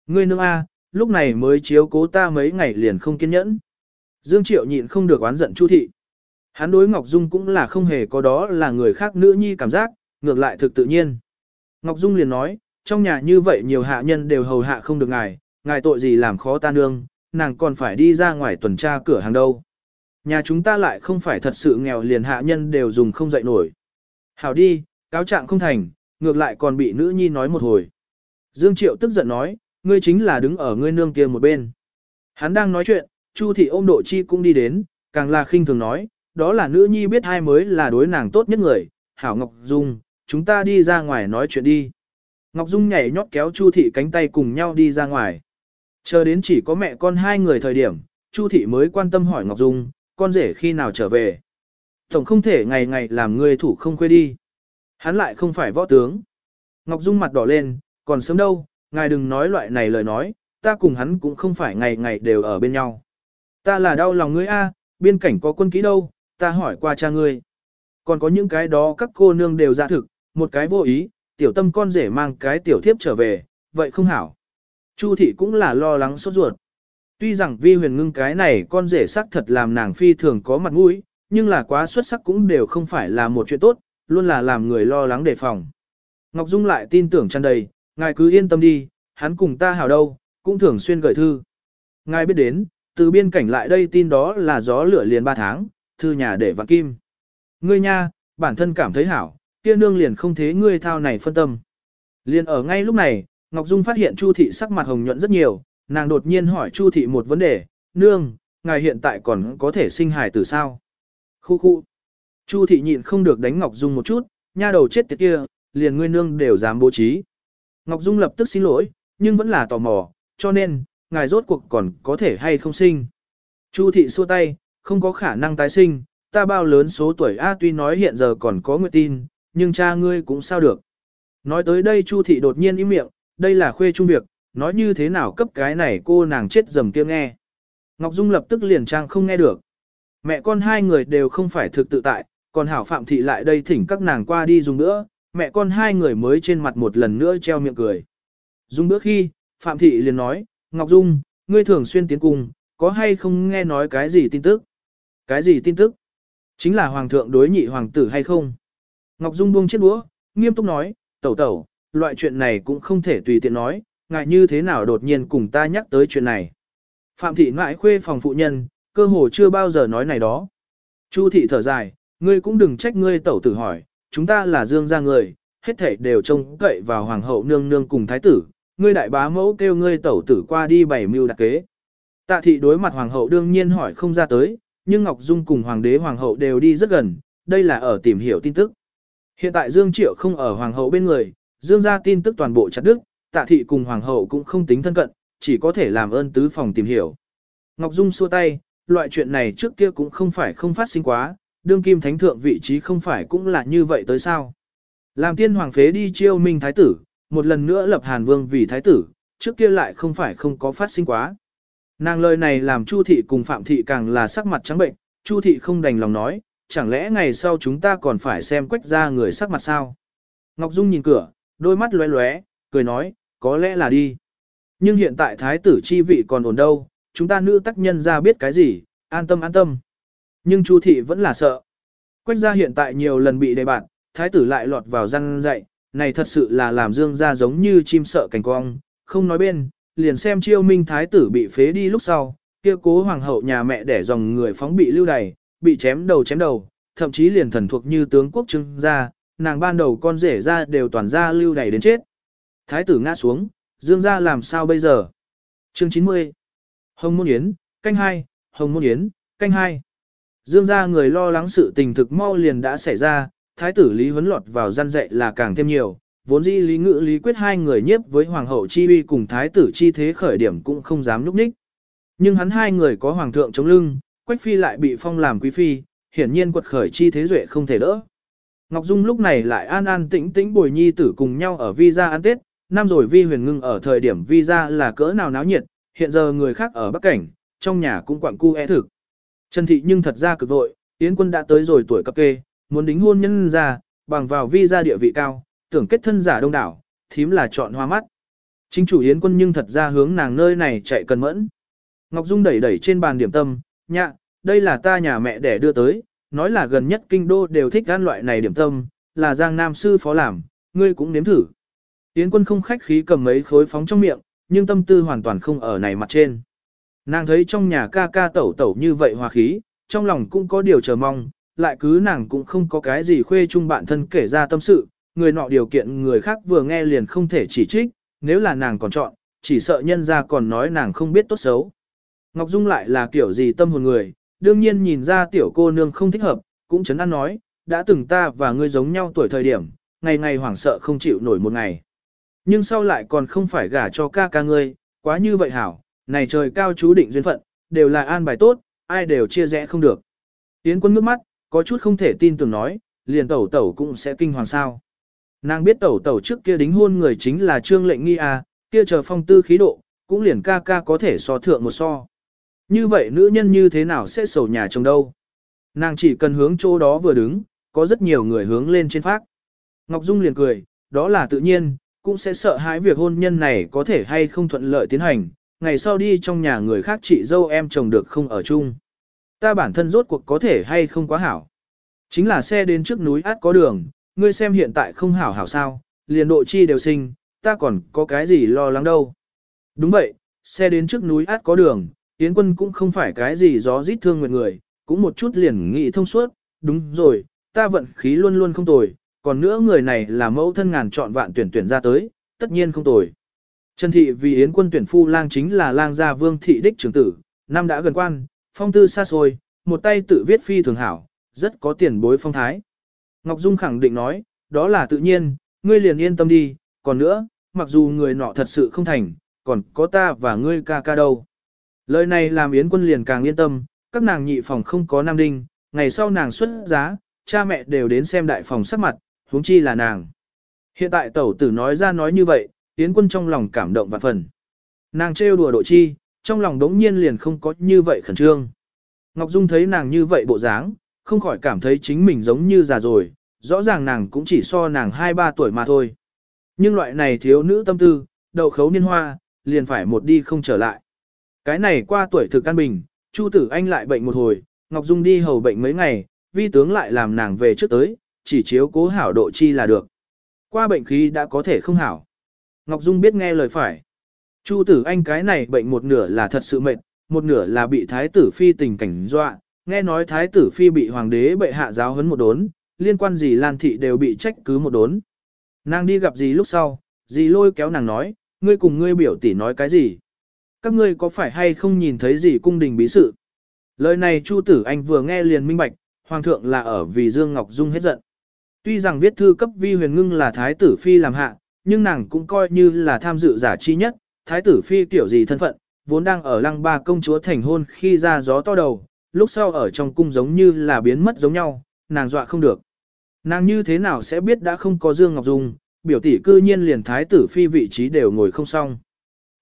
Speaker 1: Ngươi nương A, lúc này mới chiếu cố ta mấy ngày liền không kiên nhẫn. Dương Triệu nhịn không được oán giận Chu thị. Hắn đối Ngọc Dung cũng là không hề có đó là người khác nữ nhi cảm giác, ngược lại thực tự nhiên. Ngọc Dung liền nói, trong nhà như vậy nhiều hạ nhân đều hầu hạ không được ngài, ngài tội gì làm khó ta nương, nàng còn phải đi ra ngoài tuần tra cửa hàng đâu. Nhà chúng ta lại không phải thật sự nghèo liền hạ nhân đều dùng không dậy nổi. Hảo đi, cáo trạng không thành, ngược lại còn bị nữ nhi nói một hồi. Dương Triệu tức giận nói, ngươi chính là đứng ở ngươi nương kia một bên. Hắn đang nói chuyện, Chu thị ôm độ chi cũng đi đến, càng là khinh thường nói, đó là nữ nhi biết hai mới là đối nàng tốt nhất người, Hảo Ngọc Dung, chúng ta đi ra ngoài nói chuyện đi. Ngọc Dung nhảy nhót kéo Chu thị cánh tay cùng nhau đi ra ngoài. Chờ đến chỉ có mẹ con hai người thời điểm, Chu thị mới quan tâm hỏi Ngọc Dung, con rể khi nào trở về. Tổng không thể ngày ngày làm người thủ không quê đi. Hắn lại không phải võ tướng. Ngọc Dung mặt đỏ lên, còn sớm đâu, ngài đừng nói loại này lời nói, ta cùng hắn cũng không phải ngày ngày đều ở bên nhau. Ta là đau lòng ngươi a, biên cảnh có quân kỹ đâu, ta hỏi qua cha ngươi. Còn có những cái đó các cô nương đều ra thực, một cái vô ý, tiểu tâm con rể mang cái tiểu thiếp trở về, vậy không hảo. Chu thị cũng là lo lắng sốt ruột. Tuy rằng vi huyền ngưng cái này con rể sắc thật làm nàng phi thường có mặt mũi, nhưng là quá xuất sắc cũng đều không phải là một chuyện tốt, luôn là làm người lo lắng đề phòng. Ngọc Dung lại tin tưởng tràn đầy, ngài cứ yên tâm đi, hắn cùng ta hảo đâu, cũng thường xuyên gửi thư. Ngài biết đến, từ biên cảnh lại đây tin đó là gió lửa liền 3 tháng, thư nhà để vạn kim. Ngươi nha, bản thân cảm thấy hảo, kia nương liền không thế ngươi thao này phân tâm. Liền ở ngay lúc này, Ngọc Dung phát hiện Chu thị sắc mặt hồng nhuận rất nhiều, nàng đột nhiên hỏi Chu thị một vấn đề, nương, ngài hiện tại còn có thể sinh hài từ sao? Khu khu. Chu thị nhịn không được đánh Ngọc Dung một chút, nha đầu chết tiệt kia, liền ngươi nương đều dám bố trí. Ngọc Dung lập tức xin lỗi, nhưng vẫn là tò mò, cho nên, ngài rốt cuộc còn có thể hay không sinh. Chu thị xua tay, không có khả năng tái sinh, ta bao lớn số tuổi A tuy nói hiện giờ còn có nguyện tin, nhưng cha ngươi cũng sao được. Nói tới đây Chu thị đột nhiên im miệng, đây là khuê trung việc, nói như thế nào cấp cái này cô nàng chết dầm kia nghe. Ngọc Dung lập tức liền trang không nghe được. Mẹ con hai người đều không phải thực tự tại, còn Hảo Phạm Thị lại đây thỉnh các nàng qua đi dùng nữa, mẹ con hai người mới trên mặt một lần nữa treo miệng cười. Dùng bữa khi, Phạm Thị liền nói, Ngọc Dung, ngươi thường xuyên tiến cùng, có hay không nghe nói cái gì tin tức? Cái gì tin tức? Chính là Hoàng thượng đối nhị hoàng tử hay không? Ngọc Dung buông chiếc đũa, nghiêm túc nói, tẩu tẩu, loại chuyện này cũng không thể tùy tiện nói, ngại như thế nào đột nhiên cùng ta nhắc tới chuyện này. Phạm thị ngoại khuê phòng phụ nhân, cơ hồ chưa bao giờ nói này đó. Chu thị thở dài, ngươi cũng đừng trách ngươi tẩu tử hỏi, chúng ta là dương gia người, hết thảy đều trông cậy vào hoàng hậu nương nương cùng thái tử, ngươi đại bá mẫu kêu ngươi tẩu tử qua đi bảy mưu đặc kế. Tạ thị đối mặt hoàng hậu đương nhiên hỏi không ra tới, nhưng Ngọc Dung cùng hoàng đế hoàng hậu đều đi rất gần, đây là ở tìm hiểu tin tức. Hiện tại Dương Triệu không ở hoàng hậu bên người, Dương ra tin tức toàn bộ chặt đức, tạ thị cùng hoàng hậu cũng không tính thân cận, chỉ có thể làm ơn tứ phòng tìm hiểu. Ngọc Dung xua tay, loại chuyện này trước kia cũng không phải không phát sinh quá, đương kim thánh thượng vị trí không phải cũng là như vậy tới sao. Làm tiên hoàng phế đi chiêu minh thái tử, một lần nữa lập Hàn Vương vì thái tử, trước kia lại không phải không có phát sinh quá. Nàng lời này làm Chu thị cùng Phạm thị càng là sắc mặt trắng bệnh, Chu thị không đành lòng nói, chẳng lẽ ngày sau chúng ta còn phải xem quách ra người sắc mặt sao? Ngọc Dung nhìn cửa, đôi mắt lóe lóe, cười nói, có lẽ là đi. Nhưng hiện tại thái tử chi vị còn ổn đâu, chúng ta nữ tác nhân ra biết cái gì, an tâm an tâm. Nhưng Chu thị vẫn là sợ. Quách gia hiện tại nhiều lần bị đề bạn, thái tử lại lọt vào răng dạy, này thật sự là làm dương gia giống như chim sợ cành cong, không nói bên, liền xem chiêu minh thái tử bị phế đi lúc sau, kia cố hoàng hậu nhà mẹ để dòng người phóng bị lưu đày, bị chém đầu chém đầu, thậm chí liền thần thuộc như tướng quốc trưng ra, nàng ban đầu con rể ra đều toàn ra lưu đày đến chết. Thái tử ngã xuống, dương gia làm sao bây giờ? Chương 90 Hồng Môn Yến, canh 2, Hồng Môn Yến, canh 2 Dương gia người lo lắng sự tình thực mau liền đã xảy ra, thái tử Lý Huấn lọt vào gian dạy là càng thêm nhiều, vốn dĩ Lý Ngự Lý Quyết hai người nhiếp với Hoàng hậu Chi uy cùng thái tử Chi thế khởi điểm cũng không dám núp ních. Nhưng hắn hai người có Hoàng thượng chống lưng, Quách Phi lại bị phong làm Quý Phi, hiển nhiên quật khởi Chi thế duệ không thể đỡ. Ngọc Dung lúc này lại an an tĩnh tĩnh bồi nhi tử cùng nhau ở visa ăn Tết, năm rồi Vi huyền ngưng ở thời điểm visa là cỡ nào náo nhiệt, hiện giờ người khác ở Bắc Cảnh, trong nhà cũng quặng cu e thực. Trần Thị nhưng thật ra cực vội, Yến quân đã tới rồi tuổi cấp kê, muốn đính hôn nhân ra, bằng vào visa địa vị cao, tưởng kết thân giả đông đảo, thím là chọn hoa mắt. Chính chủ Yến quân nhưng thật ra hướng nàng nơi này chạy cần mẫn. Ngọc Dung đẩy đẩy trên bàn điểm tâm, nhạ, đây là ta nhà mẹ để đưa tới, nói là gần nhất kinh đô đều thích ăn loại này điểm tâm, là Giang Nam sư phó làm, ngươi cũng nếm thử. Yến quân không khách khí cầm mấy khối phóng trong miệng, nhưng tâm tư hoàn toàn không ở này mặt trên. Nàng thấy trong nhà ca ca tẩu tẩu như vậy hòa khí, trong lòng cũng có điều chờ mong, lại cứ nàng cũng không có cái gì khuê chung bạn thân kể ra tâm sự, người nọ điều kiện người khác vừa nghe liền không thể chỉ trích, nếu là nàng còn chọn, chỉ sợ nhân ra còn nói nàng không biết tốt xấu. Ngọc Dung lại là kiểu gì tâm hồn người, đương nhiên nhìn ra tiểu cô nương không thích hợp, cũng chấn an nói, đã từng ta và ngươi giống nhau tuổi thời điểm, ngày ngày hoảng sợ không chịu nổi một ngày. Nhưng sau lại còn không phải gả cho ca ca ngươi, quá như vậy hảo, này trời cao chú định duyên phận, đều là an bài tốt, ai đều chia rẽ không được. Tiến quân ngước mắt, có chút không thể tin tưởng nói, liền tẩu tẩu cũng sẽ kinh hoàng sao. Nàng biết tẩu tẩu trước kia đính hôn người chính là trương lệnh nghi à, kia chờ phong tư khí độ, cũng liền ca ca có thể so thượng một so. Như vậy nữ nhân như thế nào sẽ sầu nhà chồng đâu? Nàng chỉ cần hướng chỗ đó vừa đứng, có rất nhiều người hướng lên trên phát. Ngọc Dung liền cười, đó là tự nhiên, cũng sẽ sợ hãi việc hôn nhân này có thể hay không thuận lợi tiến hành, ngày sau đi trong nhà người khác chị dâu em chồng được không ở chung. Ta bản thân rốt cuộc có thể hay không quá hảo. Chính là xe đến trước núi át có đường, ngươi xem hiện tại không hảo hảo sao, liền độ chi đều sinh, ta còn có cái gì lo lắng đâu. Đúng vậy, xe đến trước núi át có đường, Yến quân cũng không phải cái gì gió rít thương nguyện người, cũng một chút liền nghĩ thông suốt, đúng rồi, ta vận khí luôn luôn không tồi, còn nữa người này là mẫu thân ngàn chọn vạn tuyển tuyển ra tới, tất nhiên không tồi. Trần thị vì Yến quân tuyển phu lang chính là lang gia vương thị đích trưởng tử, năm đã gần quan, phong tư xa xôi, một tay tự viết phi thường hảo, rất có tiền bối phong thái. Ngọc Dung khẳng định nói, đó là tự nhiên, ngươi liền yên tâm đi, còn nữa, mặc dù người nọ thật sự không thành, còn có ta và ngươi ca ca đâu. Lời này làm Yến quân liền càng yên tâm, các nàng nhị phòng không có nam đinh, ngày sau nàng xuất giá, cha mẹ đều đến xem đại phòng sắc mặt, huống chi là nàng. Hiện tại tẩu tử nói ra nói như vậy, Yến quân trong lòng cảm động vạn phần. Nàng trêu đùa độ chi, trong lòng đống nhiên liền không có như vậy khẩn trương. Ngọc Dung thấy nàng như vậy bộ dáng, không khỏi cảm thấy chính mình giống như già rồi, rõ ràng nàng cũng chỉ so nàng 2-3 tuổi mà thôi. Nhưng loại này thiếu nữ tâm tư, đậu khấu niên hoa, liền phải một đi không trở lại. Cái này qua tuổi thực căn bình, Chu Tử Anh lại bệnh một hồi, Ngọc Dung đi hầu bệnh mấy ngày, vi tướng lại làm nàng về trước tới, chỉ chiếu cố hảo độ chi là được. Qua bệnh khí đã có thể không hảo. Ngọc Dung biết nghe lời phải. Chu Tử Anh cái này bệnh một nửa là thật sự mệt, một nửa là bị thái tử phi tình cảnh dọa, nghe nói thái tử phi bị hoàng đế bệ hạ giáo huấn một đốn, liên quan gì Lan thị đều bị trách cứ một đốn. Nàng đi gặp gì lúc sau, gì lôi kéo nàng nói, ngươi cùng ngươi biểu tỷ nói cái gì? Các ngươi có phải hay không nhìn thấy gì cung đình bí sự? Lời này Chu Tử Anh vừa nghe liền minh bạch, Hoàng thượng là ở vì Dương Ngọc Dung hết giận. Tuy rằng viết thư cấp vi huyền ngưng là thái tử phi làm hạ, nhưng nàng cũng coi như là tham dự giả chi nhất, thái tử phi kiểu gì thân phận, vốn đang ở lăng ba công chúa thành hôn khi ra gió to đầu, lúc sau ở trong cung giống như là biến mất giống nhau, nàng dọa không được. Nàng như thế nào sẽ biết đã không có Dương Ngọc Dung, biểu tỷ cư nhiên liền thái tử phi vị trí đều ngồi không xong.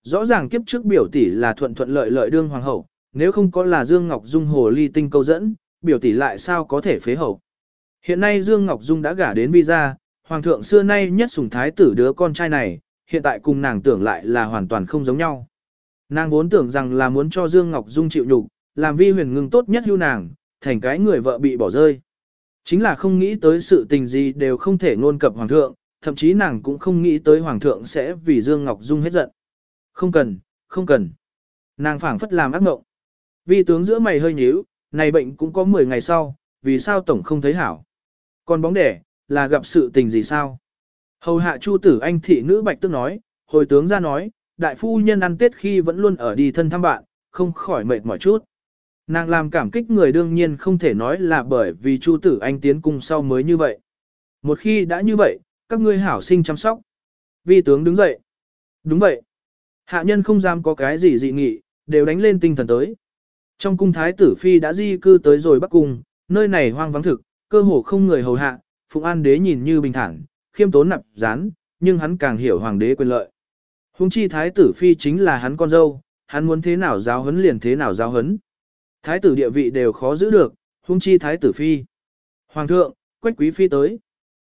Speaker 1: Rõ ràng kiếp trước biểu tỷ là thuận thuận lợi lợi đương hoàng hậu, nếu không có là Dương Ngọc Dung hồ ly tinh câu dẫn, biểu tỷ lại sao có thể phế hậu. Hiện nay Dương Ngọc Dung đã gả đến visa, hoàng thượng xưa nay nhất sủng thái tử đứa con trai này, hiện tại cùng nàng tưởng lại là hoàn toàn không giống nhau. Nàng vốn tưởng rằng là muốn cho Dương Ngọc Dung chịu nhục, làm vi huyền ngưng tốt nhất hưu nàng, thành cái người vợ bị bỏ rơi. Chính là không nghĩ tới sự tình gì đều không thể ngôn cập hoàng thượng, thậm chí nàng cũng không nghĩ tới hoàng thượng sẽ vì Dương Ngọc Dung hết giận. Không cần, không cần. Nàng phảng phất làm ác mộng. Vi tướng giữa mày hơi nhíu, này bệnh cũng có 10 ngày sau, vì sao tổng không thấy hảo. Còn bóng đẻ, là gặp sự tình gì sao? Hầu hạ Chu tử anh thị nữ bạch tức nói, hồi tướng ra nói, đại phu nhân ăn tết khi vẫn luôn ở đi thân thăm bạn, không khỏi mệt mỏi chút. Nàng làm cảm kích người đương nhiên không thể nói là bởi vì Chu tử anh tiến cung sau mới như vậy. Một khi đã như vậy, các ngươi hảo sinh chăm sóc. Vi tướng đứng dậy. Đúng vậy. Hạ nhân không dám có cái gì dị nghị, đều đánh lên tinh thần tới. Trong cung thái tử phi đã di cư tới rồi bắc cung, nơi này hoang vắng thực, cơ hồ không người hầu hạ, Phụng An đế nhìn như bình thản, khiêm tốn nạp gián, nhưng hắn càng hiểu hoàng đế quyền lợi. Hùng chi thái tử phi chính là hắn con dâu, hắn muốn thế nào giáo huấn liền thế nào giáo huấn. Thái tử địa vị đều khó giữ được, hung chi thái tử phi. Hoàng thượng, quách quý phi tới.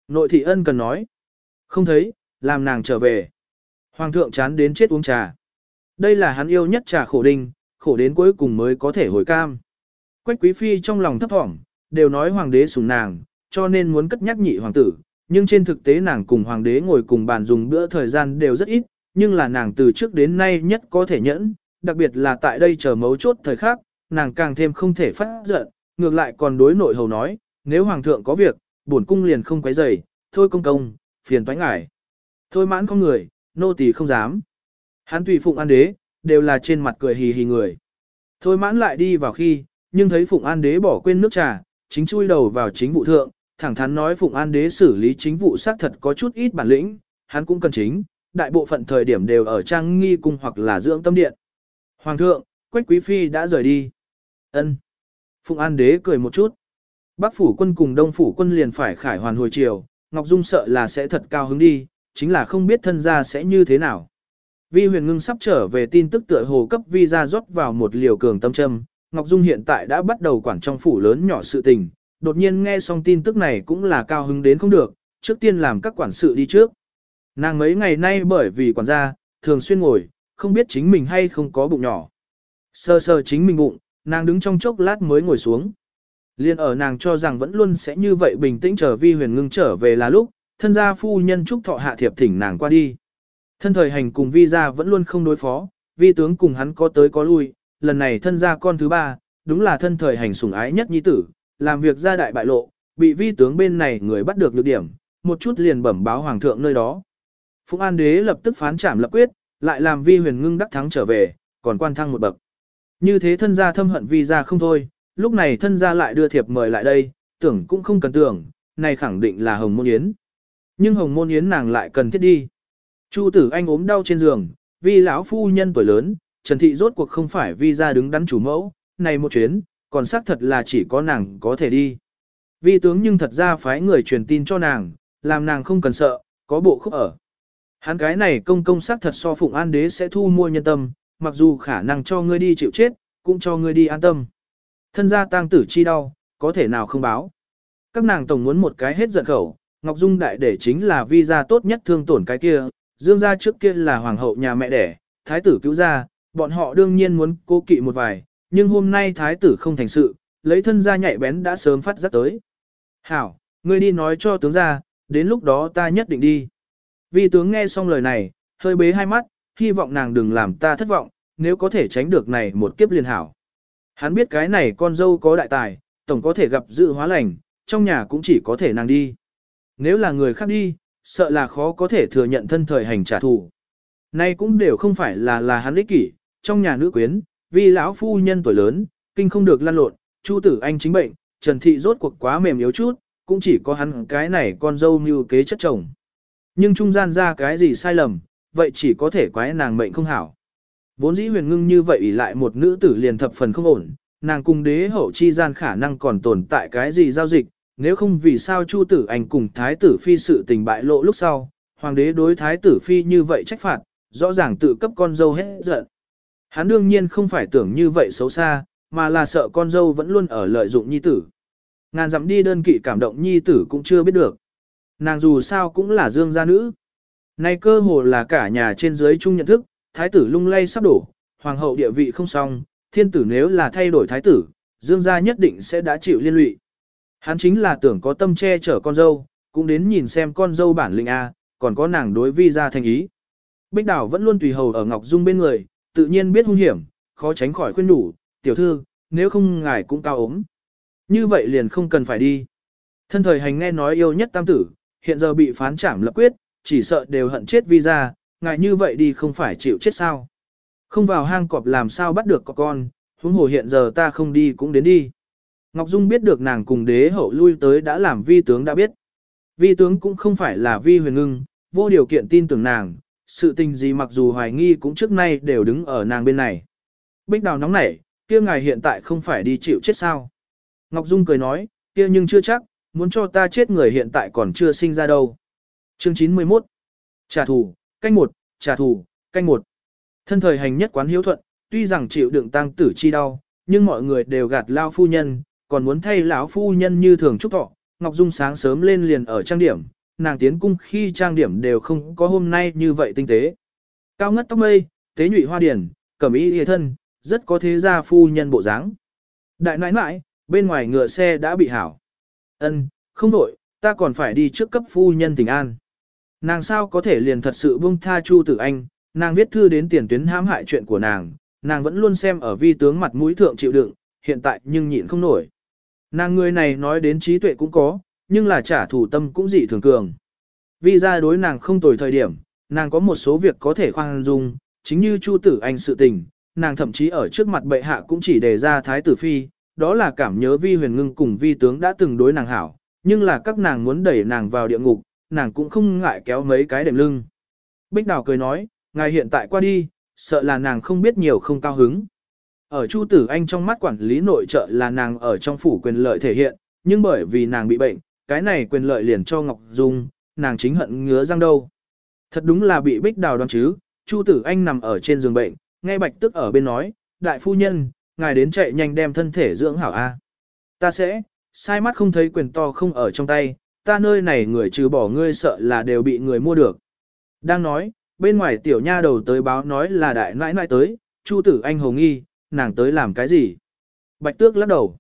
Speaker 1: Nội thị ân cần nói. Không thấy, làm nàng trở về. Hoàng thượng chán đến chết uống trà. Đây là hắn yêu nhất trà khổ đinh, khổ đến cuối cùng mới có thể hồi cam. Quách quý phi trong lòng thấp thỏm, đều nói hoàng đế sủng nàng, cho nên muốn cất nhắc nhị hoàng tử, nhưng trên thực tế nàng cùng hoàng đế ngồi cùng bàn dùng bữa thời gian đều rất ít, nhưng là nàng từ trước đến nay nhất có thể nhẫn, đặc biệt là tại đây chờ mấu chốt thời khắc, nàng càng thêm không thể phát giận, ngược lại còn đối nội hầu nói, nếu hoàng thượng có việc, bổn cung liền không quấy rầy, thôi công công, phiền toái ngại, Thôi mãn con người, nô tỳ không dám. Hắn tùy phụng an đế, đều là trên mặt cười hì hì người. Thôi mãn lại đi vào khi, nhưng thấy phụng an đế bỏ quên nước trà, chính chui đầu vào chính vụ thượng, thẳng thắn nói phụng an đế xử lý chính vụ xác thật có chút ít bản lĩnh, hắn cũng cần chính, đại bộ phận thời điểm đều ở trang nghi cung hoặc là dưỡng tâm điện. Hoàng thượng, Quách Quý Phi đã rời đi. ân Phụng An Đế cười một chút. Bắc phủ quân cùng Đông phủ quân liền phải khải hoàn hồi chiều, Ngọc Dung sợ là sẽ thật cao hứng đi, chính là không biết thân gia sẽ như thế nào. Vi huyền ngưng sắp trở về tin tức tựa hồ cấp vi ra rót vào một liều cường tâm châm, Ngọc Dung hiện tại đã bắt đầu quản trong phủ lớn nhỏ sự tình, đột nhiên nghe xong tin tức này cũng là cao hứng đến không được, trước tiên làm các quản sự đi trước. Nàng mấy ngày nay bởi vì quản gia, thường xuyên ngồi, không biết chính mình hay không có bụng nhỏ. Sơ sơ chính mình bụng, nàng đứng trong chốc lát mới ngồi xuống. Liên ở nàng cho rằng vẫn luôn sẽ như vậy bình tĩnh chờ vi huyền ngưng trở về là lúc, thân gia phu nhân trúc thọ hạ thiệp thỉnh nàng qua đi. Thân thời hành cùng vi gia vẫn luôn không đối phó, vi tướng cùng hắn có tới có lui, lần này thân gia con thứ ba, đúng là thân thời hành sủng ái nhất nhi tử, làm việc gia đại bại lộ, bị vi tướng bên này người bắt được lược điểm, một chút liền bẩm báo hoàng thượng nơi đó. Phúc An đế lập tức phán trảm lập quyết, lại làm vi huyền ngưng đắc thắng trở về, còn quan thăng một bậc. Như thế thân gia thâm hận vi gia không thôi, lúc này thân gia lại đưa thiệp mời lại đây, tưởng cũng không cần tưởng, này khẳng định là Hồng Môn Yến. Nhưng Hồng Môn Yến nàng lại cần thiết đi. Chu tử anh ốm đau trên giường, vì lão phu nhân tuổi lớn, Trần Thị rốt cuộc không phải vi gia đứng đắn chủ mẫu, này một chuyến, còn xác thật là chỉ có nàng có thể đi. Vi tướng nhưng thật ra phái người truyền tin cho nàng, làm nàng không cần sợ, có bộ khúc ở. Hắn cái này công công xác thật so phụng an đế sẽ thu mua nhân tâm, mặc dù khả năng cho ngươi đi chịu chết, cũng cho ngươi đi an tâm. Thân gia tang tử chi đau, có thể nào không báo. Các nàng tổng muốn một cái hết giận khẩu, Ngọc Dung đại để chính là vi gia tốt nhất thương tổn cái kia, Dương gia trước kia là hoàng hậu nhà mẹ đẻ, thái tử cứu gia, bọn họ đương nhiên muốn cố kỵ một vài, nhưng hôm nay thái tử không thành sự, lấy thân gia nhạy bén đã sớm phát giác tới. Hảo, ngươi đi nói cho tướng gia, đến lúc đó ta nhất định đi. Vi tướng nghe xong lời này, hơi bế hai mắt, hy vọng nàng đừng làm ta thất vọng, nếu có thể tránh được này một kiếp liền hảo. Hắn biết cái này con dâu có đại tài, tổng có thể gặp dự hóa lành, trong nhà cũng chỉ có thể nàng đi. Nếu là người khác đi, sợ là khó có thể thừa nhận thân thời hành trả thù. Nay cũng đều không phải là là hắn ích kỷ, trong nhà nữ quyến, vì lão phu nhân tuổi lớn, kinh không được lăn lộn, Chu tử anh chính bệnh, Trần Thị rốt cuộc quá mềm yếu chút, cũng chỉ có hắn cái này con dâu như kế chất chồng. Nhưng trung gian ra cái gì sai lầm, vậy chỉ có thể quái nàng mệnh không hảo. Vốn dĩ huyền ngưng như vậy ỷ lại một nữ tử liền thập phần không ổn, nàng cùng đế hậu chi gian khả năng còn tồn tại cái gì giao dịch, nếu không vì sao Chu tử anh cùng thái tử phi sự tình bại lộ lúc sau, hoàng đế đối thái tử phi như vậy trách phạt, rõ ràng tự cấp con dâu hết giận. Hắn đương nhiên không phải tưởng như vậy xấu xa, mà là sợ con dâu vẫn luôn ở lợi dụng nhi tử. Ngàn dặm đi đơn kỵ cảm động nhi tử cũng chưa biết được. Nàng dù sao cũng là dương gia nữ. Nay cơ hồ là cả nhà trên dưới chung nhận thức, thái tử lung lay sắp đổ, hoàng hậu địa vị không xong, thiên tử nếu là thay đổi thái tử, dương gia nhất định sẽ đã chịu liên lụy. Hắn chính là tưởng có tâm che chở con dâu, cũng đến nhìn xem con dâu bản lĩnh A, còn có nàng đối vi ra thành ý. Bích Đào vẫn luôn tùy hầu ở Ngọc Dung bên người, tự nhiên biết hung hiểm, khó tránh khỏi khuyên đủ, tiểu thư, nếu không ngài cũng cao ốm. Như vậy liền không cần phải đi. Thân thời hành nghe nói yêu nhất tam tử, hiện giờ bị phán trảm lập quyết, chỉ sợ đều hận chết vi ra, ngài như vậy đi không phải chịu chết sao. Không vào hang cọp làm sao bắt được có con, huống hồ hiện giờ ta không đi cũng đến đi. Ngọc Dung biết được nàng cùng đế hậu lui tới đã làm vi tướng đã biết. Vi tướng cũng không phải là vi huyền ngưng, vô điều kiện tin tưởng nàng, sự tình gì mặc dù hoài nghi cũng trước nay đều đứng ở nàng bên này. Bích đào nóng nảy, kia ngài hiện tại không phải đi chịu chết sao. Ngọc Dung cười nói, kia nhưng chưa chắc, muốn cho ta chết người hiện tại còn chưa sinh ra đâu. Chương 91 Trả thù, canh một, trả thù, canh một. Thân thời hành nhất quán hiếu thuận, tuy rằng chịu đựng tăng tử chi đau, nhưng mọi người đều gạt lao phu nhân, còn muốn thay lão phu nhân như thường chúc thọ. Ngọc Dung sáng sớm lên liền ở trang điểm, nàng tiến cung khi trang điểm đều không có hôm nay như vậy tinh tế. Cao ngất tóc mây, tế nhụy hoa điển, cẩm y y thân, rất có thế gia phu nhân bộ dáng. Đại nãi nãi, bên ngoài ngựa xe đã bị hảo. Ân, không đổi, ta còn phải đi trước cấp phu nhân tình an. Nàng sao có thể liền thật sự buông tha Chu Tử Anh, nàng viết thư đến tiền tuyến hãm hại chuyện của nàng, nàng vẫn luôn xem ở vi tướng mặt mũi thượng chịu đựng, hiện tại nhưng nhịn không nổi. Nàng người này nói đến trí tuệ cũng có, nhưng là trả thù tâm cũng dị thường cường. Vì ra đối nàng không tồi thời điểm, nàng có một số việc có thể khoan dung, chính như Chu Tử Anh sự tình, nàng thậm chí ở trước mặt bệ hạ cũng chỉ đề ra thái tử phi, đó là cảm nhớ vi huyền ngưng cùng vi tướng đã từng đối nàng hảo, nhưng là các nàng muốn đẩy nàng vào địa ngục, nàng cũng không ngại kéo mấy cái đệm lưng. Bích Đào cười nói, ngài hiện tại qua đi, sợ là nàng không biết nhiều không cao hứng. Ở Chu Tử Anh trong mắt quản lý nội trợ là nàng ở trong phủ quyền lợi thể hiện, nhưng bởi vì nàng bị bệnh, cái này quyền lợi liền cho Ngọc Dung, nàng chính hận ngứa răng đâu. Thật đúng là bị Bích Đào đoán chứ, Chu Tử Anh nằm ở trên giường bệnh, nghe Bạch Tức ở bên nói, đại phu nhân, ngài đến chạy nhanh đem thân thể dưỡng hảo A. Ta sẽ, sai mắt không thấy quyền to không ở trong tay, ta nơi này người trừ bỏ ngươi sợ là đều bị người mua được. Đang nói, bên ngoài tiểu nha đầu tới báo nói là đại nãi nãi tới, Chu tử anh hồng nghi, nàng tới làm cái gì? Bạch tước lắc đầu.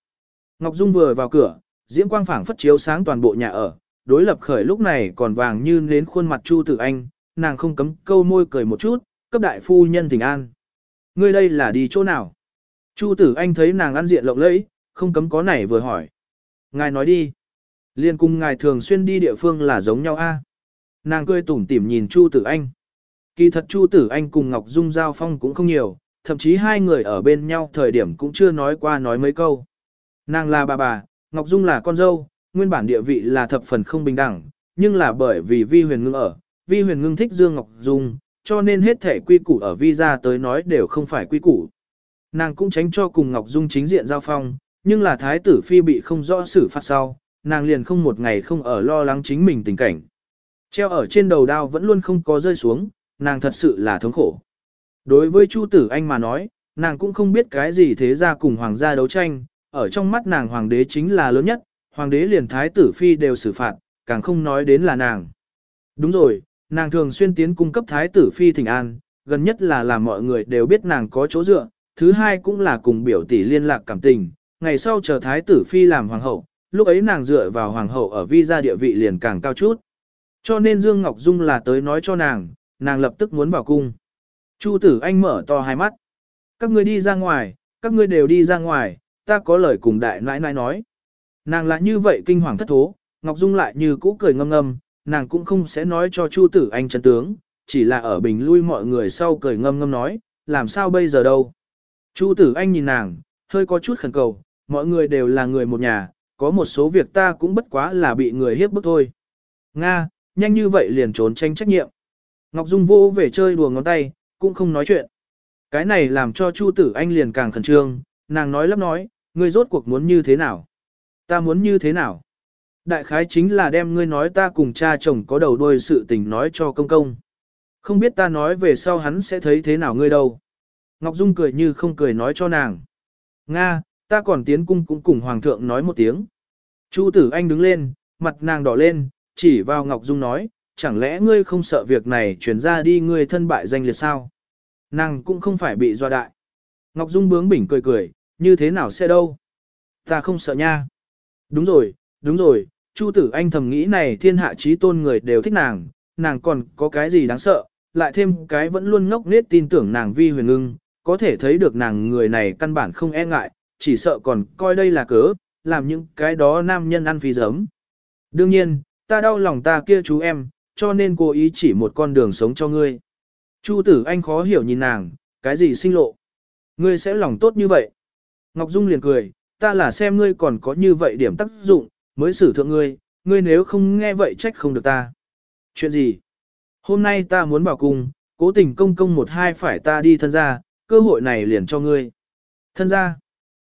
Speaker 1: Ngọc Dung vừa vào cửa, diễm quang phảng phất chiếu sáng toàn bộ nhà ở, đối lập khởi lúc này còn vàng như nến khuôn mặt Chu tử anh, nàng không cấm câu môi cười một chút, cấp đại phu nhân thỉnh an. Ngươi đây là đi chỗ nào? Chu tử anh thấy nàng ăn diện lộng lẫy, không cấm có nảy vừa hỏi. Ngài nói đi. Liên cung ngài thường xuyên đi địa phương là giống nhau a. Nàng cười tủm tỉm nhìn Chu tử anh. Kỳ thật Chu tử anh cùng Ngọc Dung giao phong cũng không nhiều, thậm chí hai người ở bên nhau thời điểm cũng chưa nói qua nói mấy câu. Nàng là bà bà, Ngọc Dung là con dâu, nguyên bản địa vị là thập phần không bình đẳng, nhưng là bởi vì Vi Huyền Ngưng ở, Vi Huyền Ngưng thích Dương Ngọc Dung, cho nên hết thể quy củ ở Vi ra tới nói đều không phải quy củ. Nàng cũng tránh cho cùng Ngọc Dung chính diện giao phong, nhưng là thái tử phi bị không rõ xử phạt sau, nàng liền không một ngày không ở lo lắng chính mình tình cảnh. Treo ở trên đầu đao vẫn luôn không có rơi xuống, nàng thật sự là thống khổ. Đối với Chu Tử Anh mà nói, nàng cũng không biết cái gì thế ra cùng hoàng gia đấu tranh, ở trong mắt nàng hoàng đế chính là lớn nhất, hoàng đế liền thái tử phi đều xử phạt, càng không nói đến là nàng. Đúng rồi, nàng thường xuyên tiến cung cấp thái tử phi thỉnh an, gần nhất là làm mọi người đều biết nàng có chỗ dựa, thứ hai cũng là cùng biểu tỷ liên lạc cảm tình, ngày sau chờ thái tử phi làm hoàng hậu, lúc ấy nàng dựa vào hoàng hậu ở vi gia địa vị liền càng cao chút. Cho nên Dương Ngọc Dung là tới nói cho nàng, nàng lập tức muốn vào cung. Chu tử anh mở to hai mắt. Các ngươi đi ra ngoài, các ngươi đều đi ra ngoài, ta có lời cùng đại nãi nãi nói. Nàng lại như vậy kinh hoàng thất thố, Ngọc Dung lại như cũ cười ngâm ngâm, nàng cũng không sẽ nói cho Chu tử anh chân tướng, chỉ là ở bình lui mọi người sau cười ngâm ngâm nói, làm sao bây giờ đâu. Chu tử anh nhìn nàng, hơi có chút khẩn cầu, mọi người đều là người một nhà, có một số việc ta cũng bất quá là bị người hiếp bức thôi. Nga, nhanh như vậy liền trốn tranh trách nhiệm. Ngọc Dung vô về chơi đùa ngón tay, cũng không nói chuyện. Cái này làm cho Chu tử anh liền càng khẩn trương, nàng nói lắp nói, ngươi rốt cuộc muốn như thế nào? Ta muốn như thế nào? Đại khái chính là đem ngươi nói ta cùng cha chồng có đầu đuôi sự tình nói cho công công. Không biết ta nói về sau hắn sẽ thấy thế nào ngươi đâu. Ngọc Dung cười như không cười nói cho nàng. Nga, ta còn tiến cung cũng cùng Hoàng thượng nói một tiếng. Chu tử anh đứng lên, mặt nàng đỏ lên, chỉ vào Ngọc Dung nói, chẳng lẽ ngươi không sợ việc này chuyển ra đi ngươi thân bại danh liệt sao? Nàng cũng không phải bị dọa đại. Ngọc Dung bướng bỉnh cười cười, như thế nào sẽ đâu? Ta không sợ nha. Đúng rồi, đúng rồi, Chu tử anh thầm nghĩ này thiên hạ trí tôn người đều thích nàng, nàng còn có cái gì đáng sợ, lại thêm cái vẫn luôn ngốc nết tin tưởng nàng vi huyền ngưng, có thể thấy được nàng người này căn bản không e ngại, chỉ sợ còn coi đây là cớ, làm những cái đó nam nhân ăn phí giấm. Đương nhiên, ta đau lòng ta kia chú em, cho nên cố ý chỉ một con đường sống cho ngươi. Chu tử anh khó hiểu nhìn nàng, cái gì sinh lộ. Ngươi sẽ lòng tốt như vậy. Ngọc Dung liền cười, ta là xem ngươi còn có như vậy điểm tác dụng, mới xử thượng ngươi, ngươi nếu không nghe vậy trách không được ta. Chuyện gì? Hôm nay ta muốn bảo cùng, cố tình công công một hai phải ta đi thân ra, cơ hội này liền cho ngươi. Thân ra.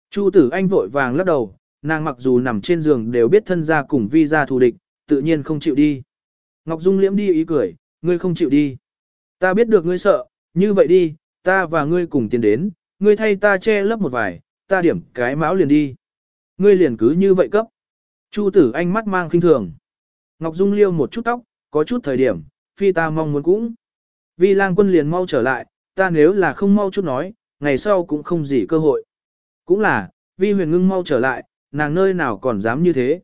Speaker 1: Chu tử anh vội vàng lắc đầu, nàng mặc dù nằm trên giường đều biết thân ra cùng vi ra thù địch, tự nhiên không chịu đi. Ngọc Dung liễm đi ý cười, ngươi không chịu đi. Ta biết được ngươi sợ, như vậy đi, ta và ngươi cùng tiến đến, ngươi thay ta che lấp một vài, ta điểm cái máu liền đi. Ngươi liền cứ như vậy cấp. Chu tử anh mắt mang khinh thường. Ngọc Dung liêu một chút tóc, có chút thời điểm, phi ta mong muốn cũng. Vi lang quân liền mau trở lại, ta nếu là không mau chút nói, ngày sau cũng không gì cơ hội. Cũng là, vi huyền ngưng mau trở lại, nàng nơi nào còn dám như thế.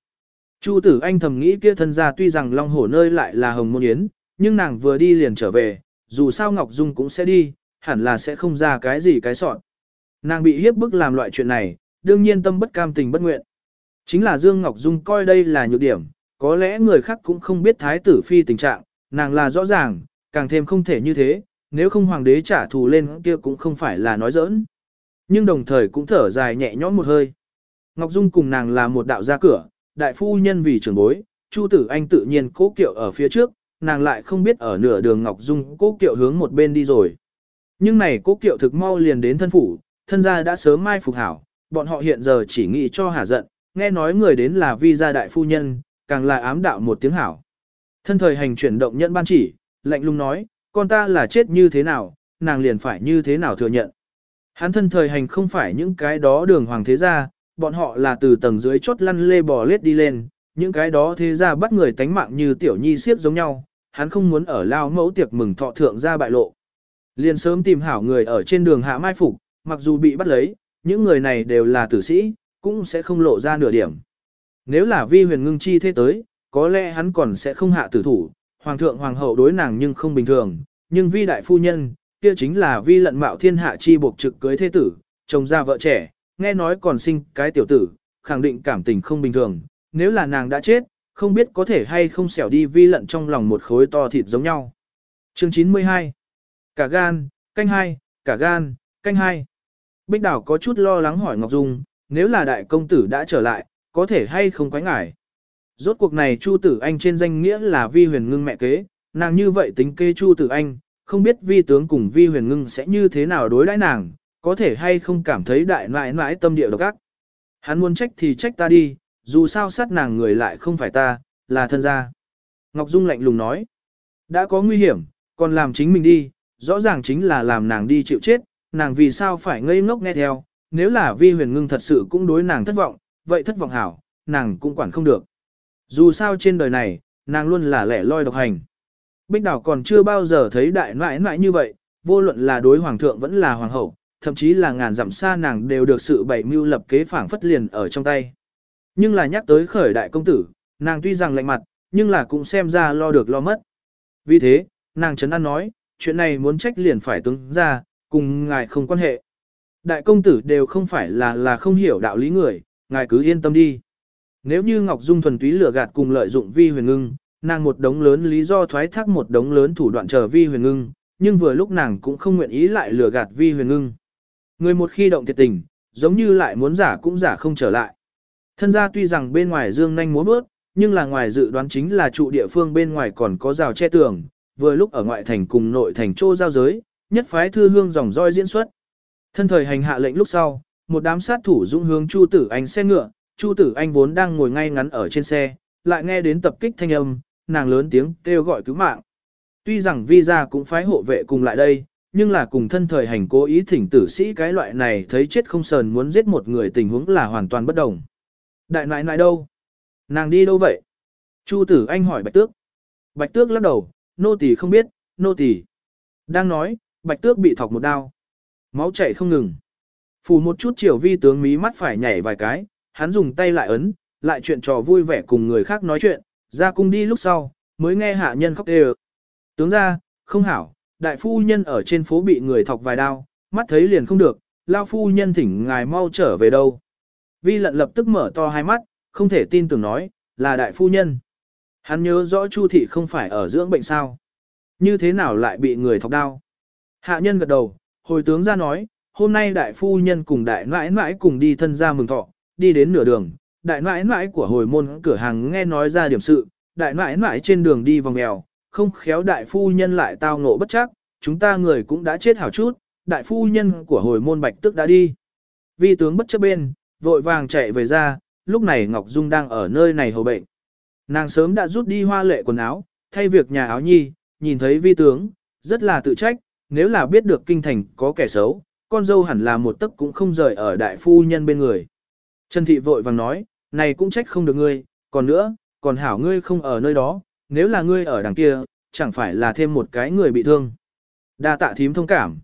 Speaker 1: Chu tử anh thầm nghĩ kia thân ra tuy rằng long hổ nơi lại là hồng môn yến, nhưng nàng vừa đi liền trở về, dù sao Ngọc Dung cũng sẽ đi, hẳn là sẽ không ra cái gì cái sọn. Nàng bị hiếp bức làm loại chuyện này, đương nhiên tâm bất cam tình bất nguyện. Chính là Dương Ngọc Dung coi đây là nhược điểm, có lẽ người khác cũng không biết thái tử phi tình trạng, nàng là rõ ràng, càng thêm không thể như thế, nếu không hoàng đế trả thù lên kia cũng không phải là nói giỡn. Nhưng đồng thời cũng thở dài nhẹ nhõm một hơi. Ngọc Dung cùng nàng là một đạo gia cửa, đại phu nhân vì trưởng bối, Chu Tử Anh tự nhiên cố kiệu ở phía trước, nàng lại không biết ở nửa đường Ngọc Dung cố kiệu hướng một bên đi rồi. Nhưng này cố kiệu thực mau liền đến thân phủ, thân gia đã sớm mai phục hảo, bọn họ hiện giờ chỉ nghĩ cho hả giận, nghe nói người đến là vi gia đại phu nhân, càng là ám đạo một tiếng hảo. Thân thời hành chuyển động nhận ban chỉ, lạnh lùng nói, con ta là chết như thế nào, nàng liền phải như thế nào thừa nhận. Hắn thân thời hành không phải những cái đó đường hoàng thế gia, bọn họ là từ tầng dưới chốt lăn lê bò lết đi lên, những cái đó thế gia bắt người tánh mạng như tiểu nhi siếp giống nhau, hắn không muốn ở lao mẫu tiệc mừng thọ thượng ra bại lộ. Liền sớm tìm hảo người ở trên đường hạ mai phục, mặc dù bị bắt lấy, những người này đều là tử sĩ, cũng sẽ không lộ ra nửa điểm. Nếu là vi huyền ngưng chi thế tới, có lẽ hắn còn sẽ không hạ tử thủ, hoàng thượng hoàng hậu đối nàng nhưng không bình thường, nhưng vi đại phu nhân, kia chính là vi lận mạo thiên hạ chi buộc trực cưới thế tử, chồng ra vợ trẻ, nghe nói còn sinh cái tiểu tử, khẳng định cảm tình không bình thường, nếu là nàng đã chết, không biết có thể hay không xẻo đi vi lận trong lòng một khối to thịt giống nhau. Chương 92 Cả gan, canh hai, cả gan, canh hai. Bích Đảo có chút lo lắng hỏi Ngọc Dung, nếu là đại công tử đã trở lại, có thể hay không quái ngại. Rốt cuộc này Chu Tử Anh trên danh nghĩa là vi huyền ngưng mẹ kế, nàng như vậy tính kê Chu Tử Anh, không biết vi tướng cùng vi huyền ngưng sẽ như thế nào đối đãi nàng, có thể hay không cảm thấy đại nãi nãi tâm địa độc ác. Hắn muốn trách thì trách ta đi, dù sao sát nàng người lại không phải ta, là thân gia. Ngọc Dung lạnh lùng nói, đã có nguy hiểm, còn làm chính mình đi, rõ ràng chính là làm nàng đi chịu chết, nàng vì sao phải ngây ngốc nghe theo, nếu là vi huyền ngưng thật sự cũng đối nàng thất vọng, vậy thất vọng hảo, nàng cũng quản không được. Dù sao trên đời này, nàng luôn là lẻ loi độc hành. Bích Đảo còn chưa bao giờ thấy đại nãi nãi như vậy, vô luận là đối hoàng thượng vẫn là hoàng hậu, thậm chí là ngàn dặm xa nàng đều được sự bày mưu lập kế phảng phất liền ở trong tay. Nhưng là nhắc tới khởi đại công tử, nàng tuy rằng lạnh mặt, nhưng là cũng xem ra lo được lo mất. Vì thế, nàng chấn an nói, chuyện này muốn trách liền phải tướng ra, cùng ngài không quan hệ. Đại công tử đều không phải là là không hiểu đạo lý người, ngài cứ yên tâm đi. Nếu như Ngọc Dung thuần túy lừa gạt cùng lợi dụng vi huyền ngưng, nàng một đống lớn lý do thoái thác một đống lớn thủ đoạn chờ vi huyền ngưng, nhưng vừa lúc nàng cũng không nguyện ý lại lừa gạt vi huyền ngưng. Người một khi động thiệt tình, giống như lại muốn giả cũng giả không trở lại. Thân gia tuy rằng bên ngoài dương nhanh múa bước, nhưng là ngoài dự đoán chính là trụ địa phương bên ngoài còn có rào che tường, vừa lúc ở ngoại thành cùng nội thành trô giao giới, nhất phái thư hương dòng roi diễn xuất. Thân thời hành hạ lệnh lúc sau, một đám sát thủ dũng hướng Chu Tử Anh xe ngựa, Chu Tử Anh vốn đang ngồi ngay ngắn ở trên xe, lại nghe đến tập kích thanh âm, nàng lớn tiếng kêu gọi cứu mạng. Tuy rằng vi gia cũng phái hộ vệ cùng lại đây, nhưng là cùng thân thời hành cố ý thỉnh tử sĩ cái loại này thấy chết không sờn muốn giết một người tình huống là hoàn toàn bất đồng. Đại nại nại đâu? Nàng đi đâu vậy? Chu tử anh hỏi bạch tước. Bạch tước lắc đầu, nô tỳ không biết, nô tỳ. Đang nói, bạch tước bị thọc một đao. Máu chảy không ngừng. Phù một chút chiều vi tướng mí mắt phải nhảy vài cái, hắn dùng tay lại ấn, lại chuyện trò vui vẻ cùng người khác nói chuyện, ra cung đi lúc sau, mới nghe hạ nhân khóc đều. Tướng ra, không hảo, đại phu nhân ở trên phố bị người thọc vài đao, mắt thấy liền không được, lao phu nhân thỉnh ngài mau trở về đâu. Vi lận lập tức mở to hai mắt, không thể tin tưởng nói, là đại phu nhân. Hắn nhớ rõ Chu thị không phải ở dưỡng bệnh sao. Như thế nào lại bị người thọc đau? Hạ nhân gật đầu, hồi tướng ra nói, hôm nay đại phu nhân cùng đại nãi nãi cùng đi thân ra mừng thọ, đi đến nửa đường, đại nãi nãi của hồi môn cửa hàng nghe nói ra điểm sự, đại nãi nãi trên đường đi vòng mèo, không khéo đại phu nhân lại tao ngộ bất chắc, chúng ta người cũng đã chết hảo chút, đại phu nhân của hồi môn bạch tức đã đi. Vi tướng bất chấp bên, vội vàng chạy về ra, lúc này Ngọc Dung đang ở nơi này hầu bệnh. Nàng sớm đã rút đi hoa lệ quần áo, thay việc nhà áo nhi, nhìn thấy vi tướng, rất là tự trách, nếu là biết được kinh thành có kẻ xấu, con dâu hẳn là một tấc cũng không rời ở đại phu nhân bên người. Trần Thị vội vàng nói, này cũng trách không được ngươi, còn nữa, còn hảo ngươi không ở nơi đó, nếu là ngươi ở đằng kia, chẳng phải là thêm một cái người bị thương. Đa tạ thím thông cảm.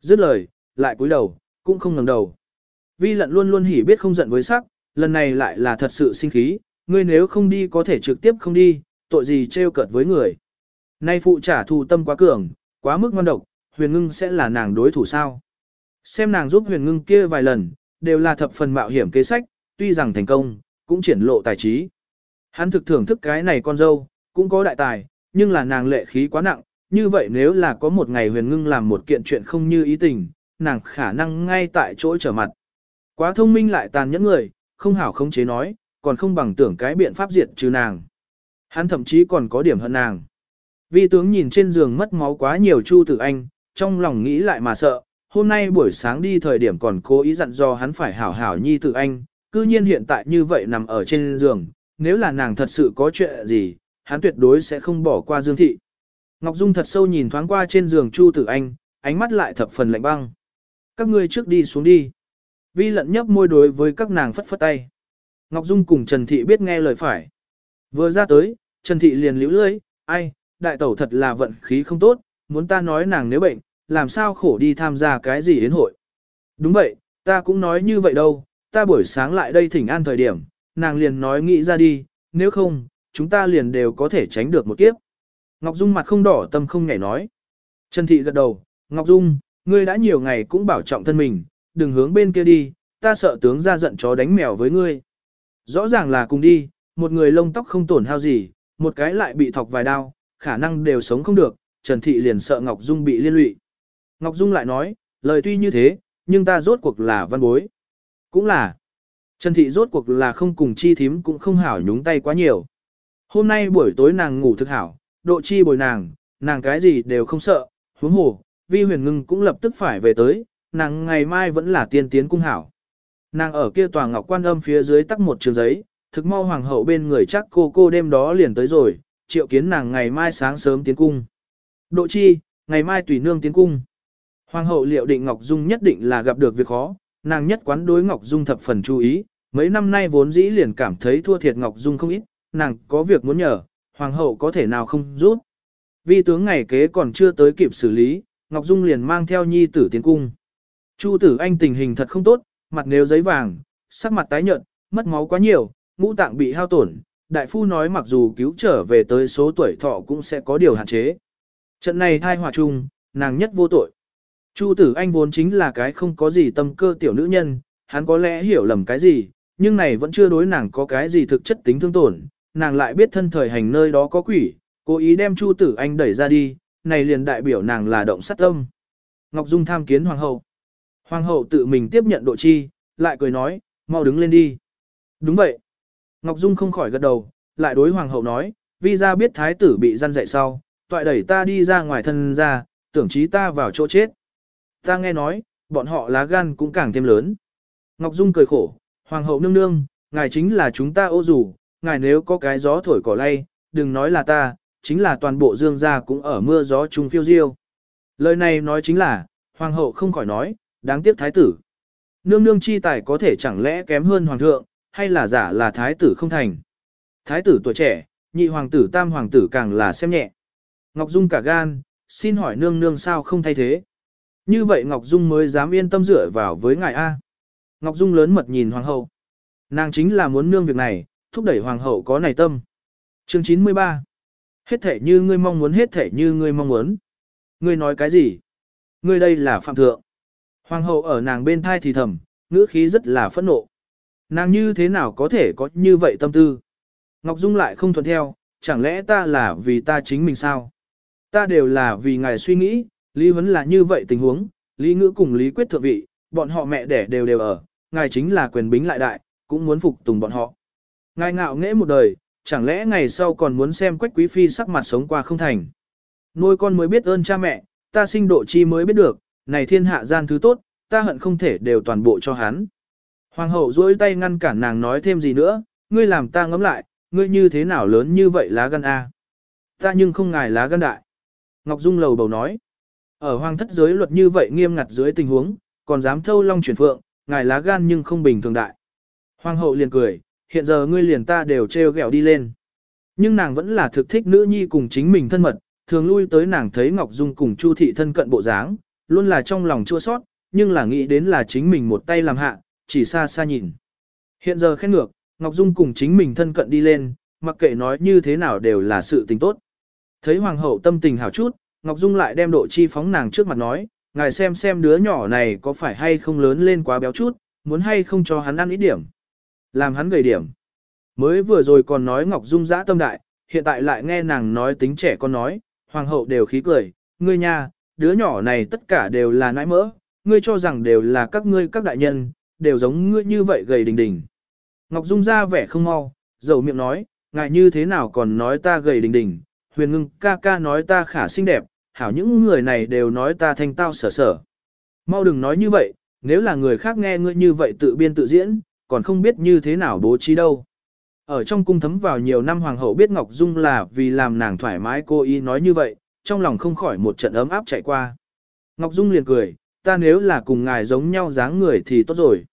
Speaker 1: Dứt lời, lại cúi đầu, cũng không ngẩng đầu. Vi lận luôn luôn hỉ biết không giận với sắc, lần này lại là thật sự sinh khí, ngươi nếu không đi có thể trực tiếp không đi, tội gì trêu cợt với người. Nay phụ trả thù tâm quá cường, quá mức ngon độc, huyền ngưng sẽ là nàng đối thủ sao. Xem nàng giúp huyền ngưng kia vài lần, đều là thập phần mạo hiểm kế sách, tuy rằng thành công, cũng triển lộ tài trí. Hắn thực thưởng thức cái này con dâu, cũng có đại tài, nhưng là nàng lệ khí quá nặng, như vậy nếu là có một ngày huyền ngưng làm một kiện chuyện không như ý tình, nàng khả năng ngay tại chỗ trở mặt. Quá thông minh lại tàn nhẫn người, không hảo không chế nói, còn không bằng tưởng cái biện pháp diệt trừ nàng. Hắn thậm chí còn có điểm hận nàng. Vi tướng nhìn trên giường mất máu quá nhiều Chu Tử Anh, trong lòng nghĩ lại mà sợ, hôm nay buổi sáng đi thời điểm còn cố ý dặn dò hắn phải hảo hảo nhi Tử Anh, cư nhiên hiện tại như vậy nằm ở trên giường, nếu là nàng thật sự có chuyện gì, hắn tuyệt đối sẽ không bỏ qua Dương Thị. Ngọc Dung thật sâu nhìn thoáng qua trên giường Chu Tử Anh, ánh mắt lại thập phần lạnh băng. Các ngươi trước đi xuống đi. Vi lận nhấp môi đối với các nàng phất phất tay. Ngọc Dung cùng Trần Thị biết nghe lời phải. Vừa ra tới, Trần Thị liền liễu lưỡi, ai, đại tẩu thật là vận khí không tốt, muốn ta nói nàng nếu bệnh, làm sao khổ đi tham gia cái gì đến hội. Đúng vậy, ta cũng nói như vậy đâu, ta buổi sáng lại đây thỉnh an thời điểm, nàng liền nói nghĩ ra đi, nếu không, chúng ta liền đều có thể tránh được một kiếp. Ngọc Dung mặt không đỏ tâm không nhảy nói. Trần Thị gật đầu, Ngọc Dung, ngươi đã nhiều ngày cũng bảo trọng thân mình, đừng hướng bên kia đi, ta sợ tướng ra giận chó đánh mèo với ngươi. Rõ ràng là cùng đi, một người lông tóc không tổn hao gì, một cái lại bị thọc vài đao, khả năng đều sống không được, Trần Thị liền sợ Ngọc Dung bị liên lụy. Ngọc Dung lại nói, lời tuy như thế, nhưng ta rốt cuộc là văn bối. Cũng là, Trần Thị rốt cuộc là không cùng chi thím cũng không hảo nhúng tay quá nhiều. Hôm nay buổi tối nàng ngủ thực hảo, độ chi bồi nàng, nàng cái gì đều không sợ, huống hồ, vi huyền ngưng cũng lập tức phải về tới, nàng ngày mai vẫn là tiên tiến cung hảo. Nàng ở kia tòa ngọc quan âm phía dưới tắc một trường giấy, thực mau hoàng hậu bên người chắc cô cô đêm đó liền tới rồi, triệu kiến nàng ngày mai sáng sớm tiến cung. Độ chi, ngày mai tùy nương tiến cung. Hoàng hậu liệu định Ngọc Dung nhất định là gặp được việc khó, nàng nhất quán đối Ngọc Dung thập phần chú ý, mấy năm nay vốn dĩ liền cảm thấy thua thiệt Ngọc Dung không ít, nàng có việc muốn nhờ, hoàng hậu có thể nào không giúp. Vi tướng ngày kế còn chưa tới kịp xử lý, Ngọc Dung liền mang theo nhi tử tiến cung. Chu tử anh tình hình thật không tốt, mặt nếu giấy vàng, sắc mặt tái nhợt, mất máu quá nhiều, ngũ tạng bị hao tổn. Đại phu nói mặc dù cứu trở về tới số tuổi thọ cũng sẽ có điều hạn chế. Trận này thai hòa chung, nàng nhất vô tội. Chu tử anh vốn chính là cái không có gì tâm cơ tiểu nữ nhân, hắn có lẽ hiểu lầm cái gì, nhưng này vẫn chưa đối nàng có cái gì thực chất tính thương tổn, nàng lại biết thân thời hành nơi đó có quỷ, cố ý đem Chu tử anh đẩy ra đi, này liền đại biểu nàng là động sát tâm. Ngọc Dung tham kiến hoàng hậu. Hoàng hậu tự mình tiếp nhận độ chi, lại cười nói, mau đứng lên đi. Đúng vậy. Ngọc Dung không khỏi gật đầu, lại đối hoàng hậu nói, vì ra biết thái tử bị gian dạy sau, toại đẩy ta đi ra ngoài thân ra, tưởng chí ta vào chỗ chết. Ta nghe nói, bọn họ lá gan cũng càng thêm lớn. Ngọc Dung cười khổ, hoàng hậu nương nương, ngài chính là chúng ta ô rủ, ngài nếu có cái gió thổi cỏ lay, đừng nói là ta, chính là toàn bộ dương gia cũng ở mưa gió chung phiêu diêu. Lời này nói chính là, hoàng hậu không khỏi nói, đáng tiếc thái tử. Nương nương chi tài có thể chẳng lẽ kém hơn hoàng thượng, hay là giả là thái tử không thành. Thái tử tuổi trẻ, nhị hoàng tử tam hoàng tử càng là xem nhẹ. Ngọc Dung cả gan, xin hỏi nương nương sao không thay thế. Như vậy Ngọc Dung mới dám yên tâm dựa vào với ngài A. Ngọc Dung lớn mật nhìn hoàng hậu. Nàng chính là muốn nương việc này, thúc đẩy hoàng hậu có này tâm. Chương 93 Hết thể như ngươi mong muốn hết thể như ngươi mong muốn. Ngươi nói cái gì? Ngươi đây là phạm thượng. Hoàng hậu ở nàng bên thai thì thầm, ngữ khí rất là phẫn nộ. Nàng như thế nào có thể có như vậy tâm tư? Ngọc Dung lại không thuận theo, chẳng lẽ ta là vì ta chính mình sao? Ta đều là vì ngài suy nghĩ, Lý Huấn là như vậy tình huống, Lý Ngữ cùng Lý Quyết thượng vị, bọn họ mẹ đẻ đều đều ở, ngài chính là quyền bính lại đại, cũng muốn phục tùng bọn họ. Ngài ngạo nghễ một đời, chẳng lẽ ngày sau còn muốn xem quách quý phi sắc mặt sống qua không thành. Nuôi con mới biết ơn cha mẹ, ta sinh độ chi mới biết được, này thiên hạ gian thứ tốt, ta hận không thể đều toàn bộ cho hắn. Hoàng hậu duỗi tay ngăn cản nàng nói thêm gì nữa, ngươi làm ta ngẫm lại, ngươi như thế nào lớn như vậy lá gan A. Ta nhưng không ngài lá gan đại. Ngọc Dung lầu bầu nói, ở hoàng thất giới luật như vậy nghiêm ngặt dưới tình huống, còn dám thâu long chuyển phượng, ngài lá gan nhưng không bình thường đại. Hoàng hậu liền cười, hiện giờ ngươi liền ta đều treo gẹo đi lên. Nhưng nàng vẫn là thực thích nữ nhi cùng chính mình thân mật, thường lui tới nàng thấy Ngọc Dung cùng Chu thị thân cận bộ dáng, luôn là trong lòng chua sót, nhưng là nghĩ đến là chính mình một tay làm hạ, chỉ xa xa nhìn. Hiện giờ khen ngược, Ngọc Dung cùng chính mình thân cận đi lên, mặc kệ nói như thế nào đều là sự tình tốt. Thấy hoàng hậu tâm tình hảo chút, Ngọc Dung lại đem độ chi phóng nàng trước mặt nói, ngài xem xem đứa nhỏ này có phải hay không lớn lên quá béo chút, muốn hay không cho hắn ăn ít điểm. Làm hắn gầy điểm. Mới vừa rồi còn nói Ngọc Dung dã tâm đại, hiện tại lại nghe nàng nói tính trẻ con nói, hoàng hậu đều khí cười, ngươi nha, đứa nhỏ này tất cả đều là nãi mỡ, ngươi cho rằng đều là các ngươi các đại nhân, đều giống ngươi như vậy gầy đình đình. Ngọc Dung ra vẻ không mau, dầu miệng nói, ngài như thế nào còn nói ta gầy đình đình, huyền ngưng ca ca nói ta khả xinh đẹp, hảo những người này đều nói ta thanh tao sở sở. Mau đừng nói như vậy, nếu là người khác nghe ngươi như vậy tự biên tự diễn, còn không biết như thế nào bố trí đâu. Ở trong cung thấm vào nhiều năm hoàng hậu biết Ngọc Dung là vì làm nàng thoải mái cô ý nói như vậy, trong lòng không khỏi một trận ấm áp chạy qua. Ngọc Dung liền cười, ta nếu là cùng ngài giống nhau dáng người thì tốt rồi.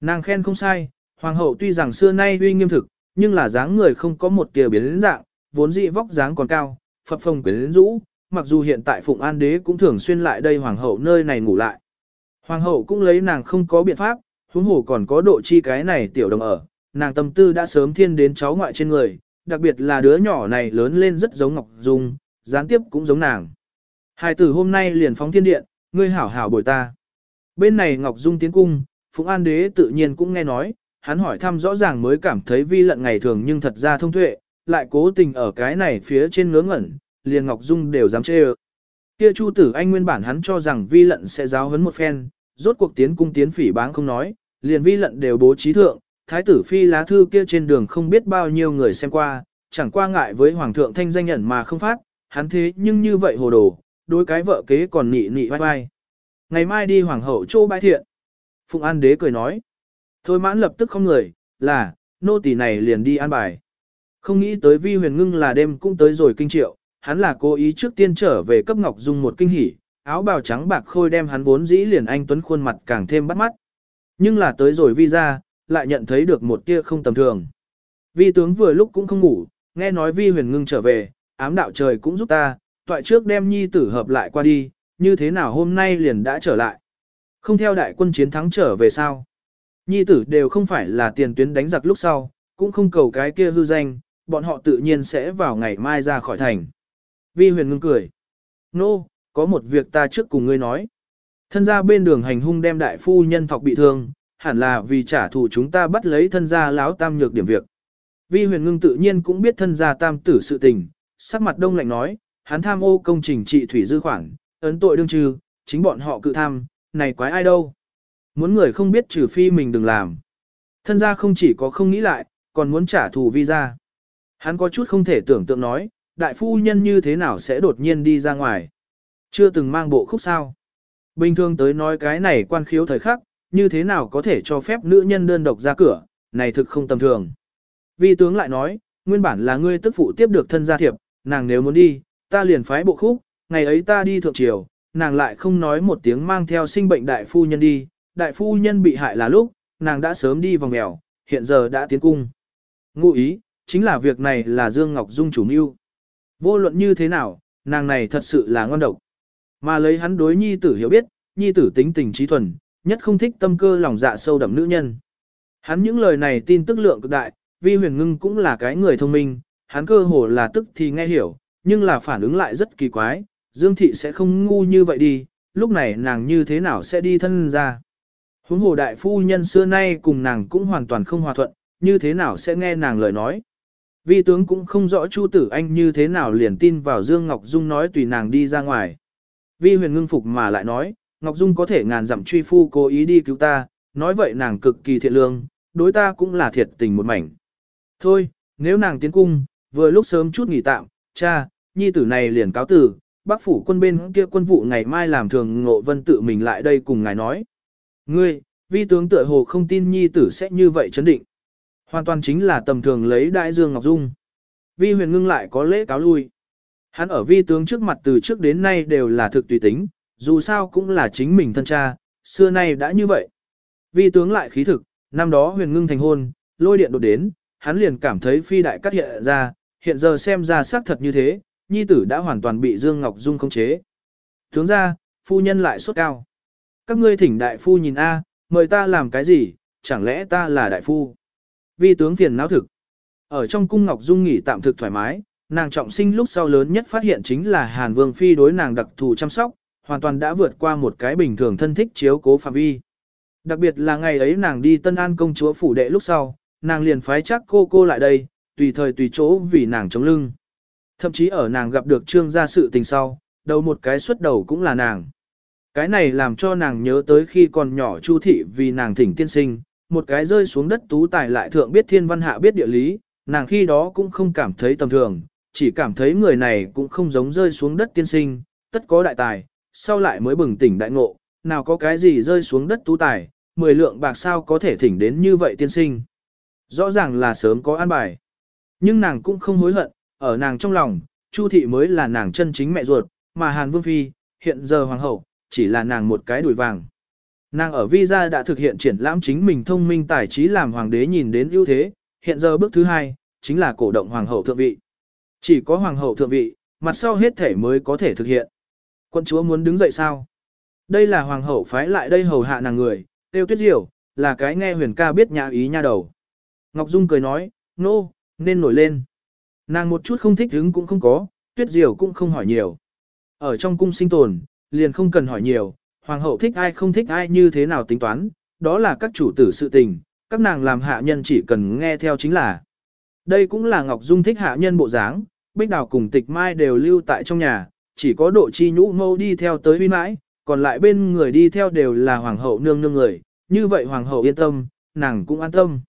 Speaker 1: Nàng khen không sai, hoàng hậu tuy rằng xưa nay uy nghiêm thực, nhưng là dáng người không có một tia biến dạng, vốn dị vóc dáng còn cao, phập phồng quyến rũ, mặc dù hiện tại Phụng An Đế cũng thường xuyên lại đây hoàng hậu nơi này ngủ lại. Hoàng hậu cũng lấy nàng không có biện pháp, huống hồ còn có độ chi cái này tiểu đồng ở, nàng tâm tư đã sớm thiên đến cháu ngoại trên người, đặc biệt là đứa nhỏ này lớn lên rất giống Ngọc Dung, gián tiếp cũng giống nàng. Hai tử hôm nay liền phóng thiên điện, ngươi hảo hảo bồi ta. Bên này Ngọc Dung tiến cung, Phụng An Đế tự nhiên cũng nghe nói, hắn hỏi thăm rõ ràng mới cảm thấy vi lận ngày thường nhưng thật ra thông tuệ, lại cố tình ở cái này phía trên ngớ ngẩn, liền Ngọc Dung đều dám chê ơ. Kia Chu Tử Anh nguyên bản hắn cho rằng vi lận sẽ giáo huấn một phen, rốt cuộc tiến cung tiến phỉ báng không nói, liền vi lận đều bố trí thượng, thái tử phi lá thư kia trên đường không biết bao nhiêu người xem qua, chẳng qua ngại với hoàng thượng thanh danh nhận mà không phát, hắn thế nhưng như vậy hồ đồ, đối cái vợ kế còn nị nị vai vai. Ngày mai đi hoàng hậu châu bãi thiện. Phụng An đế cười nói. Thôi mãn lập tức không người, là, nô tỳ này liền đi an bài. Không nghĩ tới vi huyền ngưng là đêm cũng tới rồi kinh triệu, hắn là cố ý trước tiên trở về cấp ngọc dung một kinh hỉ, áo bào trắng bạc khôi đem hắn vốn dĩ liền anh tuấn khuôn mặt càng thêm bắt mắt. Nhưng là tới rồi vi ra, lại nhận thấy được một tia không tầm thường. Vi tướng vừa lúc cũng không ngủ, nghe nói vi huyền ngưng trở về, ám đạo trời cũng giúp ta, toại trước đem nhi tử hợp lại qua đi, như thế nào hôm nay liền đã trở lại. Không theo đại quân chiến thắng trở về sao. Nhi tử đều không phải là tiền tuyến đánh giặc lúc sau, cũng không cầu cái kia hư danh, bọn họ tự nhiên sẽ vào ngày mai ra khỏi thành. Vi huyền ngưng cười. Nô, no, có một việc ta trước cùng ngươi nói. Thân gia bên đường hành hung đem đại phu nhân thọc bị thương, hẳn là vì trả thù chúng ta bắt lấy thân gia láo tam nhược điểm việc. Vi huyền ngưng tự nhiên cũng biết thân gia tam tử sự tình, sắc mặt đông lạnh nói, hắn tham ô công trình trị thủy dư khoản, ấn tội đương trừ, chính bọn họ cự tham, này quái ai đâu. Muốn người không biết trừ phi mình đừng làm. Thân gia không chỉ có không nghĩ lại, còn muốn trả thù visa. Hắn có chút không thể tưởng tượng nói, đại phu nhân như thế nào sẽ đột nhiên đi ra ngoài. Chưa từng mang bộ khúc sao. Bình thường tới nói cái này quan khiếu thời khắc, như thế nào có thể cho phép nữ nhân đơn độc ra cửa, này thực không tầm thường. Vi tướng lại nói, nguyên bản là ngươi tức phụ tiếp được thân gia thiệp, nàng nếu muốn đi, ta liền phái bộ khúc, ngày ấy ta đi thượng triều, nàng lại không nói một tiếng mang theo sinh bệnh đại phu nhân đi, đại phu nhân bị hại là lúc, nàng đã sớm đi vòng mèo, hiện giờ đã tiến cung. Ngụ ý, chính là việc này là Dương Ngọc Dung chủ mưu. Vô luận như thế nào, nàng này thật sự là ngon độc. Mà lấy hắn đối nhi tử hiểu biết, nhi tử tính tình trí thuần, nhất không thích tâm cơ lòng dạ sâu đậm nữ nhân. Hắn những lời này tin tức lượng cực đại, vi huyền ngưng cũng là cái người thông minh, hắn cơ hồ là tức thì nghe hiểu, nhưng là phản ứng lại rất kỳ quái, Dương Thị sẽ không ngu như vậy đi, lúc này nàng như thế nào sẽ đi thân ra. Huống hồ đại phu nhân xưa nay cùng nàng cũng hoàn toàn không hòa thuận, như thế nào sẽ nghe nàng lời nói. Vi tướng cũng không rõ Chu Tử Anh như thế nào liền tin vào Dương Ngọc Dung nói tùy nàng đi ra ngoài. Vi huyền ngưng phục mà lại nói, Ngọc Dung có thể ngàn dặm truy phu cố ý đi cứu ta, nói vậy nàng cực kỳ thiện lương, đối ta cũng là thiệt tình một mảnh. Thôi, nếu nàng tiến cung, vừa lúc sớm chút nghỉ tạm, cha, nhi tử này liền cáo tử, bác phủ quân bên kia quân vụ ngày mai làm thường ngộ vân tự mình lại đây cùng ngài nói. Ngươi, vi tướng tựa hồ không tin nhi tử sẽ như vậy chấn định. Hoàn toàn chính là tầm thường lấy đại dương Ngọc Dung. Vi huyền ngưng lại có lễ cáo lui. Hắn ở vi tướng trước mặt từ trước đến nay đều là thực tùy tính, dù sao cũng là chính mình thân cha, xưa nay đã như vậy. Vi tướng lại khí thực, năm đó huyền ngưng thành hôn, lôi điện đột đến, hắn liền cảm thấy phi đại cắt hiện ra, hiện giờ xem ra xác thật như thế, nhi tử đã hoàn toàn bị Dương Ngọc Dung khống chế. Tướng ra, phu nhân lại sốt cao. Các ngươi thỉnh đại phu nhìn A, mời ta làm cái gì, chẳng lẽ ta là đại phu? Vi tướng phiền não thực. Ở trong cung Ngọc Dung nghỉ tạm thực thoải mái, nàng trọng sinh lúc sau lớn nhất phát hiện chính là Hàn Vương Phi đối nàng đặc thù chăm sóc, hoàn toàn đã vượt qua một cái bình thường thân thích chiếu cố phạm vi. Đặc biệt là ngày ấy nàng đi Tân An công chúa phủ đệ lúc sau, nàng liền phái chắc cô cô lại đây, tùy thời tùy chỗ vì nàng chống lưng. Thậm chí ở nàng gặp được trương gia sự tình sau, đầu một cái xuất đầu cũng là nàng. Cái này làm cho nàng nhớ tới khi còn nhỏ Chu thị vì nàng thỉnh tiên sinh, một cái rơi xuống đất tú tài lại thượng biết thiên văn hạ biết địa lý, nàng khi đó cũng không cảm thấy tầm thường, chỉ cảm thấy người này cũng không giống rơi xuống đất tiên sinh, tất có đại tài, sau lại mới bừng tỉnh đại ngộ, nào có cái gì rơi xuống đất tú tài, mười lượng bạc sao có thể thỉnh đến như vậy tiên sinh. Rõ ràng là sớm có an bài. Nhưng nàng cũng không hối hận, ở nàng trong lòng, Chu thị mới là nàng chân chính mẹ ruột, mà Hàn Vương Phi, hiện giờ hoàng hậu, chỉ là nàng một cái đùi vàng. Nàng ở visa đã thực hiện triển lãm chính mình thông minh tài trí làm hoàng đế nhìn đến ưu thế, hiện giờ bước thứ hai, chính là cổ động hoàng hậu thượng vị. Chỉ có hoàng hậu thượng vị, mặt sau hết thể mới có thể thực hiện. Quân chúa muốn đứng dậy sao? Đây là hoàng hậu phái lại đây hầu hạ nàng người, tiêu tuyết diệu, là cái nghe huyền ca biết nhã ý nha đầu. Ngọc Dung cười nói, nô, no, nên nổi lên. Nàng một chút không thích hứng cũng không có, tuyết diều cũng không hỏi nhiều. Ở trong cung sinh tồn, liền không cần hỏi nhiều, hoàng hậu thích ai không thích ai như thế nào tính toán, đó là các chủ tử sự tình, các nàng làm hạ nhân chỉ cần nghe theo chính là. Đây cũng là Ngọc Dung thích hạ nhân bộ dáng, Bích Đào cùng Tịch Mai đều lưu tại trong nhà, chỉ có độ chi nhũ mâu đi theo tới uy mãi, còn lại bên người đi theo đều là hoàng hậu nương nương người, như vậy hoàng hậu yên tâm, nàng cũng an tâm.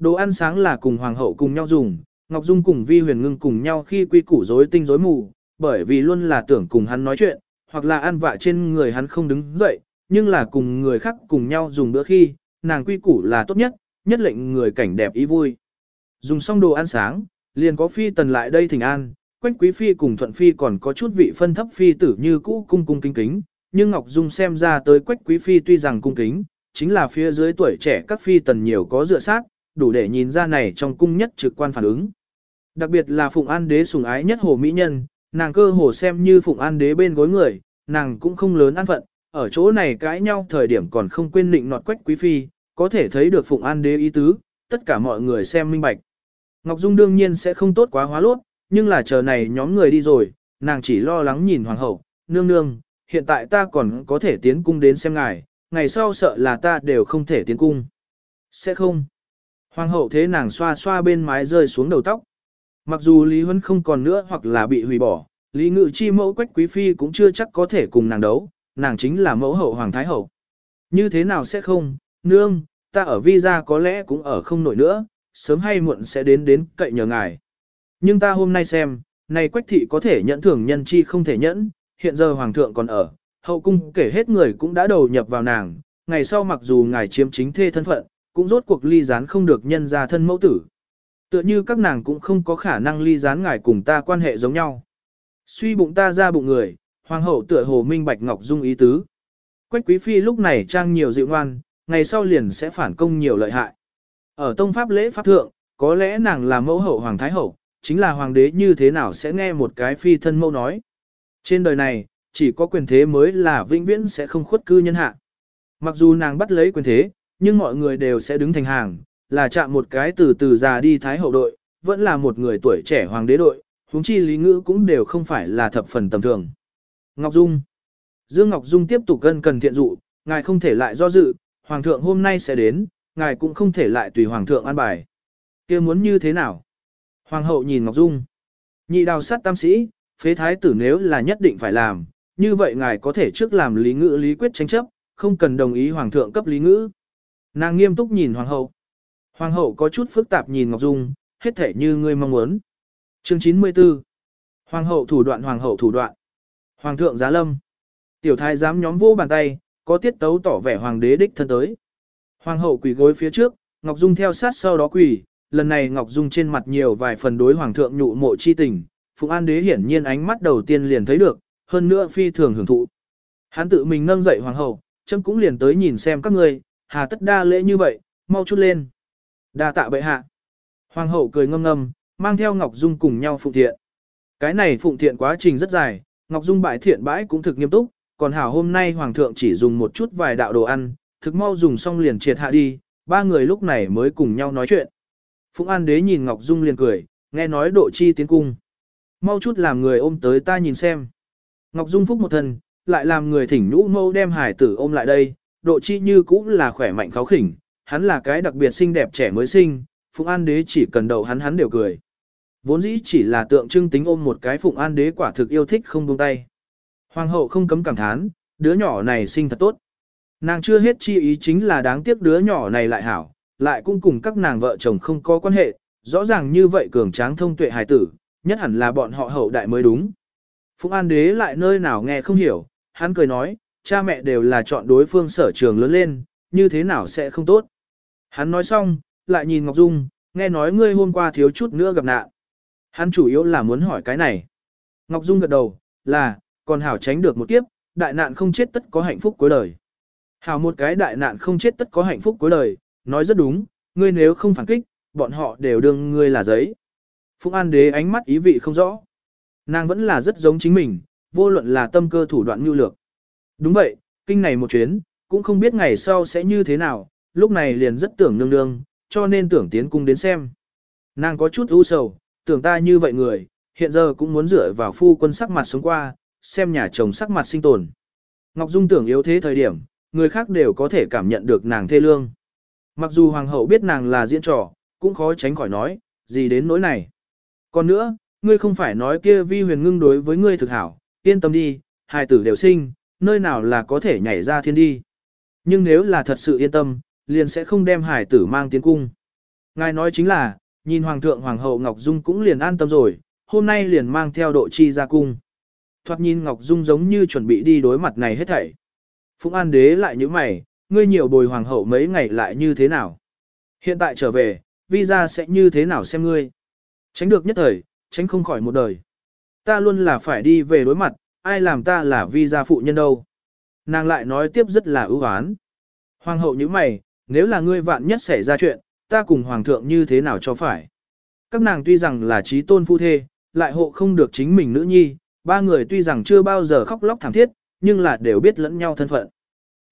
Speaker 1: Đồ ăn sáng là cùng hoàng hậu cùng nhau dùng, Ngọc Dung cùng Vi Huyền Ngưng cùng nhau khi quy củ rối tinh rối mù, bởi vì luôn là tưởng cùng hắn nói chuyện, hoặc là ăn vạ trên người hắn không đứng dậy, nhưng là cùng người khác cùng nhau dùng bữa khi, nàng quy củ là tốt nhất, nhất lệnh người cảnh đẹp ý vui. Dùng xong đồ ăn sáng, liền có phi tần lại đây thỉnh an, quách quý phi cùng thuận phi còn có chút vị phân thấp phi tử như cũ cung cung kính kính, nhưng Ngọc Dung xem ra tới quách quý phi tuy rằng cung kính, chính là phía dưới tuổi trẻ các phi tần nhiều có dựa sát, đủ để nhìn ra này trong cung nhất trực quan phản ứng. Đặc biệt là Phụng An đế sủng ái nhất hồ mỹ nhân, nàng cơ hồ xem như Phụng An đế bên gối người, nàng cũng không lớn an phận, ở chỗ này cãi nhau thời điểm còn không quên định nọt quách quý phi, có thể thấy được Phụng An đế ý tứ, tất cả mọi người xem minh bạch. Ngọc Dung đương nhiên sẽ không tốt quá hóa lốt, nhưng là chờ này nhóm người đi rồi, nàng chỉ lo lắng nhìn hoàng hậu, nương nương, hiện tại ta còn có thể tiến cung đến xem ngài, ngày sau sợ là ta đều không thể tiến cung. Sẽ không. Hoàng hậu thế nàng xoa xoa bên mái rơi xuống đầu tóc. Mặc dù Lý Huân không còn nữa hoặc là bị hủy bỏ, Lý Ngự Chi mẫu Quách Quý Phi cũng chưa chắc có thể cùng nàng đấu, nàng chính là mẫu hậu Hoàng Thái Hậu. Như thế nào sẽ không, nương, ta ở visa có lẽ cũng ở không nổi nữa, sớm hay muộn sẽ đến đến cậy nhờ ngài. Nhưng ta hôm nay xem, này Quách Thị có thể nhẫn thưởng nhân chi không thể nhẫn, hiện giờ Hoàng thượng còn ở, hậu cung kể hết người cũng đã đầu nhập vào nàng, ngày sau mặc dù ngài chiếm chính thê thân phận, cũng rốt cuộc ly gián không được nhân ra thân mẫu tử. Tựa như các nàng cũng không có khả năng ly gián ngài cùng ta quan hệ giống nhau. Suy bụng ta ra bụng người, hoàng hậu tựa hồ minh bạch ngọc dung ý tứ. Quách quý phi lúc này trang nhiều dịu ngoan, ngày sau liền sẽ phản công nhiều lợi hại. Ở tông pháp lễ pháp thượng, có lẽ nàng là mẫu hậu hoàng thái hậu, chính là hoàng đế như thế nào sẽ nghe một cái phi thân mẫu nói. Trên đời này, chỉ có quyền thế mới là vĩnh viễn sẽ không khuất cư nhân hạ. Mặc dù nàng bắt lấy quyền thế, nhưng mọi người đều sẽ đứng thành hàng, là chạm một cái từ từ già đi thái hậu đội, vẫn là một người tuổi trẻ hoàng đế đội, huống chi lý ngữ cũng đều không phải là thập phần tầm thường. Ngọc Dung Dương Ngọc Dung tiếp tục gân cần thiện dụ, ngài không thể lại do dự, hoàng thượng hôm nay sẽ đến, ngài cũng không thể lại tùy hoàng thượng an bài. kia muốn như thế nào? Hoàng hậu nhìn Ngọc Dung. Nhị đào sát tam sĩ, phế thái tử nếu là nhất định phải làm, như vậy ngài có thể trước làm lý ngữ lý quyết tranh chấp, không cần đồng ý hoàng thượng cấp lý ngữ. Nàng nghiêm túc nhìn hoàng hậu. Hoàng hậu có chút phức tạp nhìn Ngọc Dung, hết thể như ngươi mong muốn. Chương 94 Hoàng hậu thủ đoạn hoàng hậu thủ đoạn. Hoàng thượng giá lâm. Tiểu thái giám nhóm vô bàn tay, có tiết tấu tỏ vẻ hoàng đế đích thân tới. Hoàng hậu quỳ gối phía trước, Ngọc Dung theo sát sau đó quỳ, lần này Ngọc Dung trên mặt nhiều vài phần đối hoàng thượng nhụ mộ chi tình, Phụng An đế hiển nhiên ánh mắt đầu tiên liền thấy được, hơn nữa phi thường hưởng thụ. Hắn tự mình nâng dậy hoàng hậu, chấm cũng liền tới nhìn xem các ngươi, hà tất đa lễ như vậy, mau chút lên. Đa tạ bệ hạ. Hoàng hậu cười ngâm ngâm, mang theo Ngọc Dung cùng nhau phụng thiện. Cái này phụng thiện quá trình rất dài, Ngọc Dung bãi thiện bãi cũng thực nghiêm túc, còn hảo hôm nay hoàng thượng chỉ dùng một chút vài đạo đồ ăn, thực mau dùng xong liền triệt hạ đi, ba người lúc này mới cùng nhau nói chuyện. Phụng An đế nhìn Ngọc Dung liền cười, nghe nói độ chi tiến cung. Mau chút làm người ôm tới ta nhìn xem. Ngọc Dung phúc một thần, lại làm người thỉnh nhũ mâu đem hải tử ôm lại đây, độ chi như cũng là khỏe mạnh kháo khỉnh, hắn là cái đặc biệt xinh đẹp trẻ mới sinh, Phụng An đế chỉ cần đầu hắn hắn đều cười. Vốn dĩ chỉ là tượng trưng tính ôm một cái Phụng An đế quả thực yêu thích không buông tay. Hoàng hậu không cấm cảm thán, đứa nhỏ này sinh thật tốt. Nàng chưa hết chi ý chính là đáng tiếc đứa nhỏ này lại hảo, lại cũng cùng các nàng vợ chồng không có quan hệ, rõ ràng như vậy cường tráng thông tuệ hài tử, nhất hẳn là bọn họ hậu đại mới đúng. Phụng An đế lại nơi nào nghe không hiểu, hắn cười nói, cha mẹ đều là chọn đối phương sở trường lớn lên, như thế nào sẽ không tốt. Hắn nói xong, lại nhìn Ngọc Dung, nghe nói ngươi hôm qua thiếu chút nữa gặp nạn. Hắn chủ yếu là muốn hỏi cái này. Ngọc Dung gật đầu, là, còn hảo tránh được một kiếp, đại nạn không chết tất có hạnh phúc cuối đời. Hảo một cái đại nạn không chết tất có hạnh phúc cuối đời, nói rất đúng, ngươi nếu không phản kích, bọn họ đều đương ngươi là giấy. Phúc An đế ánh mắt ý vị không rõ. Nàng vẫn là rất giống chính mình, vô luận là tâm cơ thủ đoạn nhu lược. Đúng vậy, kinh này một chuyến, cũng không biết ngày sau sẽ như thế nào, lúc này liền rất tưởng nương nương, cho nên tưởng tiến cung đến xem. Nàng có chút ưu sầu, tưởng ta như vậy người, hiện giờ cũng muốn dựa vào phu quân sắc mặt sống qua, xem nhà chồng sắc mặt sinh tồn. Ngọc Dung tưởng yếu thế thời điểm, người khác đều có thể cảm nhận được nàng thê lương. Mặc dù hoàng hậu biết nàng là diễn trò, cũng khó tránh khỏi nói, gì đến nỗi này. Còn nữa, ngươi không phải nói kia vi huyền ngưng đối với ngươi thực hảo, yên tâm đi, hài tử đều sinh, nơi nào là có thể nhảy ra thiên đi. Nhưng nếu là thật sự yên tâm, liền sẽ không đem hải tử mang tiến cung. Ngài nói chính là, nhìn hoàng thượng hoàng hậu Ngọc Dung cũng liền an tâm rồi, hôm nay liền mang theo độ chi ra cung. Thoạt nhìn Ngọc Dung giống như chuẩn bị đi đối mặt này hết thảy. Phụng An đế lại như mày, ngươi nhiều bồi hoàng hậu mấy ngày lại như thế nào? Hiện tại trở về, visa sẽ như thế nào xem ngươi? Tránh được nhất thời, tránh không khỏi một đời. Ta luôn là phải đi về đối mặt, ai làm ta là vi gia phụ nhân đâu? Nàng lại nói tiếp rất là ưu oán. Hoàng hậu như mày, nếu là ngươi vạn nhất xảy ra chuyện, ta cùng hoàng thượng như thế nào cho phải? Các nàng tuy rằng là trí tôn phu thê, lại hộ không được chính mình nữ nhi, ba người tuy rằng chưa bao giờ khóc lóc thảm thiết, nhưng là đều biết lẫn nhau thân phận.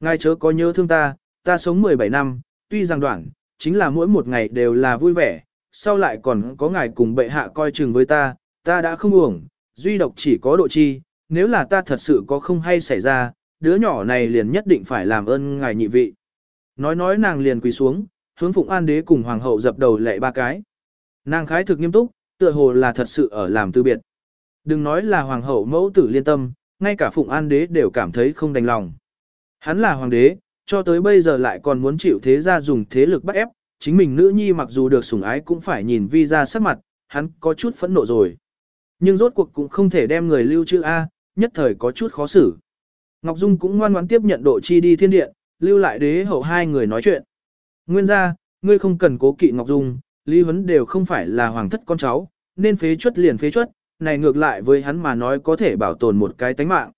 Speaker 1: Ngài chớ có nhớ thương ta, ta sống 17 năm, tuy rằng đoạn, chính là mỗi một ngày đều là vui vẻ, sau lại còn có ngài cùng bệ hạ coi chừng với ta, ta đã không uổng, duy độc chỉ có độ chi, nếu là ta thật sự có không hay xảy ra, đứa nhỏ này liền nhất định phải làm ơn ngài nhị vị. Nói nói nàng liền quỳ xuống, hướng Phụng An đế cùng hoàng hậu dập đầu lệ ba cái. Nàng khái thực nghiêm túc, tựa hồ là thật sự ở làm tư biệt. Đừng nói là hoàng hậu mẫu tử liên tâm, ngay cả Phụng An đế đều cảm thấy không đành lòng. Hắn là hoàng đế, cho tới bây giờ lại còn muốn chịu thế gia dùng thế lực bắt ép, chính mình nữ nhi mặc dù được sủng ái cũng phải nhìn vi ra sắc mặt, hắn có chút phẫn nộ rồi. Nhưng rốt cuộc cũng không thể đem người lưu trữ A, nhất thời có chút khó xử. Ngọc Dung cũng ngoan ngoãn tiếp nhận độ chi đi thiên điện, lưu lại đế hậu hai người nói chuyện. Nguyên ra, ngươi không cần cố kỵ Ngọc Dung, Lý Huấn đều không phải là hoàng thất con cháu, nên phế chuất liền phế chuất, này ngược lại với hắn mà nói có thể bảo tồn một cái tánh mạng.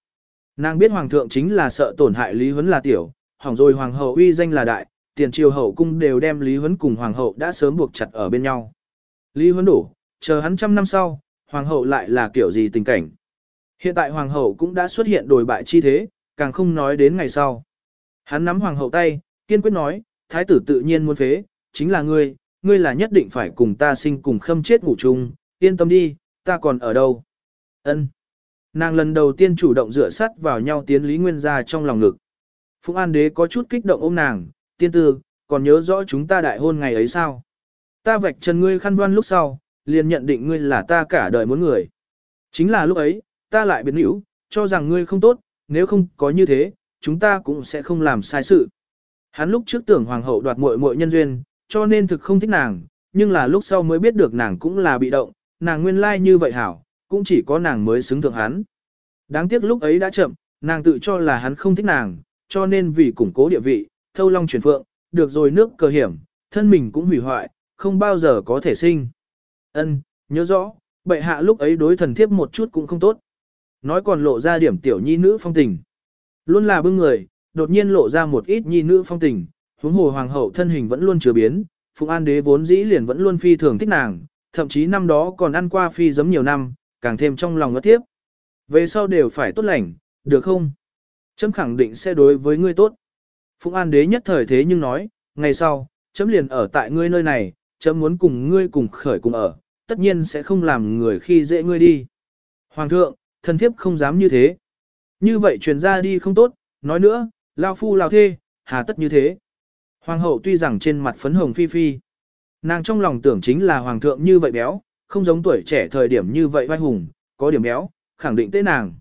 Speaker 1: Nàng biết hoàng thượng chính là sợ tổn hại Lý Huấn là tiểu, hỏng rồi hoàng hậu uy danh là đại, tiền triều hậu cung đều đem Lý Huấn cùng hoàng hậu đã sớm buộc chặt ở bên nhau. Lý Huấn đủ, chờ hắn trăm năm sau, hoàng hậu lại là kiểu gì tình cảnh. Hiện tại hoàng hậu cũng đã xuất hiện đổi bại chi thế, càng không nói đến ngày sau. Hắn nắm hoàng hậu tay, kiên quyết nói, thái tử tự nhiên muốn phế, chính là ngươi, ngươi là nhất định phải cùng ta sinh cùng khâm chết ngủ chung, yên tâm đi, ta còn ở đâu. Ân. Nàng lần đầu tiên chủ động dựa sát vào nhau tiến Lý Nguyên ra trong lòng ngực. Phúc An Đế có chút kích động ôm nàng, tiên tư, còn nhớ rõ chúng ta đại hôn ngày ấy sao? Ta vạch trần ngươi khăn đoan lúc sau, liền nhận định ngươi là ta cả đời muốn người. Chính là lúc ấy, ta lại biến hữu, cho rằng ngươi không tốt, nếu không có như thế, chúng ta cũng sẽ không làm sai sự. Hắn lúc trước tưởng hoàng hậu đoạt muội muội nhân duyên, cho nên thực không thích nàng, nhưng là lúc sau mới biết được nàng cũng là bị động, nàng nguyên lai like như vậy hảo, cũng chỉ có nàng mới xứng thượng hắn. Đáng tiếc lúc ấy đã chậm, nàng tự cho là hắn không thích nàng, cho nên vì củng cố địa vị, thâu long chuyển phượng, được rồi nước cơ hiểm, thân mình cũng hủy hoại, không bao giờ có thể sinh. Ân, nhớ rõ, bệ hạ lúc ấy đối thần thiếp một chút cũng không tốt. Nói còn lộ ra điểm tiểu nhi nữ phong tình. Luôn là bưng người, đột nhiên lộ ra một ít nhi nữ phong tình, huống hồ hoàng hậu thân hình vẫn luôn chưa biến, Phụng An đế vốn dĩ liền vẫn luôn phi thường thích nàng, thậm chí năm đó còn ăn qua phi giấm nhiều năm, càng thêm trong lòng ngất tiếp. Về sau đều phải tốt lành, được không? Chấm khẳng định sẽ đối với ngươi tốt. Phụng An đế nhất thời thế nhưng nói, ngày sau, chấm liền ở tại ngươi nơi này, chấm muốn cùng ngươi cùng khởi cùng ở, tất nhiên sẽ không làm người khi dễ ngươi đi. Hoàng thượng, thần thiếp không dám như thế. Như vậy truyền ra đi không tốt, nói nữa, lao phu lao thê, hà tất như thế. Hoàng hậu tuy rằng trên mặt phấn hồng phi phi, nàng trong lòng tưởng chính là hoàng thượng như vậy béo, không giống tuổi trẻ thời điểm như vậy vai hùng, có điểm béo, khẳng định tế nàng.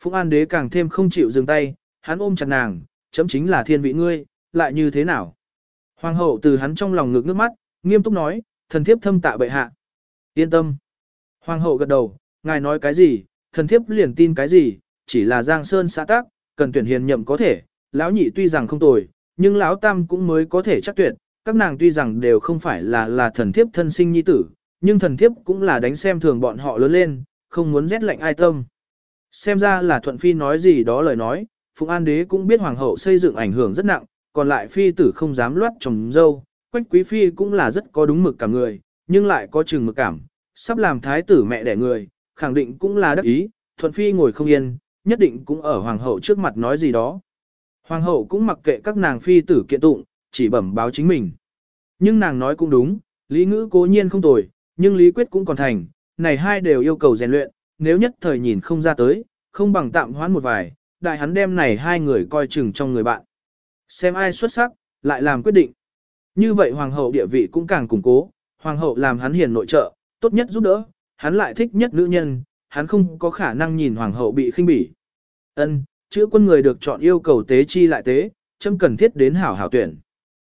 Speaker 1: Phúc An đế càng thêm không chịu dừng tay, hắn ôm chặt nàng, chấm chính là thiên vị ngươi, lại như thế nào. Hoàng hậu từ hắn trong lòng ngực nước mắt, nghiêm túc nói, thần thiếp thâm tạ bệ hạ. Yên tâm. Hoàng hậu gật đầu, ngài nói cái gì, thần thiếp liền tin cái gì, chỉ là Giang Sơn xã tác, cần tuyển hiền nhậm có thể, lão nhị tuy rằng không tồi, nhưng lão tam cũng mới có thể chắc tuyệt, các nàng tuy rằng đều không phải là là thần thiếp thân sinh nhi tử, nhưng thần thiếp cũng là đánh xem thường bọn họ lớn lên, không muốn rét lạnh ai tâm. Xem ra là thuận phi nói gì đó lời nói, Phụng An đế cũng biết hoàng hậu xây dựng ảnh hưởng rất nặng, còn lại phi tử không dám loát chồng dâu, quách quý phi cũng là rất có đúng mực cả người, nhưng lại có chừng mực cảm, sắp làm thái tử mẹ đẻ người, khẳng định cũng là đắc ý, thuận phi ngồi không yên, nhất định cũng ở hoàng hậu trước mặt nói gì đó. Hoàng hậu cũng mặc kệ các nàng phi tử kiện tụng, chỉ bẩm báo chính mình. Nhưng nàng nói cũng đúng, lý ngữ cố nhiên không tồi, nhưng lý quyết cũng còn thành, này hai đều yêu cầu rèn luyện, nếu nhất thời nhìn không ra tới, không bằng tạm hoãn một vài, đại hắn đem này hai người coi chừng trong người bạn. Xem ai xuất sắc, lại làm quyết định. Như vậy hoàng hậu địa vị cũng càng củng cố, hoàng hậu làm hắn hiền nội trợ, tốt nhất giúp đỡ, hắn lại thích nhất nữ nhân, hắn không có khả năng nhìn hoàng hậu bị khinh bỉ. Ân, chữ quân người được chọn yêu cầu tế chi lại tế, châm cần thiết đến hảo hảo tuyển.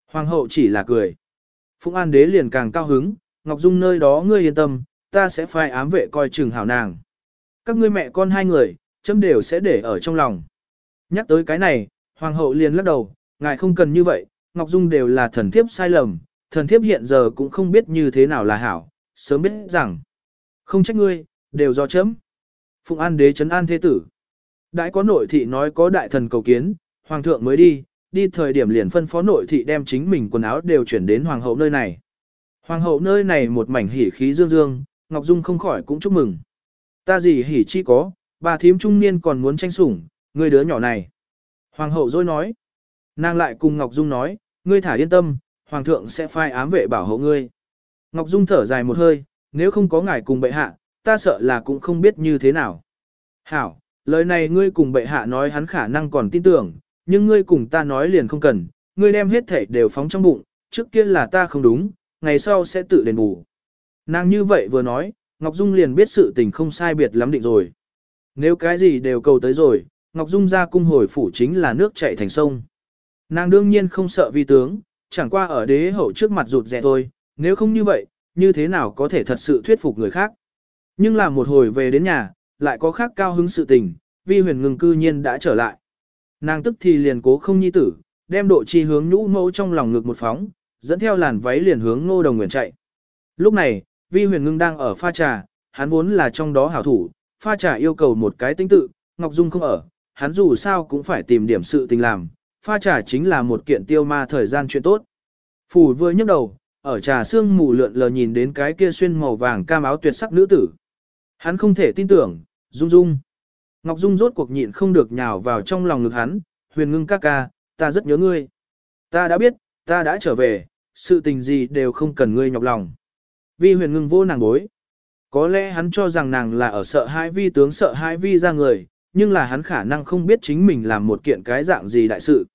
Speaker 1: Hoàng hậu chỉ là cười. Phụng An đế liền càng cao hứng, Ngọc Dung nơi đó ngươi yên tâm, ta sẽ phải ám vệ coi chừng hảo nàng. Các ngươi mẹ con hai người, châm đều sẽ để ở trong lòng. Nhắc tới cái này, Hoàng hậu liền lắc đầu, ngài không cần như vậy, Ngọc Dung đều là thần thiếp sai lầm, thần thiếp hiện giờ cũng không biết như thế nào là hảo, sớm biết rằng. Không trách ngươi, đều do chấm. Phụng An đế chấn an thế tử. Đãi có nội thị nói có đại thần cầu kiến, hoàng thượng mới đi, đi thời điểm liền phân phó nội thị đem chính mình quần áo đều chuyển đến hoàng hậu nơi này. Hoàng hậu nơi này một mảnh hỉ khí dương dương, Ngọc Dung không khỏi cũng chúc mừng. Ta gì hỉ chi có, bà thím trung niên còn muốn tranh sủng, người đứa nhỏ này. Hoàng hậu dối nói. Nàng lại cùng Ngọc Dung nói, ngươi thả yên tâm, hoàng thượng sẽ phai ám vệ bảo hộ ngươi. Ngọc Dung thở dài một hơi, nếu không có ngài cùng bệ hạ, ta sợ là cũng không biết như thế nào. Hảo, lời này ngươi cùng bệ hạ nói hắn khả năng còn tin tưởng, nhưng ngươi cùng ta nói liền không cần, ngươi đem hết thể đều phóng trong bụng, trước kia là ta không đúng, ngày sau sẽ tự đền bù. Nàng như vậy vừa nói, Ngọc Dung liền biết sự tình không sai biệt lắm định rồi. Nếu cái gì đều cầu tới rồi, Ngọc Dung ra cung hồi phủ chính là nước chảy thành sông. Nàng đương nhiên không sợ vi tướng, chẳng qua ở đế hậu trước mặt rụt rè thôi, nếu không như vậy, như thế nào có thể thật sự thuyết phục người khác. Nhưng là một hồi về đến nhà, lại có khác cao hứng sự tình, vi huyền ngừng cư nhiên đã trở lại. Nàng tức thì liền cố không nhi tử, đem độ chi hướng nhũ mẫu trong lòng ngực một phóng, dẫn theo làn váy liền hướng ngô đồng nguyện chạy. Lúc này, vi huyền ngưng đang ở pha trà, hắn vốn là trong đó hảo thủ, pha trà yêu cầu một cái tinh tự, Ngọc Dung không ở, hắn dù sao cũng phải tìm điểm sự tình làm, pha trà chính là một kiện tiêu ma thời gian chuyện tốt. Phủ vừa nhấc đầu, ở trà xương mù lượn lờ nhìn đến cái kia xuyên màu vàng cam áo tuyệt sắc nữ tử. Hắn không thể tin tưởng, Dung Dung. Ngọc Dung rốt cuộc nhịn không được nhào vào trong lòng ngực hắn, huyền ngưng ca ca, ta rất nhớ ngươi. Ta đã biết, ta đã trở về, sự tình gì đều không cần ngươi nhọc lòng. Vi huyền ngưng vô nàng bối. Có lẽ hắn cho rằng nàng là ở sợ hãi vi tướng sợ hãi vi ra người, nhưng là hắn khả năng không biết chính mình làm một kiện cái dạng gì đại sự.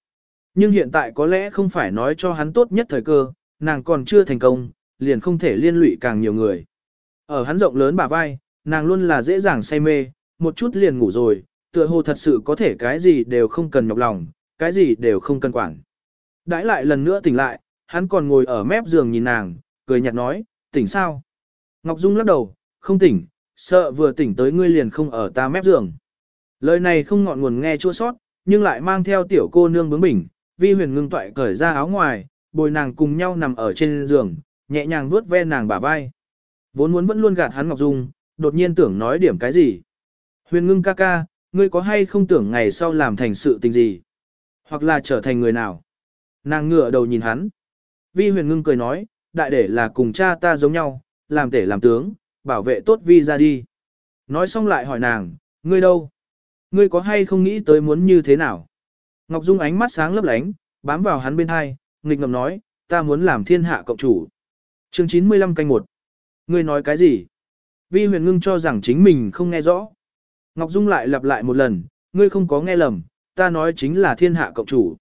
Speaker 1: Nhưng hiện tại có lẽ không phải nói cho hắn tốt nhất thời cơ, nàng còn chưa thành công, liền không thể liên lụy càng nhiều người. Ở hắn rộng lớn bả vai, nàng luôn là dễ dàng say mê, một chút liền ngủ rồi, tựa hồ thật sự có thể cái gì đều không cần nhọc lòng, cái gì đều không cần quản. Đãi lại lần nữa tỉnh lại, hắn còn ngồi ở mép giường nhìn nàng, cười nhạt nói, tỉnh sao? Ngọc Dung lắc đầu, không tỉnh, sợ vừa tỉnh tới ngươi liền không ở ta mép giường. Lời này không ngọn nguồn nghe chua sót, nhưng lại mang theo tiểu cô nương bướng bỉnh, vi huyền ngưng toại cởi ra áo ngoài, bồi nàng cùng nhau nằm ở trên giường, nhẹ nhàng vuốt ve nàng bả vai. Vốn muốn vẫn luôn gạt hắn Ngọc Dung, đột nhiên tưởng nói điểm cái gì. Huyền ngưng ca ca, ngươi có hay không tưởng ngày sau làm thành sự tình gì? Hoặc là trở thành người nào? Nàng ngửa đầu nhìn hắn. Vi huyền ngưng cười nói, đại để là cùng cha ta giống nhau, làm tể làm tướng, bảo vệ tốt vi ra đi. Nói xong lại hỏi nàng, ngươi đâu? Ngươi có hay không nghĩ tới muốn như thế nào? Ngọc Dung ánh mắt sáng lấp lánh, bám vào hắn bên hai, nghịch ngầm nói, ta muốn làm thiên hạ cộng chủ. chương 95 canh 1. Ngươi nói cái gì? Vi huyền ngưng cho rằng chính mình không nghe rõ. Ngọc Dung lại lặp lại một lần, ngươi không có nghe lầm, ta nói chính là thiên hạ cộng chủ.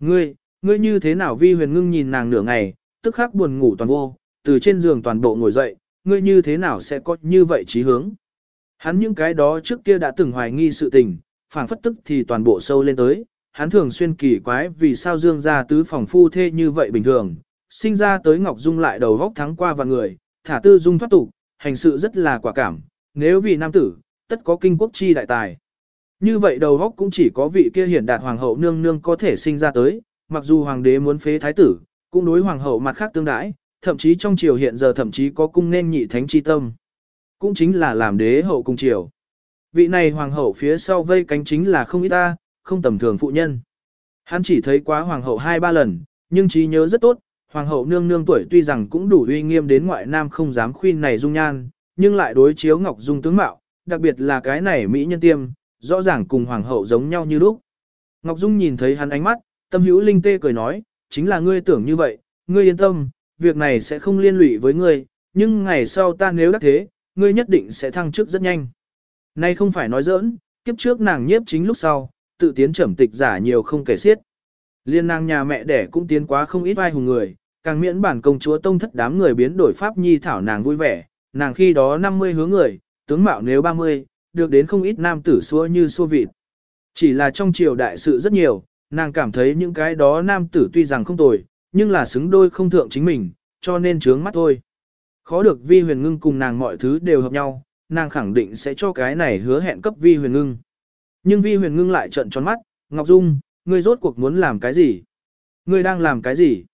Speaker 1: Ngươi, ngươi như thế nào vi huyền ngưng nhìn nàng nửa ngày, tức khắc buồn ngủ toàn vô, từ trên giường toàn bộ ngồi dậy, ngươi như thế nào sẽ có như vậy trí hướng. Hắn những cái đó trước kia đã từng hoài nghi sự tình, phảng phất tức thì toàn bộ sâu lên tới, hắn thường xuyên kỳ quái vì sao dương gia tứ phòng phu thê như vậy bình thường, sinh ra tới Ngọc Dung lại đầu vóc thắng qua vạn người, thả tư dung thoát tục, hành sự rất là quả cảm, nếu vì nam tử, tất có kinh quốc chi đại tài. Như vậy đầu góc cũng chỉ có vị kia hiển đạt hoàng hậu nương nương có thể sinh ra tới, mặc dù hoàng đế muốn phế thái tử, cũng đối hoàng hậu mặt khác tương đãi, thậm chí trong triều hiện giờ thậm chí có cung nên nhị thánh chi tâm. Cũng chính là làm đế hậu cung triều. Vị này hoàng hậu phía sau vây cánh chính là không ít ta, không tầm thường phụ nhân. Hắn chỉ thấy quá hoàng hậu hai ba lần, nhưng trí nhớ rất tốt, hoàng hậu nương nương tuổi tuy rằng cũng đủ uy nghiêm đến ngoại nam không dám khuyên này dung nhan, nhưng lại đối chiếu ngọc dung tướng mạo, đặc biệt là cái này mỹ nhân tiêm, rõ ràng cùng hoàng hậu giống nhau như lúc. Ngọc Dung nhìn thấy hắn ánh mắt, tâm hữu linh tê cười nói, chính là ngươi tưởng như vậy, ngươi yên tâm, việc này sẽ không liên lụy với ngươi, nhưng ngày sau ta nếu đắc thế, ngươi nhất định sẽ thăng chức rất nhanh. Nay không phải nói giỡn, kiếp trước nàng nhiếp chính lúc sau, tự tiến trầm tịch giả nhiều không kể xiết. Liên nàng nhà mẹ đẻ cũng tiến quá không ít vai hùng người, càng miễn bản công chúa tông thất đám người biến đổi pháp nhi thảo nàng vui vẻ, nàng khi đó 50 hướng người, tướng mạo nếu 30, được đến không ít nam tử xua như xua vịt. Chỉ là trong triều đại sự rất nhiều, nàng cảm thấy những cái đó nam tử tuy rằng không tồi, nhưng là xứng đôi không thượng chính mình, cho nên trướng mắt thôi. Khó được vi huyền ngưng cùng nàng mọi thứ đều hợp nhau, nàng khẳng định sẽ cho cái này hứa hẹn cấp vi huyền ngưng. Nhưng vi huyền ngưng lại trợn tròn mắt, Ngọc Dung, ngươi rốt cuộc muốn làm cái gì? Ngươi đang làm cái gì?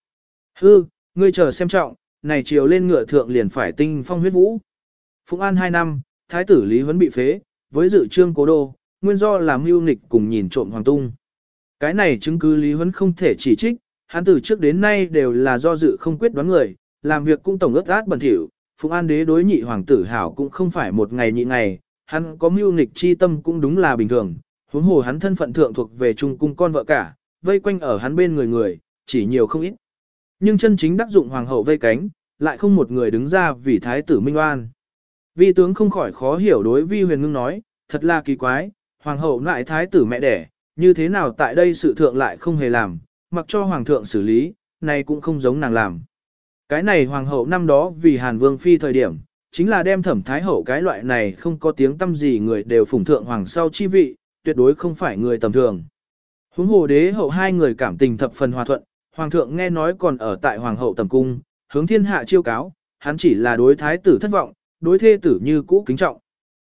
Speaker 1: Hư, ngươi chờ xem trọng, này chiều lên ngựa thượng liền phải tinh phong huyết vũ. Phụng An 2 năm, thái tử Lý Huấn bị phế, với dự trương cố đô, nguyên do là mưu nghịch cùng nhìn trộm hoàng tung. Cái này chứng cứ Lý Huấn không thể chỉ trích, hắn từ trước đến nay đều là do dự không quyết đoán người, làm việc cũng tổng ướt át bẩn thỉu. Phụng An đế đối nhị hoàng tử hảo cũng không phải một ngày nhị ngày, hắn có mưu nghịch chi tâm cũng đúng là bình thường, huống hồ hắn thân phận thượng thuộc về trung cung con vợ cả, vây quanh ở hắn bên người người, chỉ nhiều không ít. Nhưng chân chính đắc dụng hoàng hậu vây cánh, lại không một người đứng ra vì thái tử minh oan. Vi tướng không khỏi khó hiểu đối vi huyền ngưng nói, thật là kỳ quái, hoàng hậu lại thái tử mẹ đẻ, như thế nào tại đây sự thượng lại không hề làm, mặc cho hoàng thượng xử lý, này cũng không giống nàng làm. Cái này hoàng hậu năm đó vì Hàn Vương Phi thời điểm, chính là đem thẩm thái hậu cái loại này không có tiếng tâm gì người đều phủng thượng hoàng sau chi vị, tuyệt đối không phải người tầm thường. Huống hồ đế hậu hai người cảm tình thập phần hòa thuận, hoàng thượng nghe nói còn ở tại hoàng hậu tầm cung, hướng thiên hạ chiêu cáo, hắn chỉ là đối thái tử thất vọng, đối thê tử như cũ kính trọng.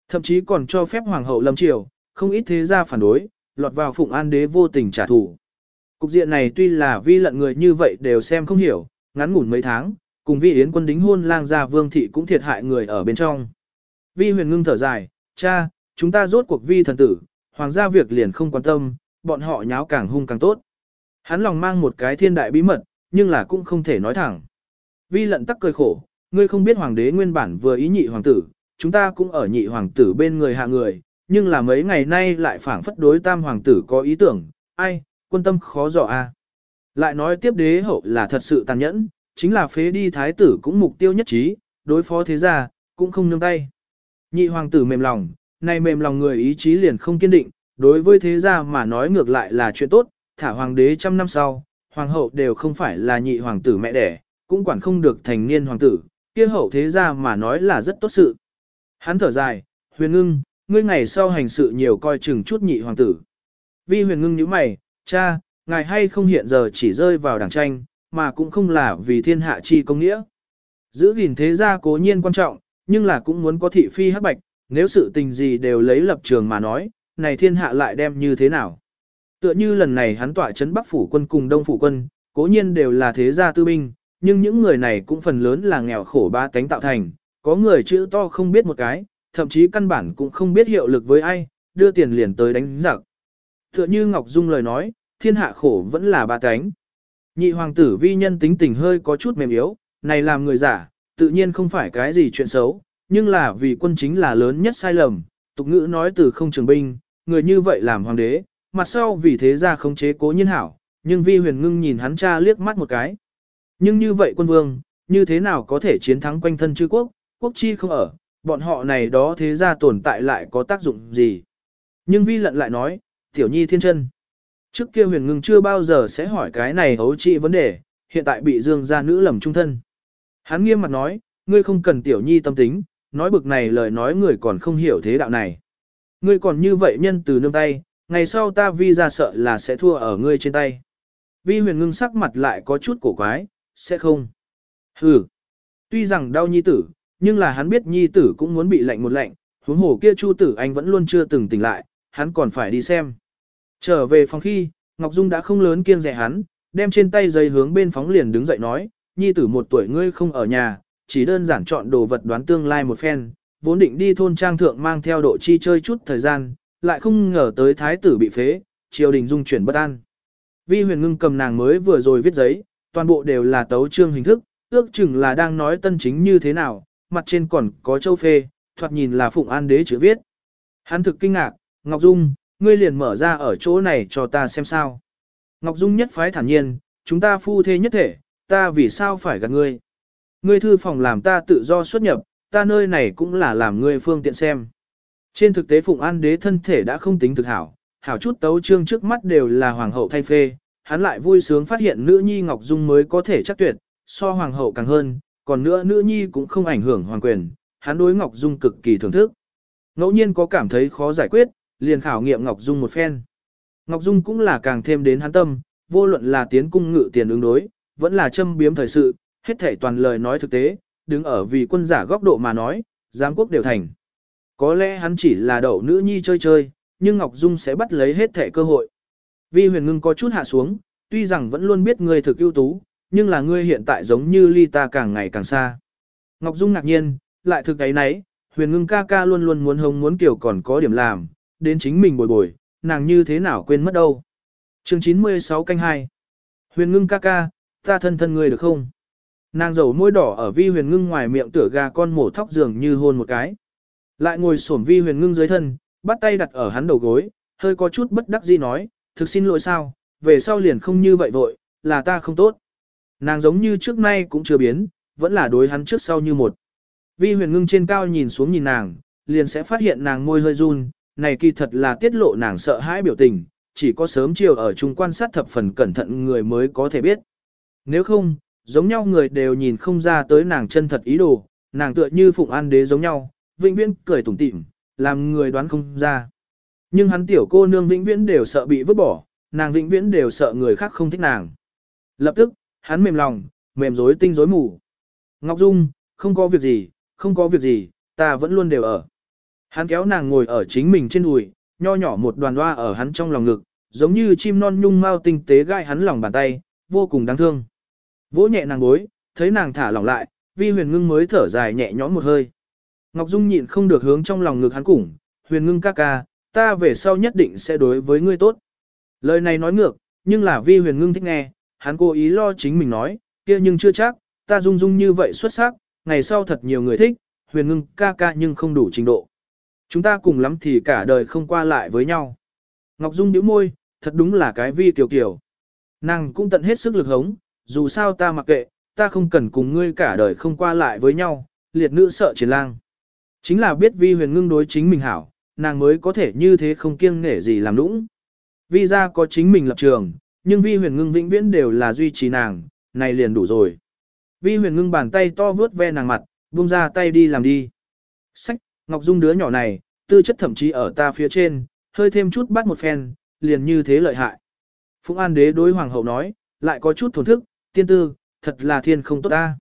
Speaker 1: Thậm chí còn cho phép hoàng hậu lâm triều, không ít thế gia phản đối, lọt vào phụng an đế vô tình trả thù. Cục diện này tuy là vi lận người như vậy đều xem không hiểu, ngắn ngủn mấy tháng, cùng vi yến quân đính hôn lang gia vương thị cũng thiệt hại người ở bên trong. Vi huyền ngưng thở dài, cha, chúng ta rốt cuộc vi thần tử, hoàng gia việc liền không quan tâm, bọn họ nháo càng hung càng tốt. Hắn lòng mang một cái thiên đại bí mật, nhưng là cũng không thể nói thẳng. Vi lận tắc cười khổ, ngươi không biết hoàng đế nguyên bản vừa ý nhị hoàng tử, chúng ta cũng ở nhị hoàng tử bên người hạ người, nhưng là mấy ngày nay lại phản phất đối tam hoàng tử có ý tưởng, ai, quân tâm khó dò a. Lại nói tiếp đế hậu là thật sự tàn nhẫn, chính là phế đi thái tử cũng mục tiêu nhất trí, đối phó thế gia, cũng không nương tay. Nhị hoàng tử mềm lòng, nay mềm lòng người ý chí liền không kiên định, đối với thế gia mà nói ngược lại là chuyện tốt, thả hoàng đế trăm năm sau, hoàng hậu đều không phải là nhị hoàng tử mẹ đẻ, cũng quản không được thành niên hoàng tử, kia hậu thế gia mà nói là rất tốt sự. Hắn thở dài, huyền ngưng, ngươi ngày sau hành sự nhiều coi chừng chút nhị hoàng tử. Vi huyền ngưng như mày, cha, ngài hay không hiện giờ chỉ rơi vào đảng tranh, mà cũng không là vì thiên hạ chi công nghĩa. Giữ gìn thế gia cố nhiên quan trọng, nhưng là cũng muốn có thị phi hắc bạch, nếu sự tình gì đều lấy lập trường mà nói, này thiên hạ lại đem như thế nào. Tựa như lần này hắn tỏa chấn Bắc phủ quân cùng Đông phủ quân, cố nhiên đều là thế gia tư binh, nhưng những người này cũng phần lớn là nghèo khổ ba tánh tạo thành, có người chữ to không biết một cái, thậm chí căn bản cũng không biết hiệu lực với ai, đưa tiền liền tới đánh giặc. Tựa như Ngọc Dung lời nói, thiên hạ khổ vẫn là ba tánh. Nhị hoàng tử vi nhân tính tình hơi có chút mềm yếu, này làm người giả, tự nhiên không phải cái gì chuyện xấu, nhưng là vì quân chính là lớn nhất sai lầm, tục ngữ nói từ không trường binh, người như vậy làm hoàng đế, mặt sau vì thế ra khống chế cố nhiên hảo, nhưng vi huyền ngưng nhìn hắn cha liếc mắt một cái. Nhưng như vậy quân vương, như thế nào có thể chiến thắng quanh thân chư quốc, quốc chi không ở, bọn họ này đó thế ra tồn tại lại có tác dụng gì. Nhưng vi lận lại nói, tiểu nhi thiên chân. Trước kia huyền ngưng chưa bao giờ sẽ hỏi cái này hấu trị vấn đề, hiện tại bị dương gia nữ lầm trung thân. Hắn nghiêm mặt nói, ngươi không cần tiểu nhi tâm tính, nói bực này lời nói người còn không hiểu thế đạo này. Ngươi còn như vậy nhân từ nương tay, ngày sau ta vi ra sợ là sẽ thua ở ngươi trên tay. Vi huyền ngưng sắc mặt lại có chút cổ quái, sẽ không. Hừ. Tuy rằng đau nhi tử, nhưng là hắn biết nhi tử cũng muốn bị lạnh một lạnh, huống hồ kia chu tử anh vẫn luôn chưa từng tỉnh lại, hắn còn phải đi xem. Trở về phòng khi, Ngọc Dung đã không lớn kiêng rẻ hắn, đem trên tay giấy hướng bên phóng liền đứng dậy nói, nhi tử một tuổi ngươi không ở nhà, chỉ đơn giản chọn đồ vật đoán tương lai một phen, vốn định đi thôn trang thượng mang theo độ chi chơi chút thời gian, lại không ngờ tới thái tử bị phế, triều đình dung chuyển bất an. Vi huyền ngưng cầm nàng mới vừa rồi viết giấy, toàn bộ đều là tấu trương hình thức, ước chừng là đang nói tân chính như thế nào, mặt trên còn có châu phê, thoạt nhìn là phụng an đế chữ viết. Hắn thực kinh ngạc, Ngọc Dung, ngươi liền mở ra ở chỗ này cho ta xem sao. Ngọc Dung nhất phái thản nhiên, chúng ta phu thê nhất thể, ta vì sao phải gặp ngươi. Ngươi thư phòng làm ta tự do xuất nhập, ta nơi này cũng là làm ngươi phương tiện xem. Trên thực tế Phụng An đế thân thể đã không tính thực hảo, hảo chút tấu trương trước mắt đều là hoàng hậu thay phê, hắn lại vui sướng phát hiện nữ nhi Ngọc Dung mới có thể chắc tuyệt, so hoàng hậu càng hơn, còn nữa nữ nhi cũng không ảnh hưởng hoàng quyền, hắn đối Ngọc Dung cực kỳ thưởng thức. Ngẫu nhiên có cảm thấy khó giải quyết, liền khảo nghiệm Ngọc Dung một phen. Ngọc Dung cũng là càng thêm đến hắn tâm, vô luận là tiến cung ngự tiền ứng đối, vẫn là châm biếm thời sự, hết thể toàn lời nói thực tế, đứng ở vì quân giả góc độ mà nói, giám quốc đều thành. Có lẽ hắn chỉ là đậu nữ nhi chơi chơi, nhưng Ngọc Dung sẽ bắt lấy hết thể cơ hội. Vi huyền ngưng có chút hạ xuống, tuy rằng vẫn luôn biết ngươi thực ưu tú, nhưng là ngươi hiện tại giống như ly ta càng ngày càng xa. Ngọc Dung ngạc nhiên, lại thực ấy nấy, huyền ngưng ca ca luôn luôn muốn hồng muốn kiểu còn có điểm làm, đến chính mình bồi bồi, nàng như thế nào quên mất đâu. chương 96 canh 2 Huyền ngưng ca ca, ta thân thân ngươi được không? Nàng dầu môi đỏ ở vi huyền ngưng ngoài miệng tửa gà con mổ thóc dường như hôn một cái. Lại ngồi xổm vi huyền ngưng dưới thân, bắt tay đặt ở hắn đầu gối, hơi có chút bất đắc dĩ nói, thực xin lỗi sao, về sau liền không như vậy vội, là ta không tốt. Nàng giống như trước nay cũng chưa biến, vẫn là đối hắn trước sau như một. Vi huyền ngưng trên cao nhìn xuống nhìn nàng, liền sẽ phát hiện nàng môi hơi run, này kỳ thật là tiết lộ nàng sợ hãi biểu tình, chỉ có sớm chiều ở chung quan sát thập phần cẩn thận người mới có thể biết. Nếu không, giống nhau người đều nhìn không ra tới nàng chân thật ý đồ, nàng tựa như phụng an đế giống nhau, vĩnh viễn cười tủm tỉm, làm người đoán không ra. Nhưng hắn tiểu cô nương vĩnh viễn đều sợ bị vứt bỏ, nàng vĩnh viễn đều sợ người khác không thích nàng. Lập tức, hắn mềm lòng, mềm rối tinh rối mù. Ngọc Dung, không có việc gì, không có việc gì, ta vẫn luôn đều ở. Hắn kéo nàng ngồi ở chính mình trên đùi, nho nhỏ một đoàn hoa ở hắn trong lòng ngực, giống như chim non nhung mau tinh tế gai hắn lòng bàn tay, vô cùng đáng thương. Vỗ nhẹ nàng gối, thấy nàng thả lỏng lại, vi huyền ngưng mới thở dài nhẹ nhõm một hơi. Ngọc Dung nhịn không được hướng trong lòng ngực hắn củng, huyền ngưng ca ca, ta về sau nhất định sẽ đối với ngươi tốt. Lời này nói ngược, nhưng là vi huyền ngưng thích nghe, hắn cố ý lo chính mình nói, kia nhưng chưa chắc, ta dung dung như vậy xuất sắc, ngày sau thật nhiều người thích, huyền ngưng ca ca nhưng không đủ trình độ. Chúng ta cùng lắm thì cả đời không qua lại với nhau. Ngọc Dung nhíu môi, thật đúng là cái vi tiểu kiểu. Nàng cũng tận hết sức lực hống, dù sao ta mặc kệ, ta không cần cùng ngươi cả đời không qua lại với nhau, liệt nữ sợ chiến lang. Chính là biết vi huyền ngưng đối chính mình hảo, nàng mới có thể như thế không kiêng nể gì làm nũng. Vi ra có chính mình lập trường, nhưng vi huyền ngưng vĩnh viễn đều là duy trì nàng, này liền đủ rồi. Vi huyền ngưng bàn tay to vướt ve nàng mặt, buông ra tay đi làm đi. Sách, Ngọc Dung đứa nhỏ này, tư chất thậm chí ở ta phía trên, hơi thêm chút bắt một phen, liền như thế lợi hại. Phụng An đế đối hoàng hậu nói, lại có chút thổn thức, tiên tư, thật là thiên không tốt ta.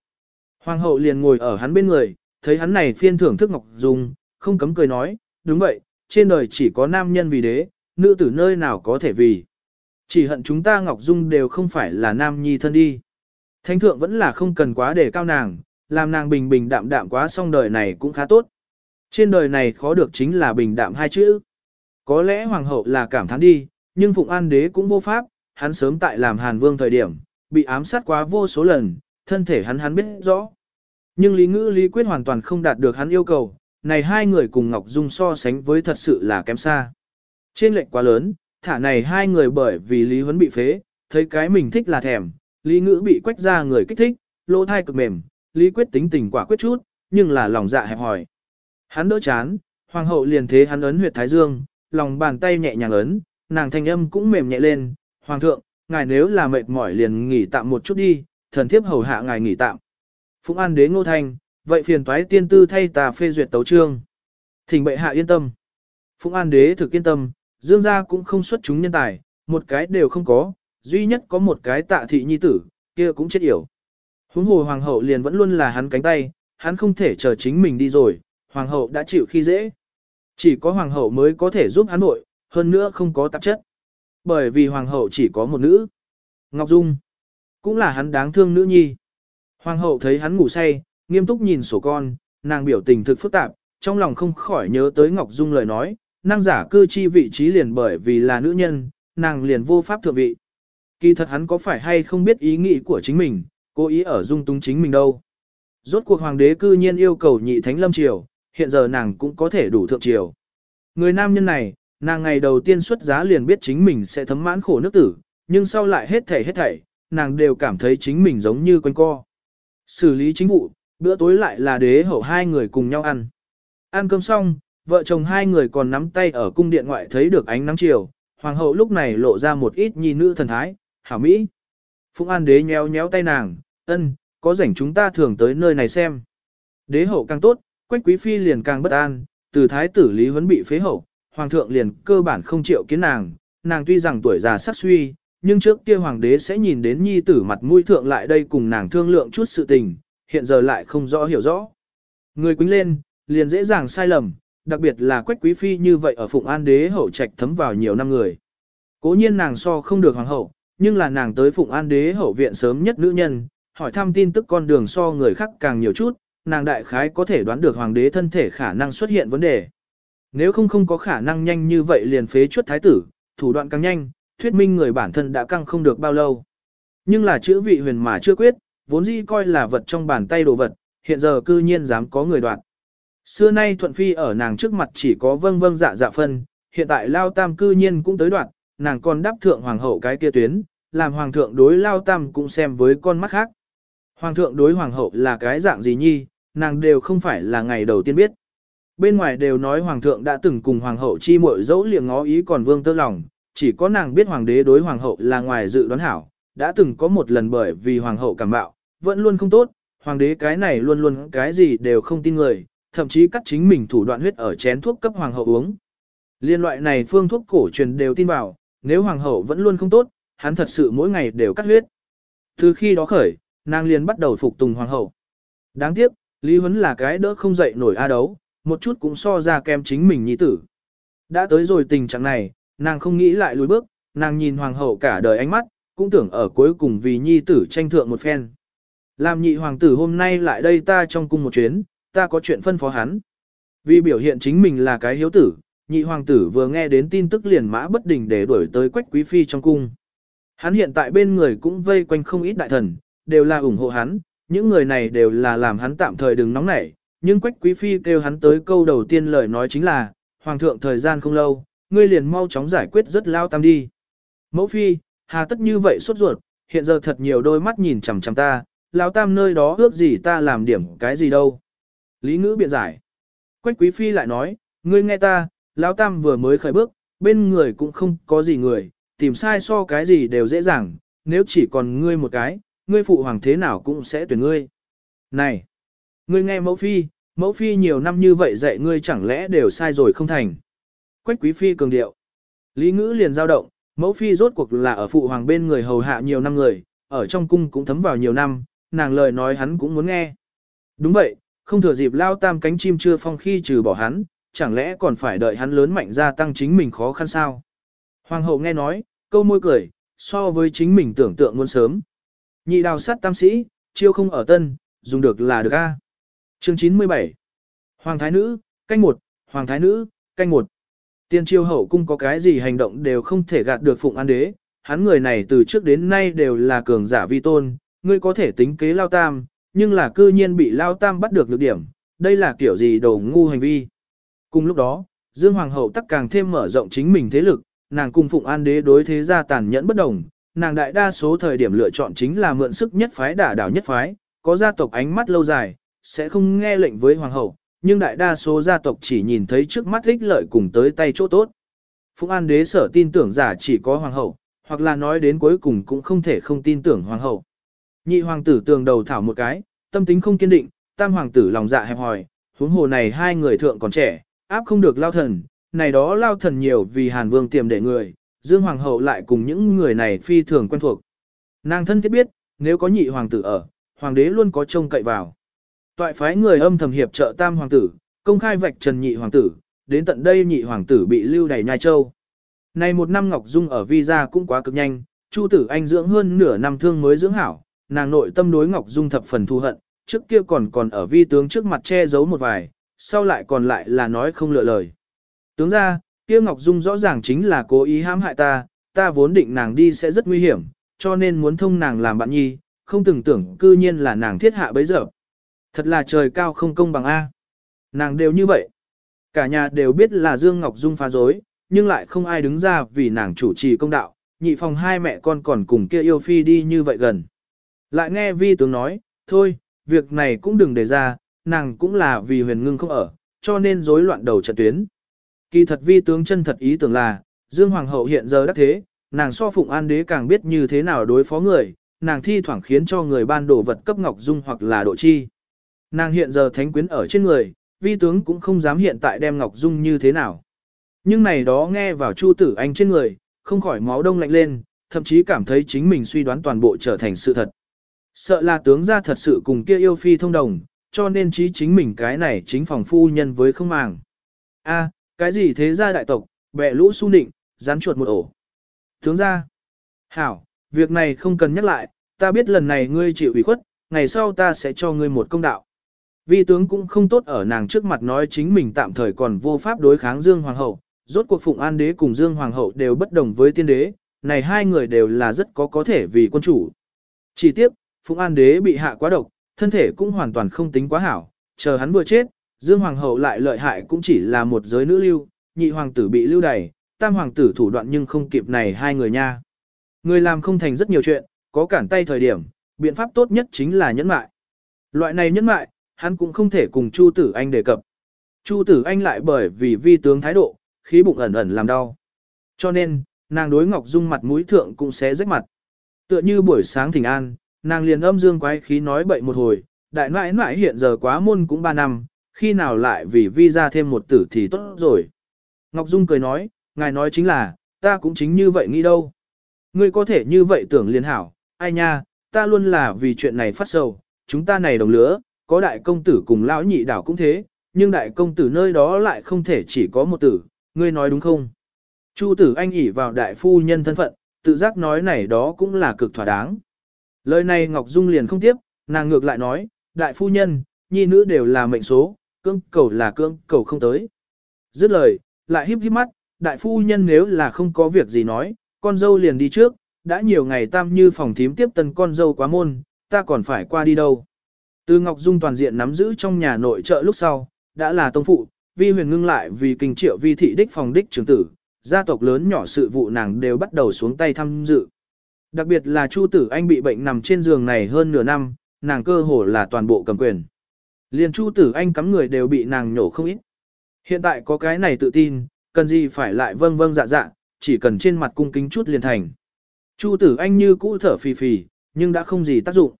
Speaker 1: Hoàng hậu liền ngồi ở hắn bên người, thấy hắn này phiên thưởng thức Ngọc Dung, không cấm cười nói, đúng vậy, trên đời chỉ có nam nhân vì đế, nữ tử nơi nào có thể vì. Chỉ hận chúng ta Ngọc Dung đều không phải là nam nhi thân đi. Thánh thượng vẫn là không cần quá để cao nàng, làm nàng bình bình đạm đạm quá xong đời này cũng khá tốt. Trên đời này khó được chính là bình đạm hai chữ. Có lẽ hoàng hậu là cảm thán đi, nhưng Phụng An đế cũng vô pháp, hắn sớm tại làm Hàn Vương thời điểm, bị ám sát quá vô số lần, thân thể hắn hắn biết rõ. Nhưng Lý Ngữ Lý Quyết hoàn toàn không đạt được hắn yêu cầu, này hai người cùng Ngọc Dung so sánh với thật sự là kém xa. Trên lệnh quá lớn, thả này hai người bởi vì Lý Huấn bị phế, thấy cái mình thích là thèm, Lý Ngữ bị quách ra người kích thích, lỗ thai cực mềm, Lý Quyết tính tình quả quyết chút, nhưng là lòng dạ hẹp hỏi. Hắn đỡ chán, hoàng hậu liền thế hắn ấn huyệt thái dương, lòng bàn tay nhẹ nhàng ấn, nàng thanh âm cũng mềm nhẹ lên, hoàng thượng, ngài nếu là mệt mỏi liền nghỉ tạm một chút đi, thần thiếp hầu hạ ngài nghỉ tạm. Phụng An đế ngô thanh, vậy phiền toái tiên tư thay ta phê duyệt tấu trương. Thỉnh bệ hạ yên tâm. Phụng An đế thực yên tâm, dương gia cũng không xuất chúng nhân tài, một cái đều không có, duy nhất có một cái tạ thị nhi tử, kia cũng chết yểu. Huống hồ hoàng hậu liền vẫn luôn là hắn cánh tay, hắn không thể chờ chính mình đi rồi, hoàng hậu đã chịu khi dễ. Chỉ có hoàng hậu mới có thể giúp hắn nội, hơn nữa không có tạp chất. Bởi vì hoàng hậu chỉ có một nữ. Ngọc Dung. Cũng là hắn đáng thương nữ nhi. Hoàng hậu thấy hắn ngủ say, nghiêm túc nhìn sổ con, nàng biểu tình thực phức tạp, trong lòng không khỏi nhớ tới Ngọc Dung lời nói, năng giả cư chi vị trí liền bởi vì là nữ nhân, nàng liền vô pháp thượng vị. Kỳ thật hắn có phải hay không biết ý nghĩ của chính mình, cố ý ở dung túng chính mình đâu. Rốt cuộc hoàng đế cư nhiên yêu cầu nhị thánh lâm triều, hiện giờ nàng cũng có thể đủ thượng triều. Người nam nhân này, nàng ngày đầu tiên xuất giá liền biết chính mình sẽ thấm mãn khổ nước tử, nhưng sau lại hết thảy hết thảy, nàng đều cảm thấy chính mình giống như quanh co. Xử lý chính vụ, bữa tối lại là đế hậu hai người cùng nhau ăn. Ăn cơm xong, vợ chồng hai người còn nắm tay ở cung điện ngoại thấy được ánh nắng chiều, hoàng hậu lúc này lộ ra một ít nhi nữ thần thái, hảo mỹ. Phụng An đế nhéo nhéo tay nàng, ân, có rảnh chúng ta thường tới nơi này xem. Đế hậu càng tốt, quách quý phi liền càng bất an, từ thái tử lý huấn bị phế hậu, hoàng thượng liền cơ bản không chịu kiến nàng, nàng tuy rằng tuổi già sắc suy, nhưng trước kia hoàng đế sẽ nhìn đến nhi tử mặt mũi thượng lại đây cùng nàng thương lượng chút sự tình, hiện giờ lại không rõ hiểu rõ. Người quýnh lên, liền dễ dàng sai lầm, đặc biệt là quách quý phi như vậy ở phụng an đế hậu trạch thấm vào nhiều năm người. Cố nhiên nàng so không được hoàng hậu, nhưng là nàng tới phụng an đế hậu viện sớm nhất nữ nhân, hỏi thăm tin tức con đường so người khác càng nhiều chút, nàng đại khái có thể đoán được hoàng đế thân thể khả năng xuất hiện vấn đề. Nếu không không có khả năng nhanh như vậy liền phế chuất thái tử, thủ đoạn càng nhanh, thuyết minh người bản thân đã căng không được bao lâu. Nhưng là chữ vị huyền mà chưa quyết, vốn dĩ coi là vật trong bàn tay đồ vật, hiện giờ cư nhiên dám có người đoạn Xưa nay thuận phi ở nàng trước mặt chỉ có vâng vâng dạ dạ phân, hiện tại lao tam cư nhiên cũng tới đoạn nàng còn đáp thượng hoàng hậu cái kia tuyến, làm hoàng thượng đối lao tam cũng xem với con mắt khác. Hoàng thượng đối hoàng hậu là cái dạng gì nhi, nàng đều không phải là ngày đầu tiên biết. Bên ngoài đều nói hoàng thượng đã từng cùng hoàng hậu chi muội dẫu liệng ngó ý còn vương tơ lòng, chỉ có nàng biết hoàng đế đối hoàng hậu là ngoài dự đoán hảo, đã từng có một lần bởi vì hoàng hậu cảm bạo, vẫn luôn không tốt, hoàng đế cái này luôn luôn cái gì đều không tin người, thậm chí cắt chính mình thủ đoạn huyết ở chén thuốc cấp hoàng hậu uống. Liên loại này phương thuốc cổ truyền đều tin vào, nếu hoàng hậu vẫn luôn không tốt, hắn thật sự mỗi ngày đều cắt huyết. Từ khi đó khởi, nàng liền bắt đầu phục tùng hoàng hậu. Đáng tiếc, Lý Huấn là cái đỡ không dậy nổi a đấu, một chút cũng so ra kem chính mình nhi tử. Đã tới rồi tình trạng này, nàng không nghĩ lại lùi bước, nàng nhìn hoàng hậu cả đời ánh mắt, cũng tưởng ở cuối cùng vì nhi tử tranh thượng một phen. Làm nhị hoàng tử hôm nay lại đây ta trong cung một chuyến, ta có chuyện phân phó hắn. Vì biểu hiện chính mình là cái hiếu tử, nhị hoàng tử vừa nghe đến tin tức liền mã bất đình để đuổi tới quách quý phi trong cung. Hắn hiện tại bên người cũng vây quanh không ít đại thần, đều là ủng hộ hắn, những người này đều là làm hắn tạm thời đừng nóng nảy, nhưng quách quý phi kêu hắn tới câu đầu tiên lời nói chính là, hoàng thượng thời gian không lâu, ngươi liền mau chóng giải quyết rất lao tam đi. Mẫu phi, hà tất như vậy sốt ruột, hiện giờ thật nhiều đôi mắt nhìn chằm chằm ta, lao tam nơi đó ước gì ta làm điểm cái gì đâu. Lý ngữ biện giải. Quách quý phi lại nói, ngươi nghe ta, lão tam vừa mới khởi bước, bên người cũng không có gì người, tìm sai so cái gì đều dễ dàng, nếu chỉ còn ngươi một cái, ngươi phụ hoàng thế nào cũng sẽ tuyển ngươi. Này, ngươi nghe mẫu phi, mẫu phi nhiều năm như vậy dạy ngươi chẳng lẽ đều sai rồi không thành. Quách quý phi cường điệu. Lý ngữ liền dao động, mẫu phi rốt cuộc là ở phụ hoàng bên người hầu hạ nhiều năm người, ở trong cung cũng thấm vào nhiều năm, nàng lời nói hắn cũng muốn nghe. Đúng vậy, không thừa dịp lao tam cánh chim chưa phong khi trừ bỏ hắn, chẳng lẽ còn phải đợi hắn lớn mạnh ra tăng chính mình khó khăn sao? Hoàng hậu nghe nói, câu môi cười, so với chính mình tưởng tượng muốn sớm. Nhị đào sát tam sĩ, chiêu không ở tân, dùng được là được a. Chương 97 Hoàng thái nữ, canh một, Hoàng thái nữ, canh một. Tiên triều hậu cung có cái gì hành động đều không thể gạt được phụng an đế, hắn người này từ trước đến nay đều là cường giả vi tôn, ngươi có thể tính kế lao tam, nhưng là cư nhiên bị lao tam bắt được lược điểm, đây là kiểu gì đồ ngu hành vi. Cùng lúc đó, Dương Hoàng hậu tắc càng thêm mở rộng chính mình thế lực, nàng cùng Phụng An đế đối thế gia tàn nhẫn bất đồng, nàng đại đa số thời điểm lựa chọn chính là mượn sức nhất phái đả đảo nhất phái, có gia tộc ánh mắt lâu dài, sẽ không nghe lệnh với hoàng hậu, nhưng đại đa số gia tộc chỉ nhìn thấy trước mắt ích lợi cùng tới tay chỗ tốt. Phúc An đế sở tin tưởng giả chỉ có hoàng hậu, hoặc là nói đến cuối cùng cũng không thể không tin tưởng hoàng hậu. Nhị hoàng tử tường đầu thảo một cái, tâm tính không kiên định, tam hoàng tử lòng dạ hẹp hòi, huống hồ này hai người thượng còn trẻ, áp không được lao thần, này đó lao thần nhiều vì Hàn Vương tiềm để người, Dương Hoàng hậu lại cùng những người này phi thường quen thuộc. Nàng thân thiết biết, nếu có nhị hoàng tử ở, hoàng đế luôn có trông cậy vào. Toại phái người âm thầm hiệp trợ tam hoàng tử, công khai vạch trần nhị hoàng tử, đến tận đây nhị hoàng tử bị lưu đày nhai châu. Này một năm Ngọc Dung ở visa cũng quá cực nhanh, Chu tử anh dưỡng hơn nửa năm thương mới dưỡng hảo, nàng nội tâm đối Ngọc Dung thập phần thu hận, trước kia còn còn ở vi tướng trước mặt che giấu một vài, sau lại còn lại là nói không lựa lời. Tướng ra, kia Ngọc Dung rõ ràng chính là cố ý hãm hại ta, ta vốn định nàng đi sẽ rất nguy hiểm, cho nên muốn thông nàng làm bạn nhi, không từng tưởng cư nhiên là nàng thiết hạ bấy giờ. Thật là trời cao không công bằng A. Nàng đều như vậy. Cả nhà đều biết là Dương Ngọc Dung phá dối, nhưng lại không ai đứng ra vì nàng chủ trì công đạo, nhị phòng hai mẹ con còn cùng kia yêu phi đi như vậy gần. Lại nghe vi tướng nói, thôi, việc này cũng đừng để ra, nàng cũng là vì huyền ngưng không ở, cho nên rối loạn đầu trận tuyến. Kỳ thật vi tướng chân thật ý tưởng là, Dương Hoàng hậu hiện giờ đắc thế, nàng so phụng an đế càng biết như thế nào đối phó người, nàng thi thoảng khiến cho người ban đổ vật cấp ngọc dung hoặc là độ chi. Nàng hiện giờ thánh quyến ở trên người, vi tướng cũng không dám hiện tại đem ngọc dung như thế nào. Nhưng này đó nghe vào chu tử anh trên người, không khỏi máu đông lạnh lên, thậm chí cảm thấy chính mình suy đoán toàn bộ trở thành sự thật. Sợ là tướng gia thật sự cùng kia yêu phi thông đồng, cho nên trí chính mình cái này chính phòng phu nhân với không màng. A, cái gì thế gia đại tộc, bẹ lũ su nịnh rắn chuột một ổ. Tướng gia, hảo, việc này không cần nhắc lại, ta biết lần này ngươi chịu ủy khuất, ngày sau ta sẽ cho ngươi một công đạo. Vi tướng cũng không tốt ở nàng trước mặt nói chính mình tạm thời còn vô pháp đối kháng Dương Hoàng hậu, rốt cuộc Phụng An đế cùng Dương Hoàng hậu đều bất đồng với tiên đế, này hai người đều là rất có có thể vì quân chủ. Chỉ tiếc, Phụng An đế bị hạ quá độc, thân thể cũng hoàn toàn không tính quá hảo, chờ hắn vừa chết, Dương Hoàng hậu lại lợi hại cũng chỉ là một giới nữ lưu, nhị hoàng tử bị lưu đày, tam hoàng tử thủ đoạn nhưng không kịp này hai người nha. Người làm không thành rất nhiều chuyện, có cản tay thời điểm, biện pháp tốt nhất chính là nhẫn mại. Loại này nhẫn mại, hắn cũng không thể cùng Chu Tử Anh đề cập. Chu Tử Anh lại bởi vì vi tướng thái độ, khí bụng ẩn ẩn làm đau. Cho nên, nàng đối Ngọc Dung mặt mũi thượng cũng sẽ rách mặt. Tựa như buổi sáng thỉnh an, nàng liền âm dương quái khí nói bậy một hồi, đại nãi nãi hiện giờ quá môn cũng 3 năm, khi nào lại vì vi ra thêm một tử thì tốt rồi. Ngọc Dung cười nói, ngài nói chính là, ta cũng chính như vậy nghĩ đâu. Ngươi có thể như vậy tưởng liên hảo, ai nha, ta luôn là vì chuyện này phát sầu, chúng ta này đồng lứa, có đại công tử cùng lão nhị đảo cũng thế, nhưng đại công tử nơi đó lại không thể chỉ có một tử, ngươi nói đúng không? Chu tử anh ỉ vào đại phu nhân thân phận, tự giác nói này đó cũng là cực thỏa đáng. Lời này Ngọc Dung liền không tiếp, nàng ngược lại nói, đại phu nhân, nhi nữ đều là mệnh số, cương cầu là cương cầu không tới. Dứt lời, lại híp híp mắt, đại phu nhân nếu là không có việc gì nói, con dâu liền đi trước, đã nhiều ngày tam như phòng thím tiếp tân con dâu quá môn, ta còn phải qua đi đâu. Từ Ngọc Dung toàn diện nắm giữ trong nhà nội trợ lúc sau, đã là tông phụ, vi huyền ngưng lại vì kinh triệu vi thị đích phòng đích trưởng tử, gia tộc lớn nhỏ sự vụ nàng đều bắt đầu xuống tay tham dự. Đặc biệt là Chu Tử Anh bị bệnh nằm trên giường này hơn nửa năm, nàng cơ hồ là toàn bộ cầm quyền. Liền Chu Tử Anh cắm người đều bị nàng nhổ không ít. Hiện tại có cái này tự tin, cần gì phải lại vâng vâng dạ dạ, chỉ cần trên mặt cung kính chút liền thành. Chu Tử Anh như cũ thở phì phì, nhưng đã không gì tác dụng.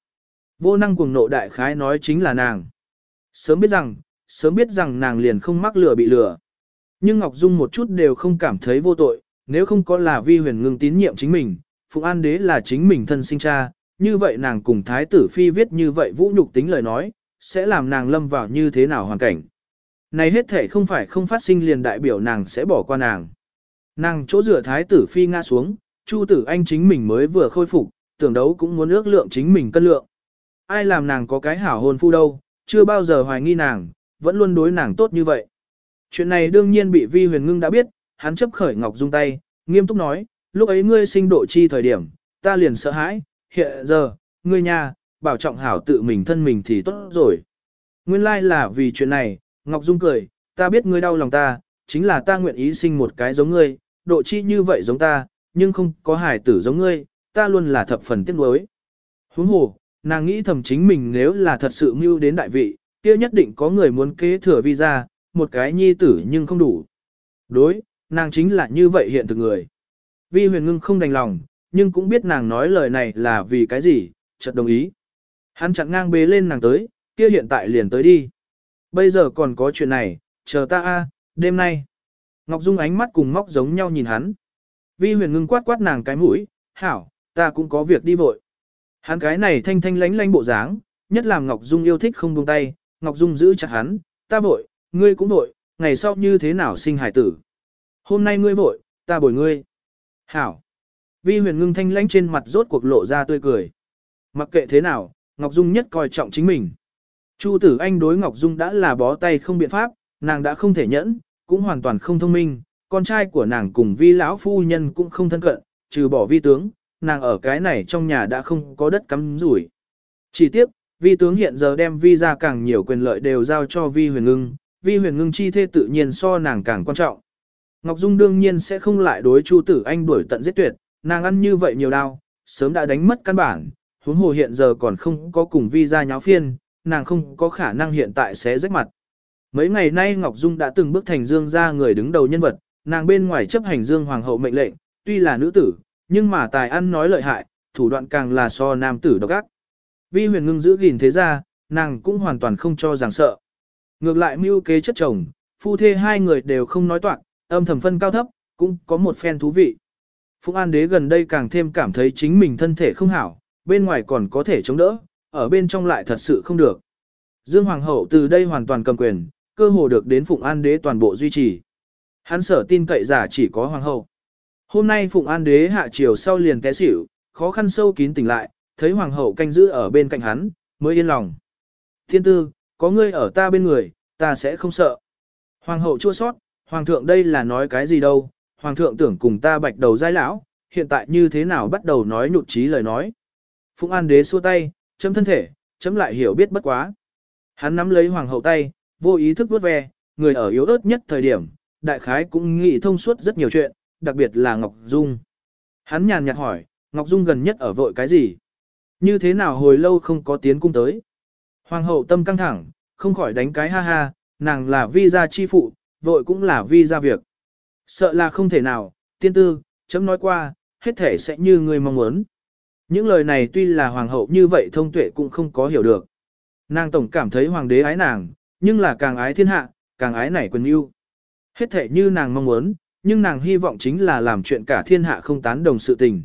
Speaker 1: Vô năng cuồng nộ đại khái nói chính là nàng. Sớm biết rằng, sớm biết rằng nàng liền không mắc lừa bị lừa. Nhưng Ngọc Dung một chút đều không cảm thấy vô tội, nếu không có là vi huyền ngưng tín nhiệm chính mình, Phụng An Đế là chính mình thân sinh cha, như vậy nàng cùng Thái tử Phi viết như vậy vũ nhục tính lời nói, sẽ làm nàng lâm vào như thế nào hoàn cảnh. Này hết thể không phải không phát sinh liền đại biểu nàng sẽ bỏ qua nàng. Nàng chỗ rửa Thái tử Phi ngã xuống, Chu tử anh chính mình mới vừa khôi phục, tưởng đấu cũng muốn ước lượng chính mình cân lượng. Ai làm nàng có cái hảo hôn phu đâu, chưa bao giờ hoài nghi nàng, vẫn luôn đối nàng tốt như vậy. Chuyện này đương nhiên bị Vi Huyền Ngưng đã biết, hắn chấp khởi Ngọc Dung tay, nghiêm túc nói, lúc ấy ngươi sinh độ chi thời điểm, ta liền sợ hãi, hiện giờ, ngươi nhà, bảo trọng hảo tự mình thân mình thì tốt rồi. Nguyên lai like là vì chuyện này, Ngọc Dung cười, ta biết ngươi đau lòng ta, chính là ta nguyện ý sinh một cái giống ngươi, độ chi như vậy giống ta, nhưng không có hài tử giống ngươi, ta luôn là thập phần tiếc nuối. Huống hồ, nàng nghĩ thầm chính mình nếu là thật sự mưu đến đại vị, kia nhất định có người muốn kế thừa vi ra, một cái nhi tử nhưng không đủ. Đối, nàng chính là như vậy hiện thực người. Vi huyền ngưng không đành lòng, nhưng cũng biết nàng nói lời này là vì cái gì, chợt đồng ý. Hắn chặn ngang bế lên nàng tới, kia hiện tại liền tới đi. Bây giờ còn có chuyện này, chờ ta a, đêm nay. Ngọc Dung ánh mắt cùng móc giống nhau nhìn hắn. Vi huyền ngưng quát quát nàng cái mũi, hảo, ta cũng có việc đi vội. Hắn cái này thanh thanh lánh lánh bộ dáng, nhất làm Ngọc Dung yêu thích không buông tay, Ngọc Dung giữ chặt hắn, ta vội, ngươi cũng vội, ngày sau như thế nào sinh hải tử. Hôm nay ngươi vội, ta bồi ngươi. Hảo. Vi huyền ngưng thanh lãnh trên mặt rốt cuộc lộ ra tươi cười. Mặc kệ thế nào, Ngọc Dung nhất coi trọng chính mình. Chu tử anh đối Ngọc Dung đã là bó tay không biện pháp, nàng đã không thể nhẫn, cũng hoàn toàn không thông minh, con trai của nàng cùng vi lão phu nhân cũng không thân cận, trừ bỏ vi tướng, nàng ở cái này trong nhà đã không có đất cắm rủi. Chỉ tiếp, vi tướng hiện giờ đem vi ra càng nhiều quyền lợi đều giao cho vi huyền ngưng, vi huyền ngưng chi thê tự nhiên so nàng càng quan trọng. Ngọc Dung đương nhiên sẽ không lại đối Chu Tử Anh đuổi tận giết tuyệt, nàng ăn như vậy nhiều đau, sớm đã đánh mất căn bản, huống hồ hiện giờ còn không có cùng vi ra nháo phiên, nàng không có khả năng hiện tại sẽ rách mặt. Mấy ngày nay Ngọc Dung đã từng bước thành Dương gia người đứng đầu nhân vật, nàng bên ngoài chấp hành Dương Hoàng hậu mệnh lệnh, tuy là nữ tử, nhưng mà tài ăn nói lợi hại, thủ đoạn càng là so nam tử độc ác. Vi huyền ngưng giữ gìn thế ra, nàng cũng hoàn toàn không cho rằng sợ. Ngược lại mưu kế chất chồng, phu thê hai người đều không nói toạn, âm thầm phân cao thấp, cũng có một phen thú vị. Phúc An đế gần đây càng thêm cảm thấy chính mình thân thể không hảo, bên ngoài còn có thể chống đỡ, ở bên trong lại thật sự không được. Dương Hoàng hậu từ đây hoàn toàn cầm quyền, cơ hồ được đến Phụng An đế toàn bộ duy trì. Hắn sở tin cậy giả chỉ có Hoàng hậu. Hôm nay Phụng An đế hạ triều sau liền té xỉu, khó khăn sâu kín tỉnh lại, thấy Hoàng hậu canh giữ ở bên cạnh hắn, mới yên lòng. Thiên tư, có ngươi ở ta bên người, ta sẽ không sợ. Hoàng hậu chua sót, Hoàng thượng đây là nói cái gì đâu, Hoàng thượng tưởng cùng ta bạch đầu giai lão, hiện tại như thế nào bắt đầu nói nhụt chí lời nói. Phụng An đế xua tay, chấm thân thể, chấm lại hiểu biết bất quá. Hắn nắm lấy Hoàng hậu tay, vô ý thức vuốt ve, người ở yếu ớt nhất thời điểm, đại khái cũng nghĩ thông suốt rất nhiều chuyện, đặc biệt là Ngọc Dung. Hắn nhàn nhạt hỏi, Ngọc Dung gần nhất ở vội cái gì? Như thế nào hồi lâu không có tiến cung tới? Hoàng hậu tâm căng thẳng, không khỏi đánh cái ha ha, nàng là vi gia chi phụ, vội cũng là vi gia việc. Sợ là không thể nào, tiên tư, chấm nói qua, hết thể sẽ như người mong muốn. Những lời này tuy là hoàng hậu như vậy thông tuệ cũng không có hiểu được. Nàng tổng cảm thấy hoàng đế ái nàng, nhưng là càng ái thiên hạ, càng ái nảy quyền yêu. Hết thể như nàng mong muốn, nhưng nàng hy vọng chính là làm chuyện cả thiên hạ không tán đồng sự tình.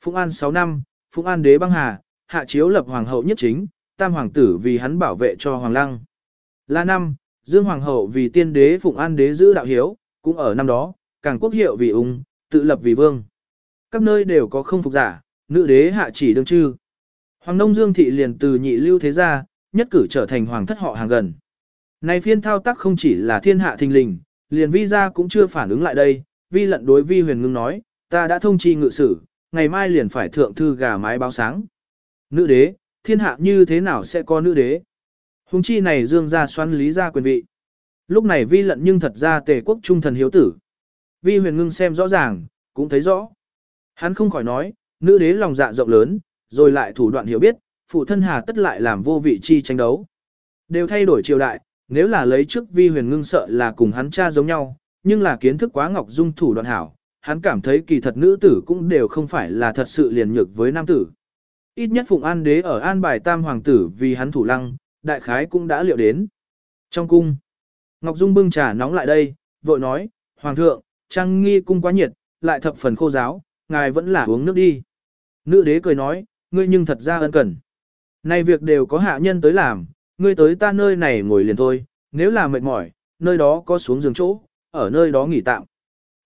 Speaker 1: Phụng An 6 năm, Phụng An đế băng hà, hạ chiếu lập hoàng hậu nhất chính, tam hoàng tử vì hắn bảo vệ cho hoàng lăng. Là năm, Dương hoàng hậu vì tiên đế Phụng An đế giữ đạo hiếu, cũng ở năm đó, càng quốc hiệu vì ung, tự lập vì vương. Các nơi đều có không phục giả, nữ đế hạ chỉ đương chư. Hoàng nông Dương thị liền từ nhị lưu thế gia, nhất cử trở thành hoàng thất họ hàng gần. Này phiên thao tác không chỉ là thiên hạ thình lình, liền vi gia cũng chưa phản ứng lại đây, vi lận đối vi huyền ngưng nói, ta đã thông chi ngự sử, ngày mai liền phải thượng thư gà mái báo sáng. Nữ đế, thiên hạ như thế nào sẽ có nữ đế? Hùng chi này dương ra xoắn lý ra quyền vị. Lúc này vi lận nhưng thật ra tề quốc trung thần hiếu tử. Vi huyền ngưng xem rõ ràng, cũng thấy rõ. Hắn không khỏi nói, nữ đế lòng dạ rộng lớn, rồi lại thủ đoạn hiểu biết, phụ thân hà tất lại làm vô vị chi tranh đấu. Đều thay đổi triều đại, nếu là lấy trước vi huyền ngưng sợ là cùng hắn cha giống nhau, nhưng là kiến thức quá ngọc dung thủ đoạn hảo, hắn cảm thấy kỳ thật nữ tử cũng đều không phải là thật sự liền nhược với nam tử. Ít nhất Phụng An đế ở an bài tam hoàng tử vì hắn thủ lăng, đại khái cũng đã liệu đến. Trong cung, Ngọc Dung bưng trà nóng lại đây, vội nói, Hoàng thượng, trang nghi cung quá nhiệt, lại thập phần khô giáo, ngài vẫn là uống nước đi. Nữ đế cười nói, ngươi nhưng thật ra ân cần. nay việc đều có hạ nhân tới làm, ngươi tới ta nơi này ngồi liền thôi, nếu là mệt mỏi, nơi đó có xuống giường chỗ, ở nơi đó nghỉ tạm.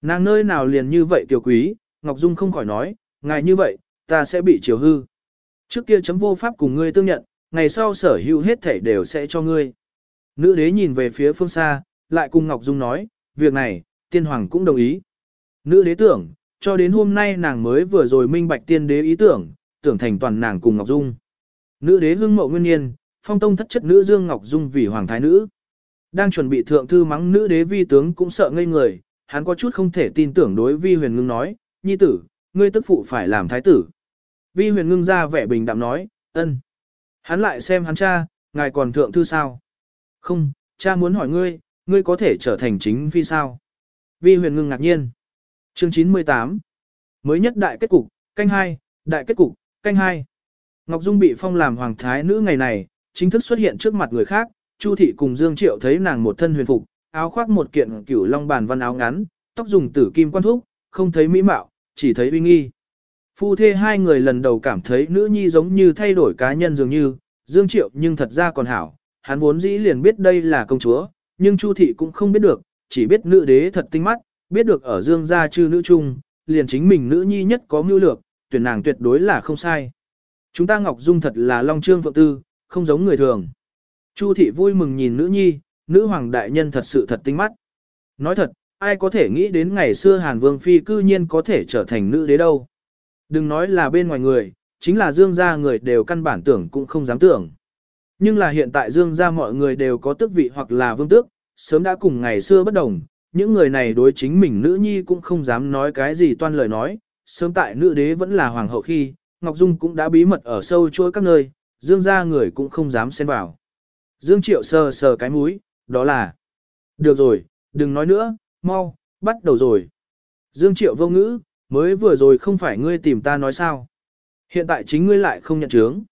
Speaker 1: Nàng nơi nào liền như vậy tiểu quý, Ngọc Dung không khỏi nói, ngài như vậy, ta sẽ bị chiều hư. Trước kia chấm vô pháp cùng ngươi tương nhận, ngày sau sở hữu hết thảy đều sẽ cho ngươi. Nữ đế nhìn về phía phương xa, lại cùng Ngọc Dung nói, việc này, tiên hoàng cũng đồng ý. Nữ đế tưởng, cho đến hôm nay nàng mới vừa rồi minh bạch tiên đế ý tưởng, tưởng thành toàn nàng cùng Ngọc Dung. Nữ đế hưng mộ nguyên nhiên, phong tông thất chất nữ Dương Ngọc Dung vì hoàng thái nữ. Đang chuẩn bị thượng thư mắng nữ đế vi tướng cũng sợ ngây người, hắn có chút không thể tin tưởng đối vi huyền ngưng nói, nhi tử, ngươi tức phụ phải làm thái tử. Vi huyền ngưng ra vẻ bình đạm nói, ân. Hắn lại xem hắn cha, ngài còn thượng thư sao? Không, cha muốn hỏi ngươi, ngươi có thể trở thành chính phi sao? Vi huyền ngưng ngạc nhiên. Chương 98 Mới nhất đại kết cục, canh hai, đại kết cục, canh hai. Ngọc Dung bị phong làm hoàng thái nữ ngày này, chính thức xuất hiện trước mặt người khác, Chu thị cùng Dương Triệu thấy nàng một thân huyền phục, áo khoác một kiện cửu long bàn văn áo ngắn, tóc dùng tử kim quan thúc, không thấy mỹ mạo, chỉ thấy uy nghi. Phu thê hai người lần đầu cảm thấy nữ nhi giống như thay đổi cá nhân dường như, Dương Triệu nhưng thật ra còn hảo, hắn vốn dĩ liền biết đây là công chúa, nhưng Chu thị cũng không biết được, chỉ biết nữ đế thật tinh mắt, biết được ở Dương gia chư nữ chung, liền chính mình nữ nhi nhất có mưu lược, tuyển nàng tuyệt đối là không sai. Chúng ta Ngọc Dung thật là long trương phượng tư, không giống người thường. Chu thị vui mừng nhìn nữ nhi, nữ hoàng đại nhân thật sự thật tinh mắt. Nói thật, ai có thể nghĩ đến ngày xưa Hàn Vương Phi cư nhiên có thể trở thành nữ đế đâu. Đừng nói là bên ngoài người, chính là dương gia người đều căn bản tưởng cũng không dám tưởng. Nhưng là hiện tại dương gia mọi người đều có tước vị hoặc là vương tước, sớm đã cùng ngày xưa bất đồng, những người này đối chính mình nữ nhi cũng không dám nói cái gì toan lời nói, sớm tại nữ đế vẫn là hoàng hậu khi, Ngọc Dung cũng đã bí mật ở sâu chuỗi các nơi, dương gia người cũng không dám xen vào. Dương Triệu sờ sờ cái mũi, đó là. Được rồi, đừng nói nữa, mau, bắt đầu rồi. Dương Triệu vô ngữ, mới vừa rồi không phải ngươi tìm ta nói sao. Hiện tại chính ngươi lại không nhận chứng.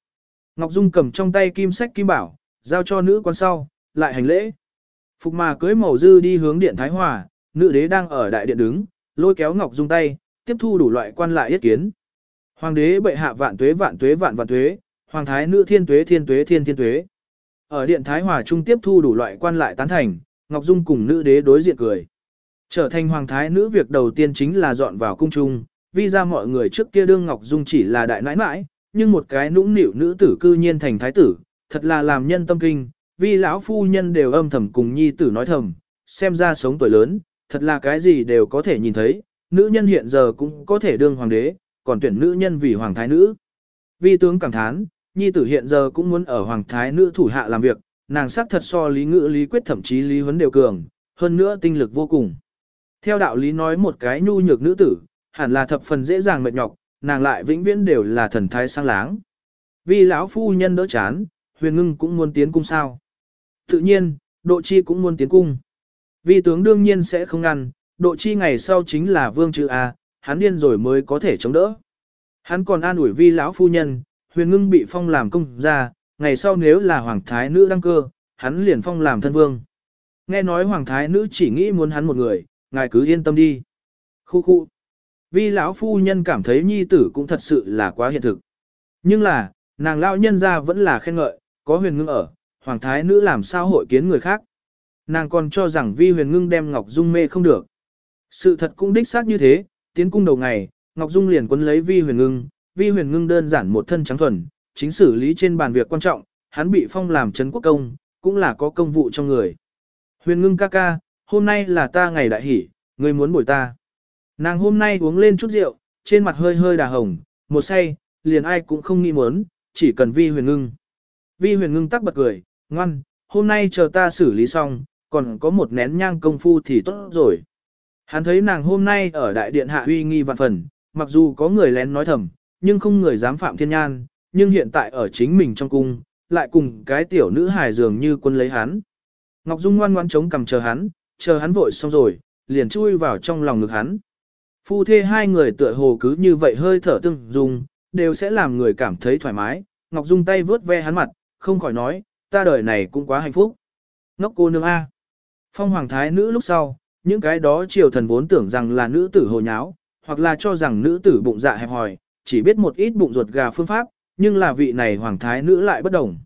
Speaker 1: Ngọc Dung cầm trong tay kim sách kim bảo, giao cho nữ quan sau, lại hành lễ. Phục mà cưới màu dư đi hướng điện Thái Hòa, nữ đế đang ở đại điện đứng, lôi kéo Ngọc Dung tay, tiếp thu đủ loại quan lại yết kiến. Hoàng đế bệ hạ vạn tuế vạn tuế vạn vạn tuế, hoàng thái nữ thiên tuế thiên tuế thiên thiên tuế. Ở điện Thái Hòa trung tiếp thu đủ loại quan lại tán thành, Ngọc Dung cùng nữ đế đối diện cười. Trở thành hoàng thái nữ việc đầu tiên chính là dọn vào cung trung, vì ra mọi người trước kia đương Ngọc Dung chỉ là đại nãi nãi, nhưng một cái nũng nịu nữ tử cư nhiên thành thái tử, thật là làm nhân tâm kinh, vì lão phu nhân đều âm thầm cùng nhi tử nói thầm, xem ra sống tuổi lớn, thật là cái gì đều có thể nhìn thấy, nữ nhân hiện giờ cũng có thể đương hoàng đế, còn tuyển nữ nhân vì hoàng thái nữ. Vi tướng cảm thán, nhi tử hiện giờ cũng muốn ở hoàng thái nữ thủ hạ làm việc, nàng sắc thật so lý ngữ lý quyết thậm chí lý huấn đều cường, hơn nữa tinh lực vô cùng. Theo đạo lý nói một cái nhu nhược nữ tử, hẳn là thập phần dễ dàng mệt nhọc, nàng lại vĩnh viễn đều là thần thái sang láng. Vì lão phu nhân đỡ chán, huyền ngưng cũng muốn tiến cung sao. Tự nhiên, độ chi cũng muốn tiến cung. Vi tướng đương nhiên sẽ không ngăn, độ chi ngày sau chính là vương chữ A, hắn điên rồi mới có thể chống đỡ. Hắn còn an ủi vi lão phu nhân, huyền ngưng bị phong làm công ra, ngày sau nếu là hoàng thái nữ đăng cơ, hắn liền phong làm thân vương. Nghe nói hoàng thái nữ chỉ nghĩ muốn hắn một người, ngài cứ yên tâm đi. Khu khu. Vi lão phu nhân cảm thấy nhi tử cũng thật sự là quá hiện thực. Nhưng là, nàng lão nhân ra vẫn là khen ngợi, có huyền ngưng ở, hoàng thái nữ làm sao hội kiến người khác. Nàng còn cho rằng vi huyền ngưng đem Ngọc Dung mê không được. Sự thật cũng đích xác như thế, tiến cung đầu ngày, Ngọc Dung liền quấn lấy vi huyền ngưng, vi huyền ngưng đơn giản một thân trắng thuần, chính xử lý trên bàn việc quan trọng, hắn bị phong làm trấn quốc công, cũng là có công vụ trong người. Huyền ngưng ca ca, hôm nay là ta ngày đại hỷ, ngươi muốn bồi ta. Nàng hôm nay uống lên chút rượu, trên mặt hơi hơi đà hồng, một say, liền ai cũng không nghĩ muốn, chỉ cần vi huyền ngưng. Vi huyền ngưng tắc bật cười, ngoan, hôm nay chờ ta xử lý xong, còn có một nén nhang công phu thì tốt rồi. Hắn thấy nàng hôm nay ở đại điện hạ uy nghi vạn phần, mặc dù có người lén nói thầm, nhưng không người dám phạm thiên nhan, nhưng hiện tại ở chính mình trong cung, lại cùng cái tiểu nữ hài dường như quân lấy hắn. Ngọc Dung ngoan ngoan chống cầm chờ hắn, chờ hắn vội xong rồi, liền chui vào trong lòng ngực hắn. Phu thê hai người tựa hồ cứ như vậy hơi thở tương dung, đều sẽ làm người cảm thấy thoải mái. Ngọc Dung tay vướt ve hắn mặt, không khỏi nói, ta đời này cũng quá hạnh phúc. Ngốc cô nương A. Phong hoàng thái nữ lúc sau, những cái đó triều thần vốn tưởng rằng là nữ tử hồ nháo, hoặc là cho rằng nữ tử bụng dạ hẹp hòi, chỉ biết một ít bụng ruột gà phương pháp, nhưng là vị này hoàng thái nữ lại bất đồng.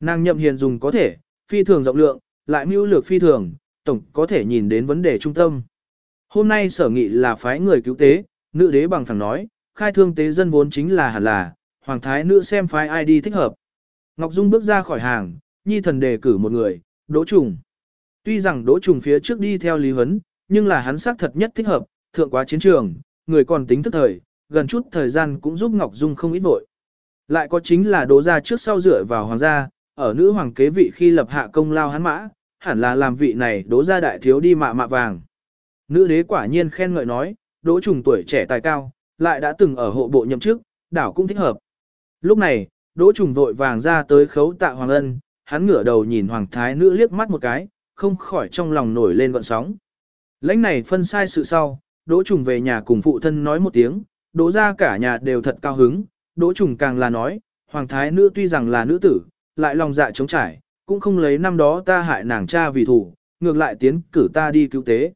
Speaker 1: Nàng nhậm hiền dùng có thể, phi thường rộng lượng, lại mưu lược phi thường, tổng có thể nhìn đến vấn đề trung tâm. Hôm nay sở nghị là phái người cứu tế, nữ đế bằng phẳng nói, khai thương tế dân vốn chính là hẳn là, hoàng thái nữ xem phái ai đi thích hợp. Ngọc Dung bước ra khỏi hàng, nhi thần đề cử một người, đỗ trùng. Tuy rằng đỗ trùng phía trước đi theo Lý Huấn, nhưng là hắn xác thật nhất thích hợp, thượng quá chiến trường, người còn tính thức thời, gần chút thời gian cũng giúp Ngọc Dung không ít vội. Lại có chính là đỗ gia trước sau dựa vào hoàng gia, ở nữ hoàng kế vị khi lập hạ công lao hắn mã, hẳn là làm vị này đỗ gia đại thiếu đi mạ mạ vàng. Nữ đế quả nhiên khen ngợi nói, đỗ trùng tuổi trẻ tài cao, lại đã từng ở hộ bộ nhậm chức, đảo cũng thích hợp. Lúc này, đỗ trùng vội vàng ra tới khấu tạ hoàng ân, hắn ngửa đầu nhìn hoàng thái nữ liếc mắt một cái, không khỏi trong lòng nổi lên gọn sóng. Lãnh này phân sai sự sau, đỗ trùng về nhà cùng phụ thân nói một tiếng, đỗ ra cả nhà đều thật cao hứng, đỗ trùng càng là nói, hoàng thái nữ tuy rằng là nữ tử, lại lòng dạ chống trải, cũng không lấy năm đó ta hại nàng cha vì thủ, ngược lại tiến cử ta đi cứu tế.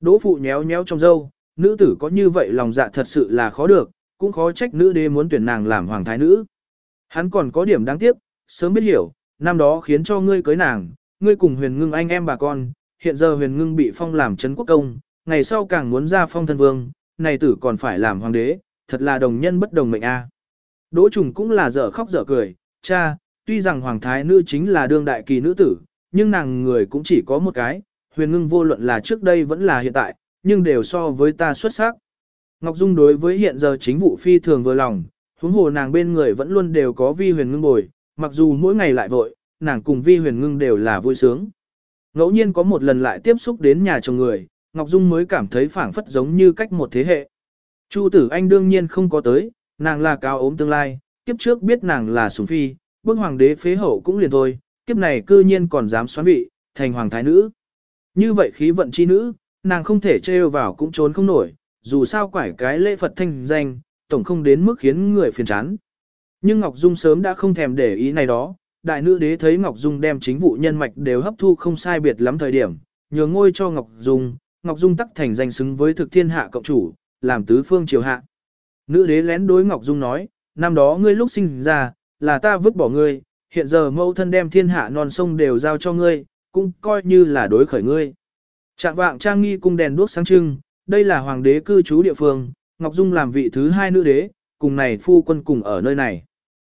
Speaker 1: Đỗ phụ nhéo nhéo trong dâu, nữ tử có như vậy lòng dạ thật sự là khó được, cũng khó trách nữ đế muốn tuyển nàng làm hoàng thái nữ. Hắn còn có điểm đáng tiếc, sớm biết hiểu, năm đó khiến cho ngươi cưới nàng, ngươi cùng huyền ngưng anh em bà con, hiện giờ huyền ngưng bị phong làm trấn quốc công, ngày sau càng muốn ra phong thân vương, này tử còn phải làm hoàng đế, thật là đồng nhân bất đồng mệnh a. Đỗ trùng cũng là dở khóc dở cười, cha, tuy rằng hoàng thái nữ chính là đương đại kỳ nữ tử, nhưng nàng người cũng chỉ có một cái, huyền ngưng vô luận là trước đây vẫn là hiện tại, nhưng đều so với ta xuất sắc. Ngọc Dung đối với hiện giờ chính vụ phi thường vừa lòng, huống hồ nàng bên người vẫn luôn đều có vi huyền ngưng bồi, mặc dù mỗi ngày lại vội, nàng cùng vi huyền ngưng đều là vui sướng. Ngẫu nhiên có một lần lại tiếp xúc đến nhà chồng người, Ngọc Dung mới cảm thấy phảng phất giống như cách một thế hệ. Chu tử anh đương nhiên không có tới, nàng là cao ốm tương lai, kiếp trước biết nàng là sủng phi, bước hoàng đế phế hậu cũng liền thôi, kiếp này cư nhiên còn dám xoán vị, thành hoàng thái nữ. Như vậy khí vận chi nữ, nàng không thể trêu vào cũng trốn không nổi, dù sao quải cái lễ Phật thanh danh, tổng không đến mức khiến người phiền chán. Nhưng Ngọc Dung sớm đã không thèm để ý này đó, đại nữ đế thấy Ngọc Dung đem chính vụ nhân mạch đều hấp thu không sai biệt lắm thời điểm, nhường ngôi cho Ngọc Dung, Ngọc Dung tắc thành danh xứng với thực thiên hạ cộng chủ, làm tứ phương triều hạ. Nữ đế lén đối Ngọc Dung nói, năm đó ngươi lúc sinh ra, là ta vứt bỏ ngươi, hiện giờ mẫu thân đem thiên hạ non sông đều giao cho ngươi, cũng coi như là đối khởi ngươi. Trạng vạng trang nghi cung đèn đuốc sáng trưng, đây là hoàng đế cư trú địa phương, Ngọc Dung làm vị thứ hai nữ đế, cùng này phu quân cùng ở nơi này.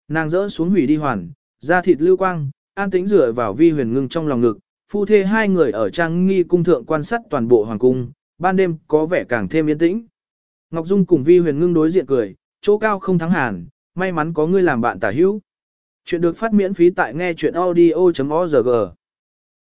Speaker 1: Nàng dỡ xuống hủy đi hoàn, ra thịt lưu quang, an tĩnh rửa vào vi huyền ngưng trong lòng ngực, phu thê hai người ở trang nghi cung thượng quan sát toàn bộ hoàng cung, ban đêm có vẻ càng thêm yên tĩnh. Ngọc Dung cùng vi huyền ngưng đối diện cười, chỗ cao không thắng hàn, may mắn có ngươi làm bạn tả hữu. Chuyện được phát miễn phí tại nghe chuyện audio.org